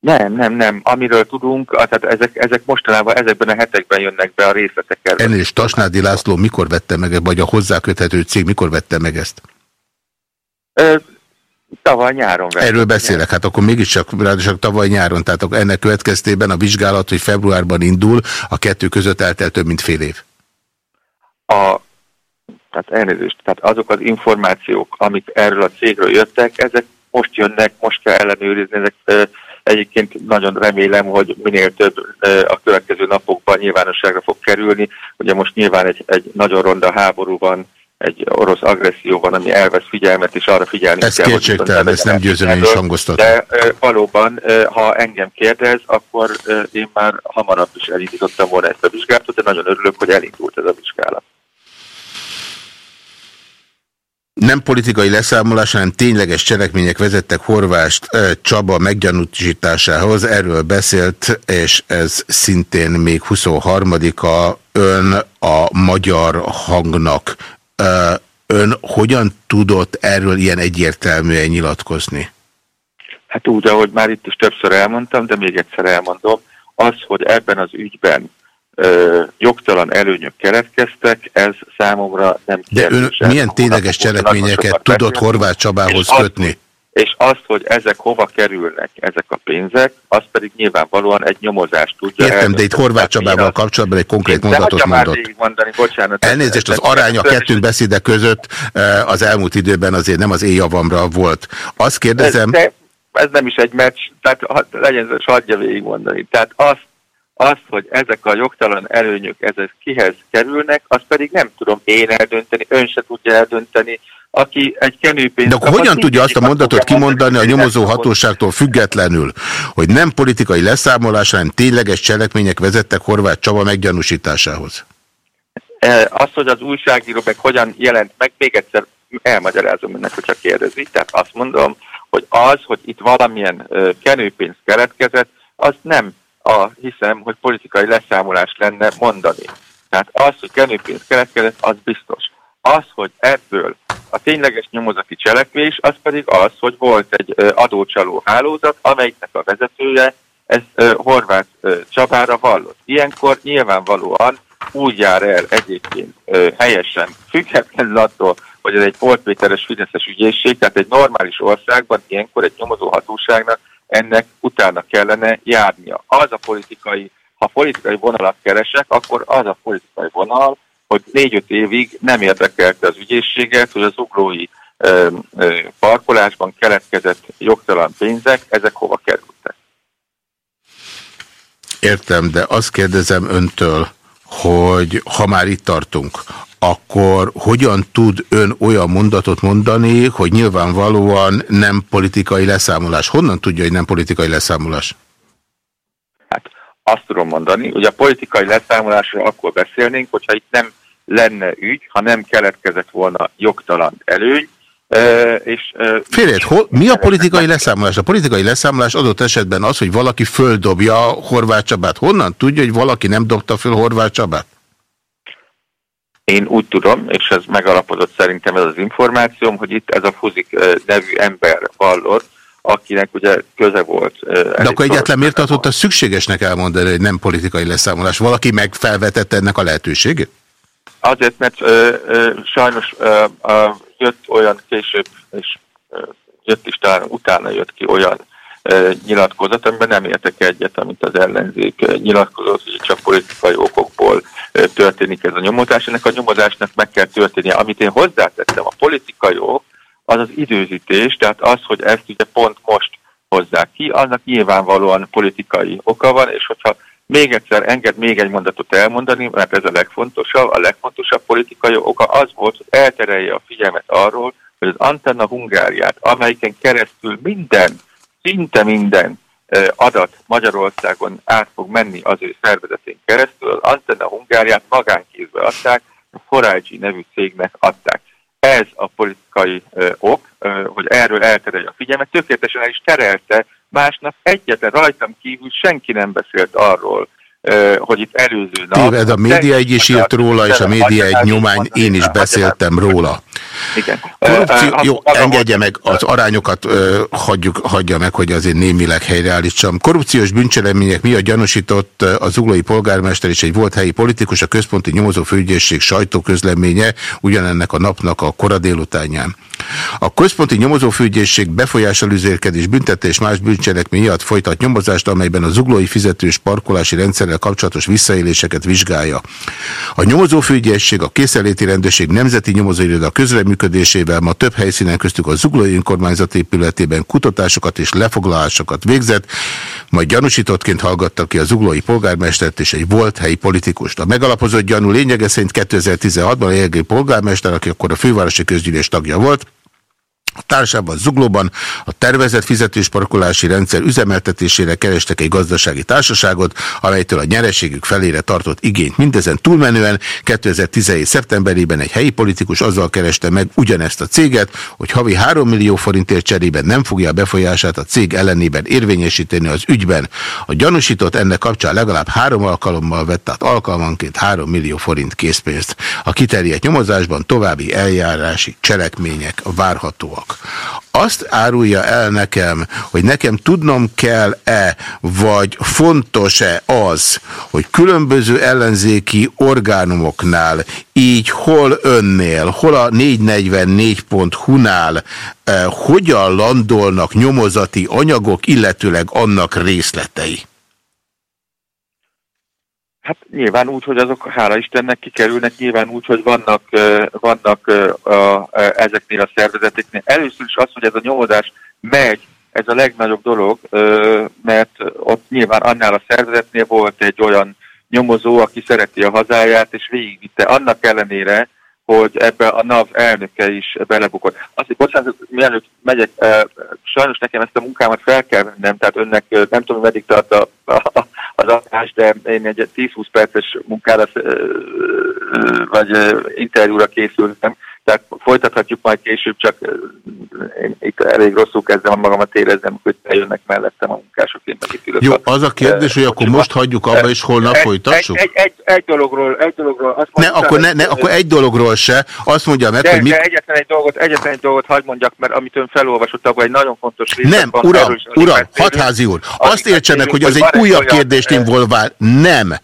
Nem, nem, nem. Amiről tudunk, tehát ezek, ezek mostanában ezekben a hetekben jönnek be a részletek erről. Ennél is Tasnádi László mikor vette meg, vagy a hozzáköthető cég mikor vette meg ezt? Ö, tavaly nyáron vette. Erről beszélek, hát akkor mégiscsak ráadásul tavaly nyáron, tehát ennek következtében a vizsgálat, hogy februárban indul, a kettő között eltelt több mint fél év. A, tehát elnézést, tehát azok az információk, amik erről a cégről jöttek, ezek most jönnek, most kell ellenőrizni, ezek egyébként nagyon remélem, hogy minél több a következő napokban nyilvánosságra fog kerülni. Ugye most nyilván egy, egy nagyon ronda háború van, egy orosz agresszió van, ami elvesz figyelmet, és arra figyelni Ez kell, hogy kétségtelen, ezt nem győzöm én is hangoztatni. De ö, valóban, ha engem kérdez, akkor én már hamarabb is elindítottam volna ezt a vizsgálatot, de nagyon örülök, hogy elindult ez a vizsgálat. Nem politikai leszámolás, hanem tényleges cselekmények vezettek Horvást Csaba meggyanúsításához. Erről beszélt, és ez szintén még 23-a ön a magyar hangnak. Ön hogyan tudott erről ilyen egyértelműen nyilatkozni? Hát úgy, ahogy már itt is többször elmondtam, de még egyszer elmondom, az, hogy ebben az ügyben ö, jogtalan előnyök keletkeztek, ez számomra nem De ön milyen tényleges cselekményeket tudott Horváth Csabához és azt- kötni? És azt, hogy ezek hova kerülnek, ezek a pénzek, az pedig nyilvánvalóan egy nyomozást tudja. Értem, de itt. Horváth én Csabával azt- kapcsolatban egy konkrét De mondatot mondott. végigmondani, bocsánat. Elnézést, az Ez- ez- arány a kettőnk beszéde között eh, az elmúlt időben azért nem az éjjavamra volt. Azt kérdezem, Ez, de ez nem is egy meccs, tehát ha, legyen szíves, hagyja végigmondani. Tehát azt, azt, hogy ezek a jogtalan előnyök ezek kihez kerülnek, azt pedig nem tudom én eldönteni, ön se tudja eldönteni, aki egy kenőpénzt... de akkor hogyan az tudja azt a mondatot kimondani a nyomozó hatóságtól függetlenül, hogy nem politikai leszámolás, hanem tényleges cselekmények vezettek Horváth Csaba meggyanúsításához? Eh, Az, hogy az újságíró meg hogyan jelent meg, még egyszer elmagyarázom önnek, hogyha kérdezi. Tehát azt mondom, hogy az, hogy itt valamilyen kenőpénz keletkezett, az nem a, hiszem, hogy politikai leszámolás lenne mondani. Tehát az, hogy kenőpénz keletkezett, az biztos. Az, hogy ebből a tényleges nyomozati cselekvés, az pedig az, hogy volt egy adócsaló hálózat, amelyiknek a vezetője ez Horváth ö, Csabára vallott. Ilyenkor nyilvánvalóan úgy jár el egyébként helyesen, függetlenül attól, hogy ez egy Volt Péteres Fideszes ügyészség, tehát egy normális országban ilyenkor egy nyomozó hatóságnak ennek utána kellene járnia. Az a politikai, ha politikai vonalat keresek, akkor az a politikai vonal, hogy négy-öt évig nem érdekelte az ügyészséget, hogy az ugrói ö, ö, parkolásban keletkezett jogtalan pénzek, ezek hova kerültek. Értem, de azt kérdezem öntől, hogy ha már itt tartunk, akkor hogyan tud ön olyan mondatot mondani, hogy nyilvánvalóan nem politikai leszámolás? Honnan tudja, hogy nem politikai leszámolás? Azt tudom mondani, hogy a politikai leszámolásról akkor beszélnénk, hogyha itt nem lenne ügy, ha nem keletkezett volna jogtalan előny, ö, és... Félét, hol, mi a politikai leszámolás? A politikai leszámolás adott esetben az, hogy valaki földobja Horváth Csabát. Honnan tudja, hogy valaki nem dobta föl Horváth Csabát? Én úgy tudom, és ez megalapozott szerintem ez az információm, hogy itt ez a Fuzik nevű ember vallott, akinek ugye köze volt. De akkor egyáltalán miért tartotta szükségesnek elmondani, hogy nem politikai leszámolás? Valaki megfelvetette ennek a lehetőségét? Azért, mert ö, ö, sajnos ö, ö, jött olyan később, és jött is talán utána jött ki olyan nyilatkozat, amiben nem értek egyet, amit az ellenzék nyilatkozott, hogy csak politikai okokból történik ez a nyomozás. Ennek a nyomozásnak meg kell történnie. Amit én hozzátettem, a politikai ok, az az időzítés, tehát az, hogy ezt ugye pont most hozzák ki, annak nyilvánvalóan politikai oka van, és hogyha még egyszer enged még egy mondatot elmondani, mert ez a legfontosabb, a legfontosabb politikai oka az volt, hogy elterelje a figyelmet arról, hogy az Antenna Hungáriát, amelyiken keresztül minden, szinte minden adat Magyarországon át fog menni az ő szervezetén keresztül, az Antenna Hungáriát magánkézbe adták, a Forágyi nevű cégnek adták. Ez a politikai ö, ok, ö, hogy erről elterelje a figyelmet, tökéletesen el is terelte, másnap egyetlen rajtam kívül senki nem beszélt arról, hogy itt előző nap... Téved, a média egy is írt róla, és a média egy nyomány, én is beszéltem róla. Igen. Korrupció, jó, engedje meg, az arányokat hagyjuk, hagyja meg, hogy azért némileg helyreállítsam. Korrupciós bűncselekmények miatt gyanúsított az uglói polgármester és egy volt helyi politikus, a központi nyomozó főügyészség sajtóközleménye ugyanennek a napnak a kora délutánján. A központi nyomozófőügyészség befolyásolőzérkedés büntetés más bűncselekmény miatt folytat nyomozást, amelyben az zuglói fizetős parkolási rendszerrel kapcsolatos visszaéléseket vizsgálja. A nyomozófőügyészség, a készenléti rendőrség nemzeti nyomozóiroda közreműködésével ma több helyszínen köztük a zuglói önkormányzat épületében kutatásokat és lefoglalásokat végzett, majd gyanúsítottként hallgattak ki a zuglói polgármestert és egy volt helyi politikust. A megalapozott gyanú lényege szerint 2016-ban a polgármester, aki akkor a fővárosi közgyűlés tagja volt, a társában Zuglóban a tervezett fizetős parkolási rendszer üzemeltetésére kerestek egy gazdasági társaságot, amelytől a nyereségük felére tartott igényt. Mindezen túlmenően 2017. szeptemberében egy helyi politikus azzal kereste meg ugyanezt a céget, hogy havi 3 millió forintért cserében nem fogja a befolyását a cég ellenében érvényesíteni az ügyben. A gyanúsított ennek kapcsán legalább három alkalommal vett át alkalmanként 3 millió forint készpénzt. A kiterjedt nyomozásban további eljárási cselekmények várhatóak. Azt árulja el nekem, hogy nekem tudnom kell-e, vagy fontos-e az, hogy különböző ellenzéki orgánumoknál, így hol önnél, hol a 444.hu-nál eh, hogyan landolnak nyomozati anyagok, illetőleg annak részletei. Hát nyilván úgy, hogy azok, hála Istennek kikerülnek, nyilván úgy, hogy vannak, vannak a, a, ezeknél a szervezeteknél. Először is az, hogy ez a nyomozás megy, ez a legnagyobb dolog, mert ott nyilván annál a szervezetnél volt egy olyan nyomozó, aki szereti a hazáját, és végigvitte. Annak ellenére, hogy ebbe a NAV elnöke is belebukott. Azt, hogy bocsánat, mielőtt megyek, sajnos nekem ezt a munkámat fel kell vennem, tehát önnek nem tudom, meddig tart a, a, az adás, de én egy 10-20 perces munkára vagy interjúra készültem, tehát folytathatjuk majd később, csak én itt elég rosszul kezdem magamat érezni, hogy eljönnek mellettem a munkások, én meg itt Jó, az a kérdés, hogy akkor most hagyjuk abba, és holnap egy, folytassuk? Egy, egy, egy, egy dologról, egy dologról. Azt Ne, akkor, ne, ne, akkor egy dologról se. Azt mondja meg, de, hogy mit... de egyetlen egy dolgot, egyetlen egy dolgot hagyd mondjak, mert amit ön felolvasott, abban egy nagyon fontos részlet Nem, van, uram, uram, hatházi úr, azt értse meg, hogy az egy újabb kérdést involvál. Nem.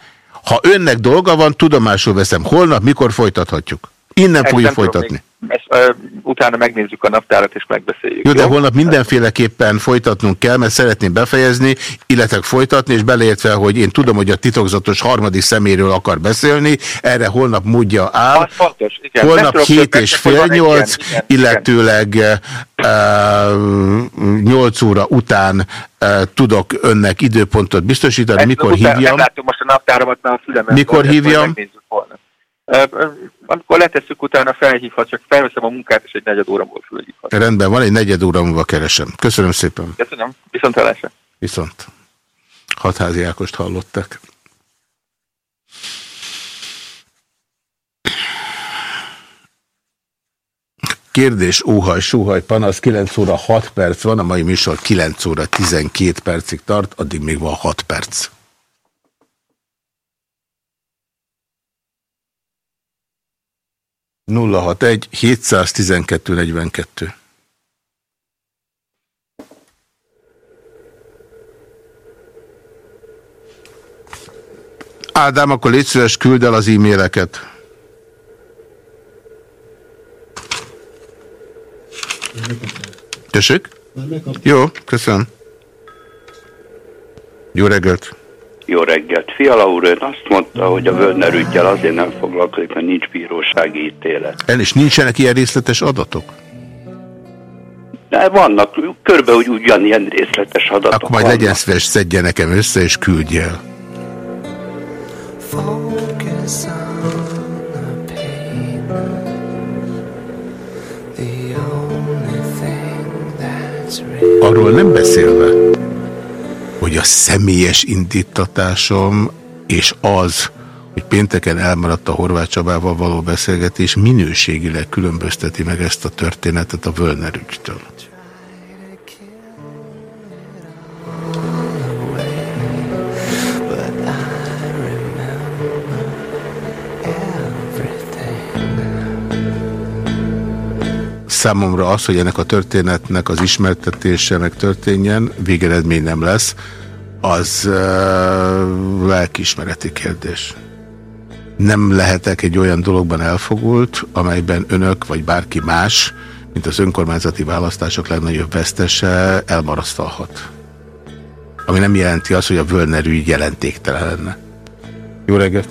Ha önnek dolga van, tudomásul veszem. Holnap mikor folytathatjuk? Innen Ezt fogjuk folytatni. még. ezt, ö, utána megnézzük a naptárat és megbeszéljük. Jó, de holnap mindenféleképpen folytatnunk kell, mert szeretném befejezni, illetve folytatni, és beleértve, hogy én tudom, hogy a titokzatos harmadik szeméről akar beszélni, erre holnap módja áll. Az fontos, igen. Holnap Nem tudom, hét hogy és persze, fél hogy van egy nyolc, ilyen- igen, illetőleg uh, nyolc óra után uh, tudok önnek időpontot biztosítani, Ezt mikor utána hívjam. Nem látom most a naptáramat, mert a fülemen Mikor hívjam? megnézzük holnap. Amikor letesszük, utána felhívhat, csak felveszem a munkát, és egy negyed óra múlva fölhívhat. Rendben, van egy negyed óra múlva keresem. Köszönöm szépen. Köszönöm, viszont hallásra. Viszont. Hatházi Ákost hallottak. Kérdés, óhaj, sóhaj, panasz, 9 óra 6 perc van, a mai műsor 9 óra 12 percig tart, addig még van 6 perc. Nulla hat egy 712 42. Ádám, akkor légy szíves, küld el az e-maileket. Tessék? Jó, köszönöm. Jó reggelt. Jó reggelt. Fiala úr, ön azt mondta, hogy a Völner ügyel azért nem foglalkozik, mert nincs bírósági ítélet. El és nincsenek ilyen részletes adatok? De vannak, körülbelül úgy ugyanilyen részletes adatok Akkor majd vannak. legyen szíves, szedje nekem össze és küldje el. Arról nem beszélve, hogy a személyes indítatásom és az, hogy pénteken elmaradt a Horváth Csabával való beszélgetés minőségileg különbözteti meg ezt a történetet a Völner ügytől. Számomra az, hogy ennek a történetnek az ismertetése meg történjen, végeredmény nem lesz, az uh, lelkiismereti kérdés. Nem lehetek egy olyan dologban elfogult, amelyben önök vagy bárki más, mint az önkormányzati választások legnagyobb vesztese elmarasztalhat. Ami nem jelenti azt, hogy a Völner ügy jelentéktelen lenne. Jó reggelt!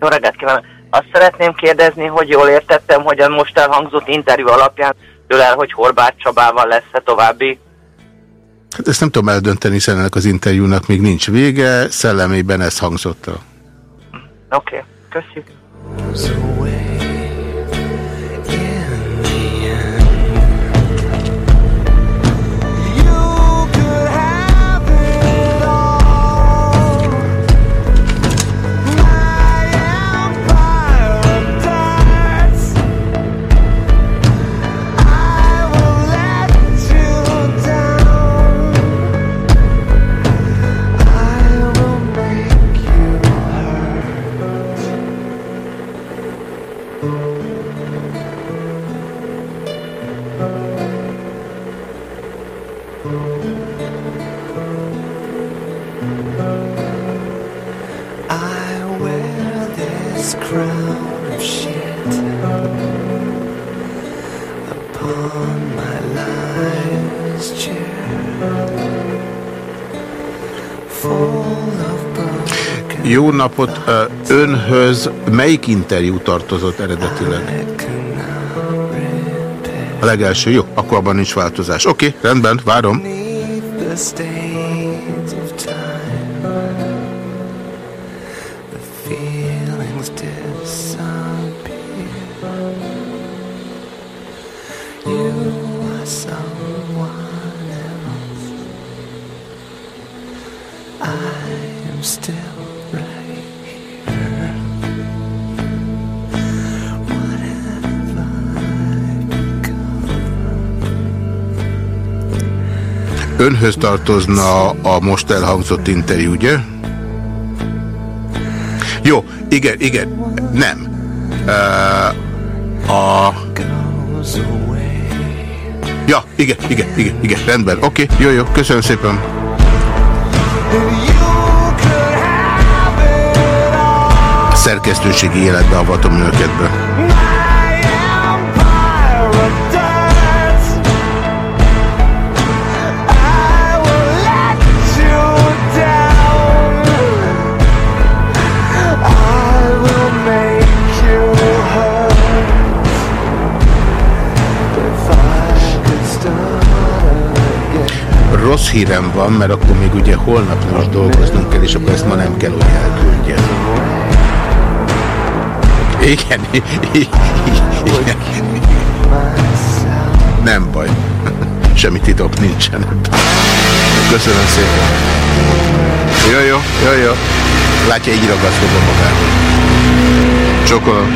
Jó reggelt kívánok! Azt szeretném kérdezni, hogy jól értettem, hogy a most elhangzott interjú alapján dől hogy Horváth Csabával lesz-e további. Hát ezt nem tudom eldönteni, hiszen ennek az interjúnak még nincs vége, szellemében ez hangzott el. Oké, okay. köszönjük. Napot! Önhöz melyik interjú tartozott eredetileg? A legelső, jó, akkor abban nincs változás. Oké, okay, rendben, várom. Önhöz tartozna a most elhangzott interjú, ugye? Jó, igen, igen, nem. Uh, a... Ja, igen, igen, igen, igen, rendben. Oké, okay, jó, jó, köszönöm szépen. A szerkesztőségi életbe avatom önöket be. Hírem van, mert akkor még ugye holnap most dolgoznunk kell, és akkor ezt ma nem kell, hogy elküldjem. Igen, igen. Nem baj. Semmi titok nincsen. Köszönöm szépen. Jó, jó, jó, jó. Látja, így ragaszkodom magához. Csokolom.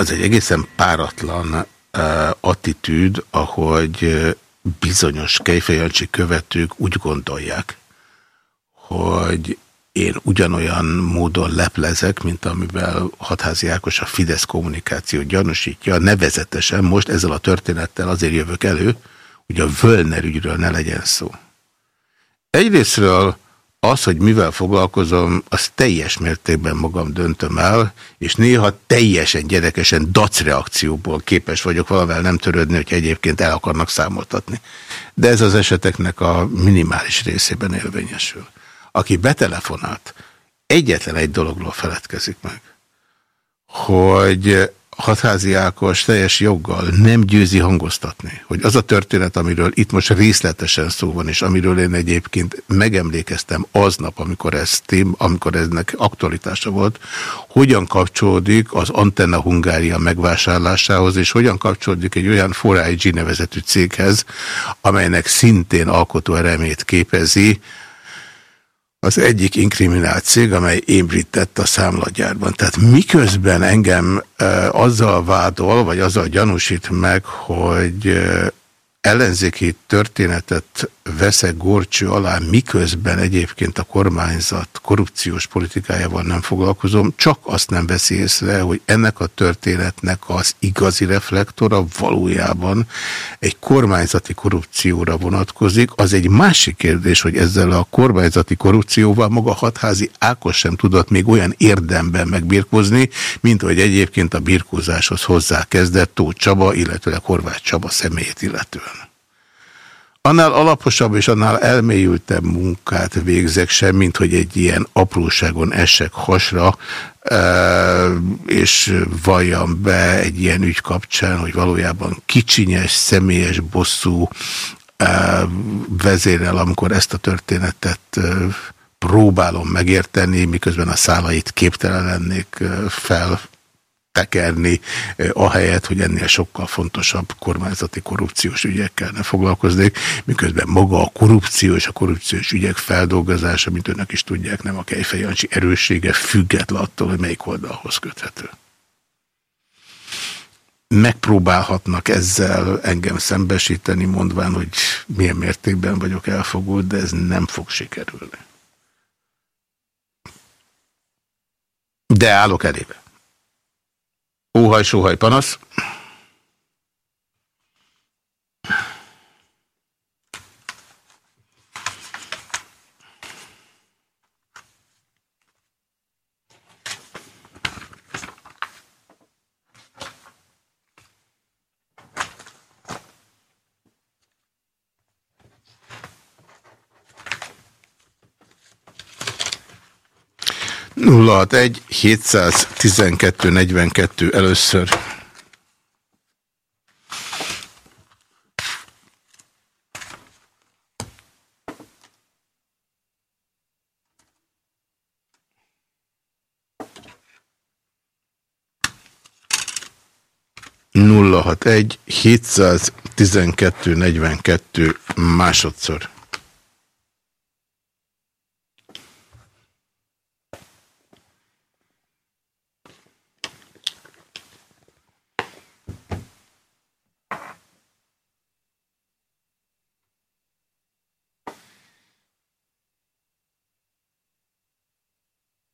Az egy egészen páratlan attitűd, ahogy bizonyos Kejfejancsi követők úgy gondolják, hogy én ugyanolyan módon leplezek, mint amivel Hatházi Ákos a Fidesz kommunikációt gyanúsítja, nevezetesen most ezzel a történettel azért jövök elő, hogy a Völner ügyről ne legyen szó. Egyrésztről az, hogy mivel foglalkozom, az teljes mértékben magam döntöm el, és néha teljesen gyerekesen dac reakcióból képes vagyok valamivel nem törődni, hogy egyébként el akarnak számoltatni. De ez az eseteknek a minimális részében érvényesül. Aki betelefonált, egyetlen egy dologról feledkezik meg, hogy Hatházi Ákos teljes joggal nem győzi hangoztatni, hogy az a történet, amiről itt most részletesen szó van, és amiről én egyébként megemlékeztem aznap, amikor ez tém, amikor eznek aktualitása volt, hogyan kapcsolódik az Antenna Hungária megvásárlásához, és hogyan kapcsolódik egy olyan 4IG nevezetű céghez, amelynek szintén alkotó eremét képezi, az egyik inkriminált cég, amely ébritett a számlagyárban. Tehát miközben engem e, azzal vádol, vagy azzal gyanúsít meg, hogy ellenzéki történetet veszek gorcső alá, miközben egyébként a kormányzat korrupciós politikájával nem foglalkozom, csak azt nem veszi észre, hogy ennek a történetnek az igazi reflektora valójában egy kormányzati korrupcióra vonatkozik. Az egy másik kérdés, hogy ezzel a kormányzati korrupcióval maga hatházi Ákos sem tudott még olyan érdemben megbirkózni, mint hogy egyébként a birkózáshoz hozzá kezdett Tóth Csaba, illetve Horváth Csaba személyét illetően. Annál alaposabb és annál elmélyültebb munkát végzek sem, mint hogy egy ilyen apróságon esek hasra, és valljam be egy ilyen ügy kapcsán, hogy valójában kicsinyes, személyes bosszú vezérel, amikor ezt a történetet próbálom megérteni, miközben a szálait képtelen lennék fel tekerni, ahelyett, hogy ennél sokkal fontosabb kormányzati korrupciós ügyekkel ne foglalkoznék, miközben maga a korrupció és a korrupciós ügyek feldolgozása, mint önök is tudják, nem a Kejfejancsi erőssége független attól, hogy melyik oldalhoz köthető. Megpróbálhatnak ezzel engem szembesíteni, mondván, hogy milyen mértékben vagyok elfogult, de ez nem fog sikerülni. De állok elébe. Óhaj, sóhaj, panasz. Nulla egy 712 42 először. Nulla hat egy 712 42 másodszor.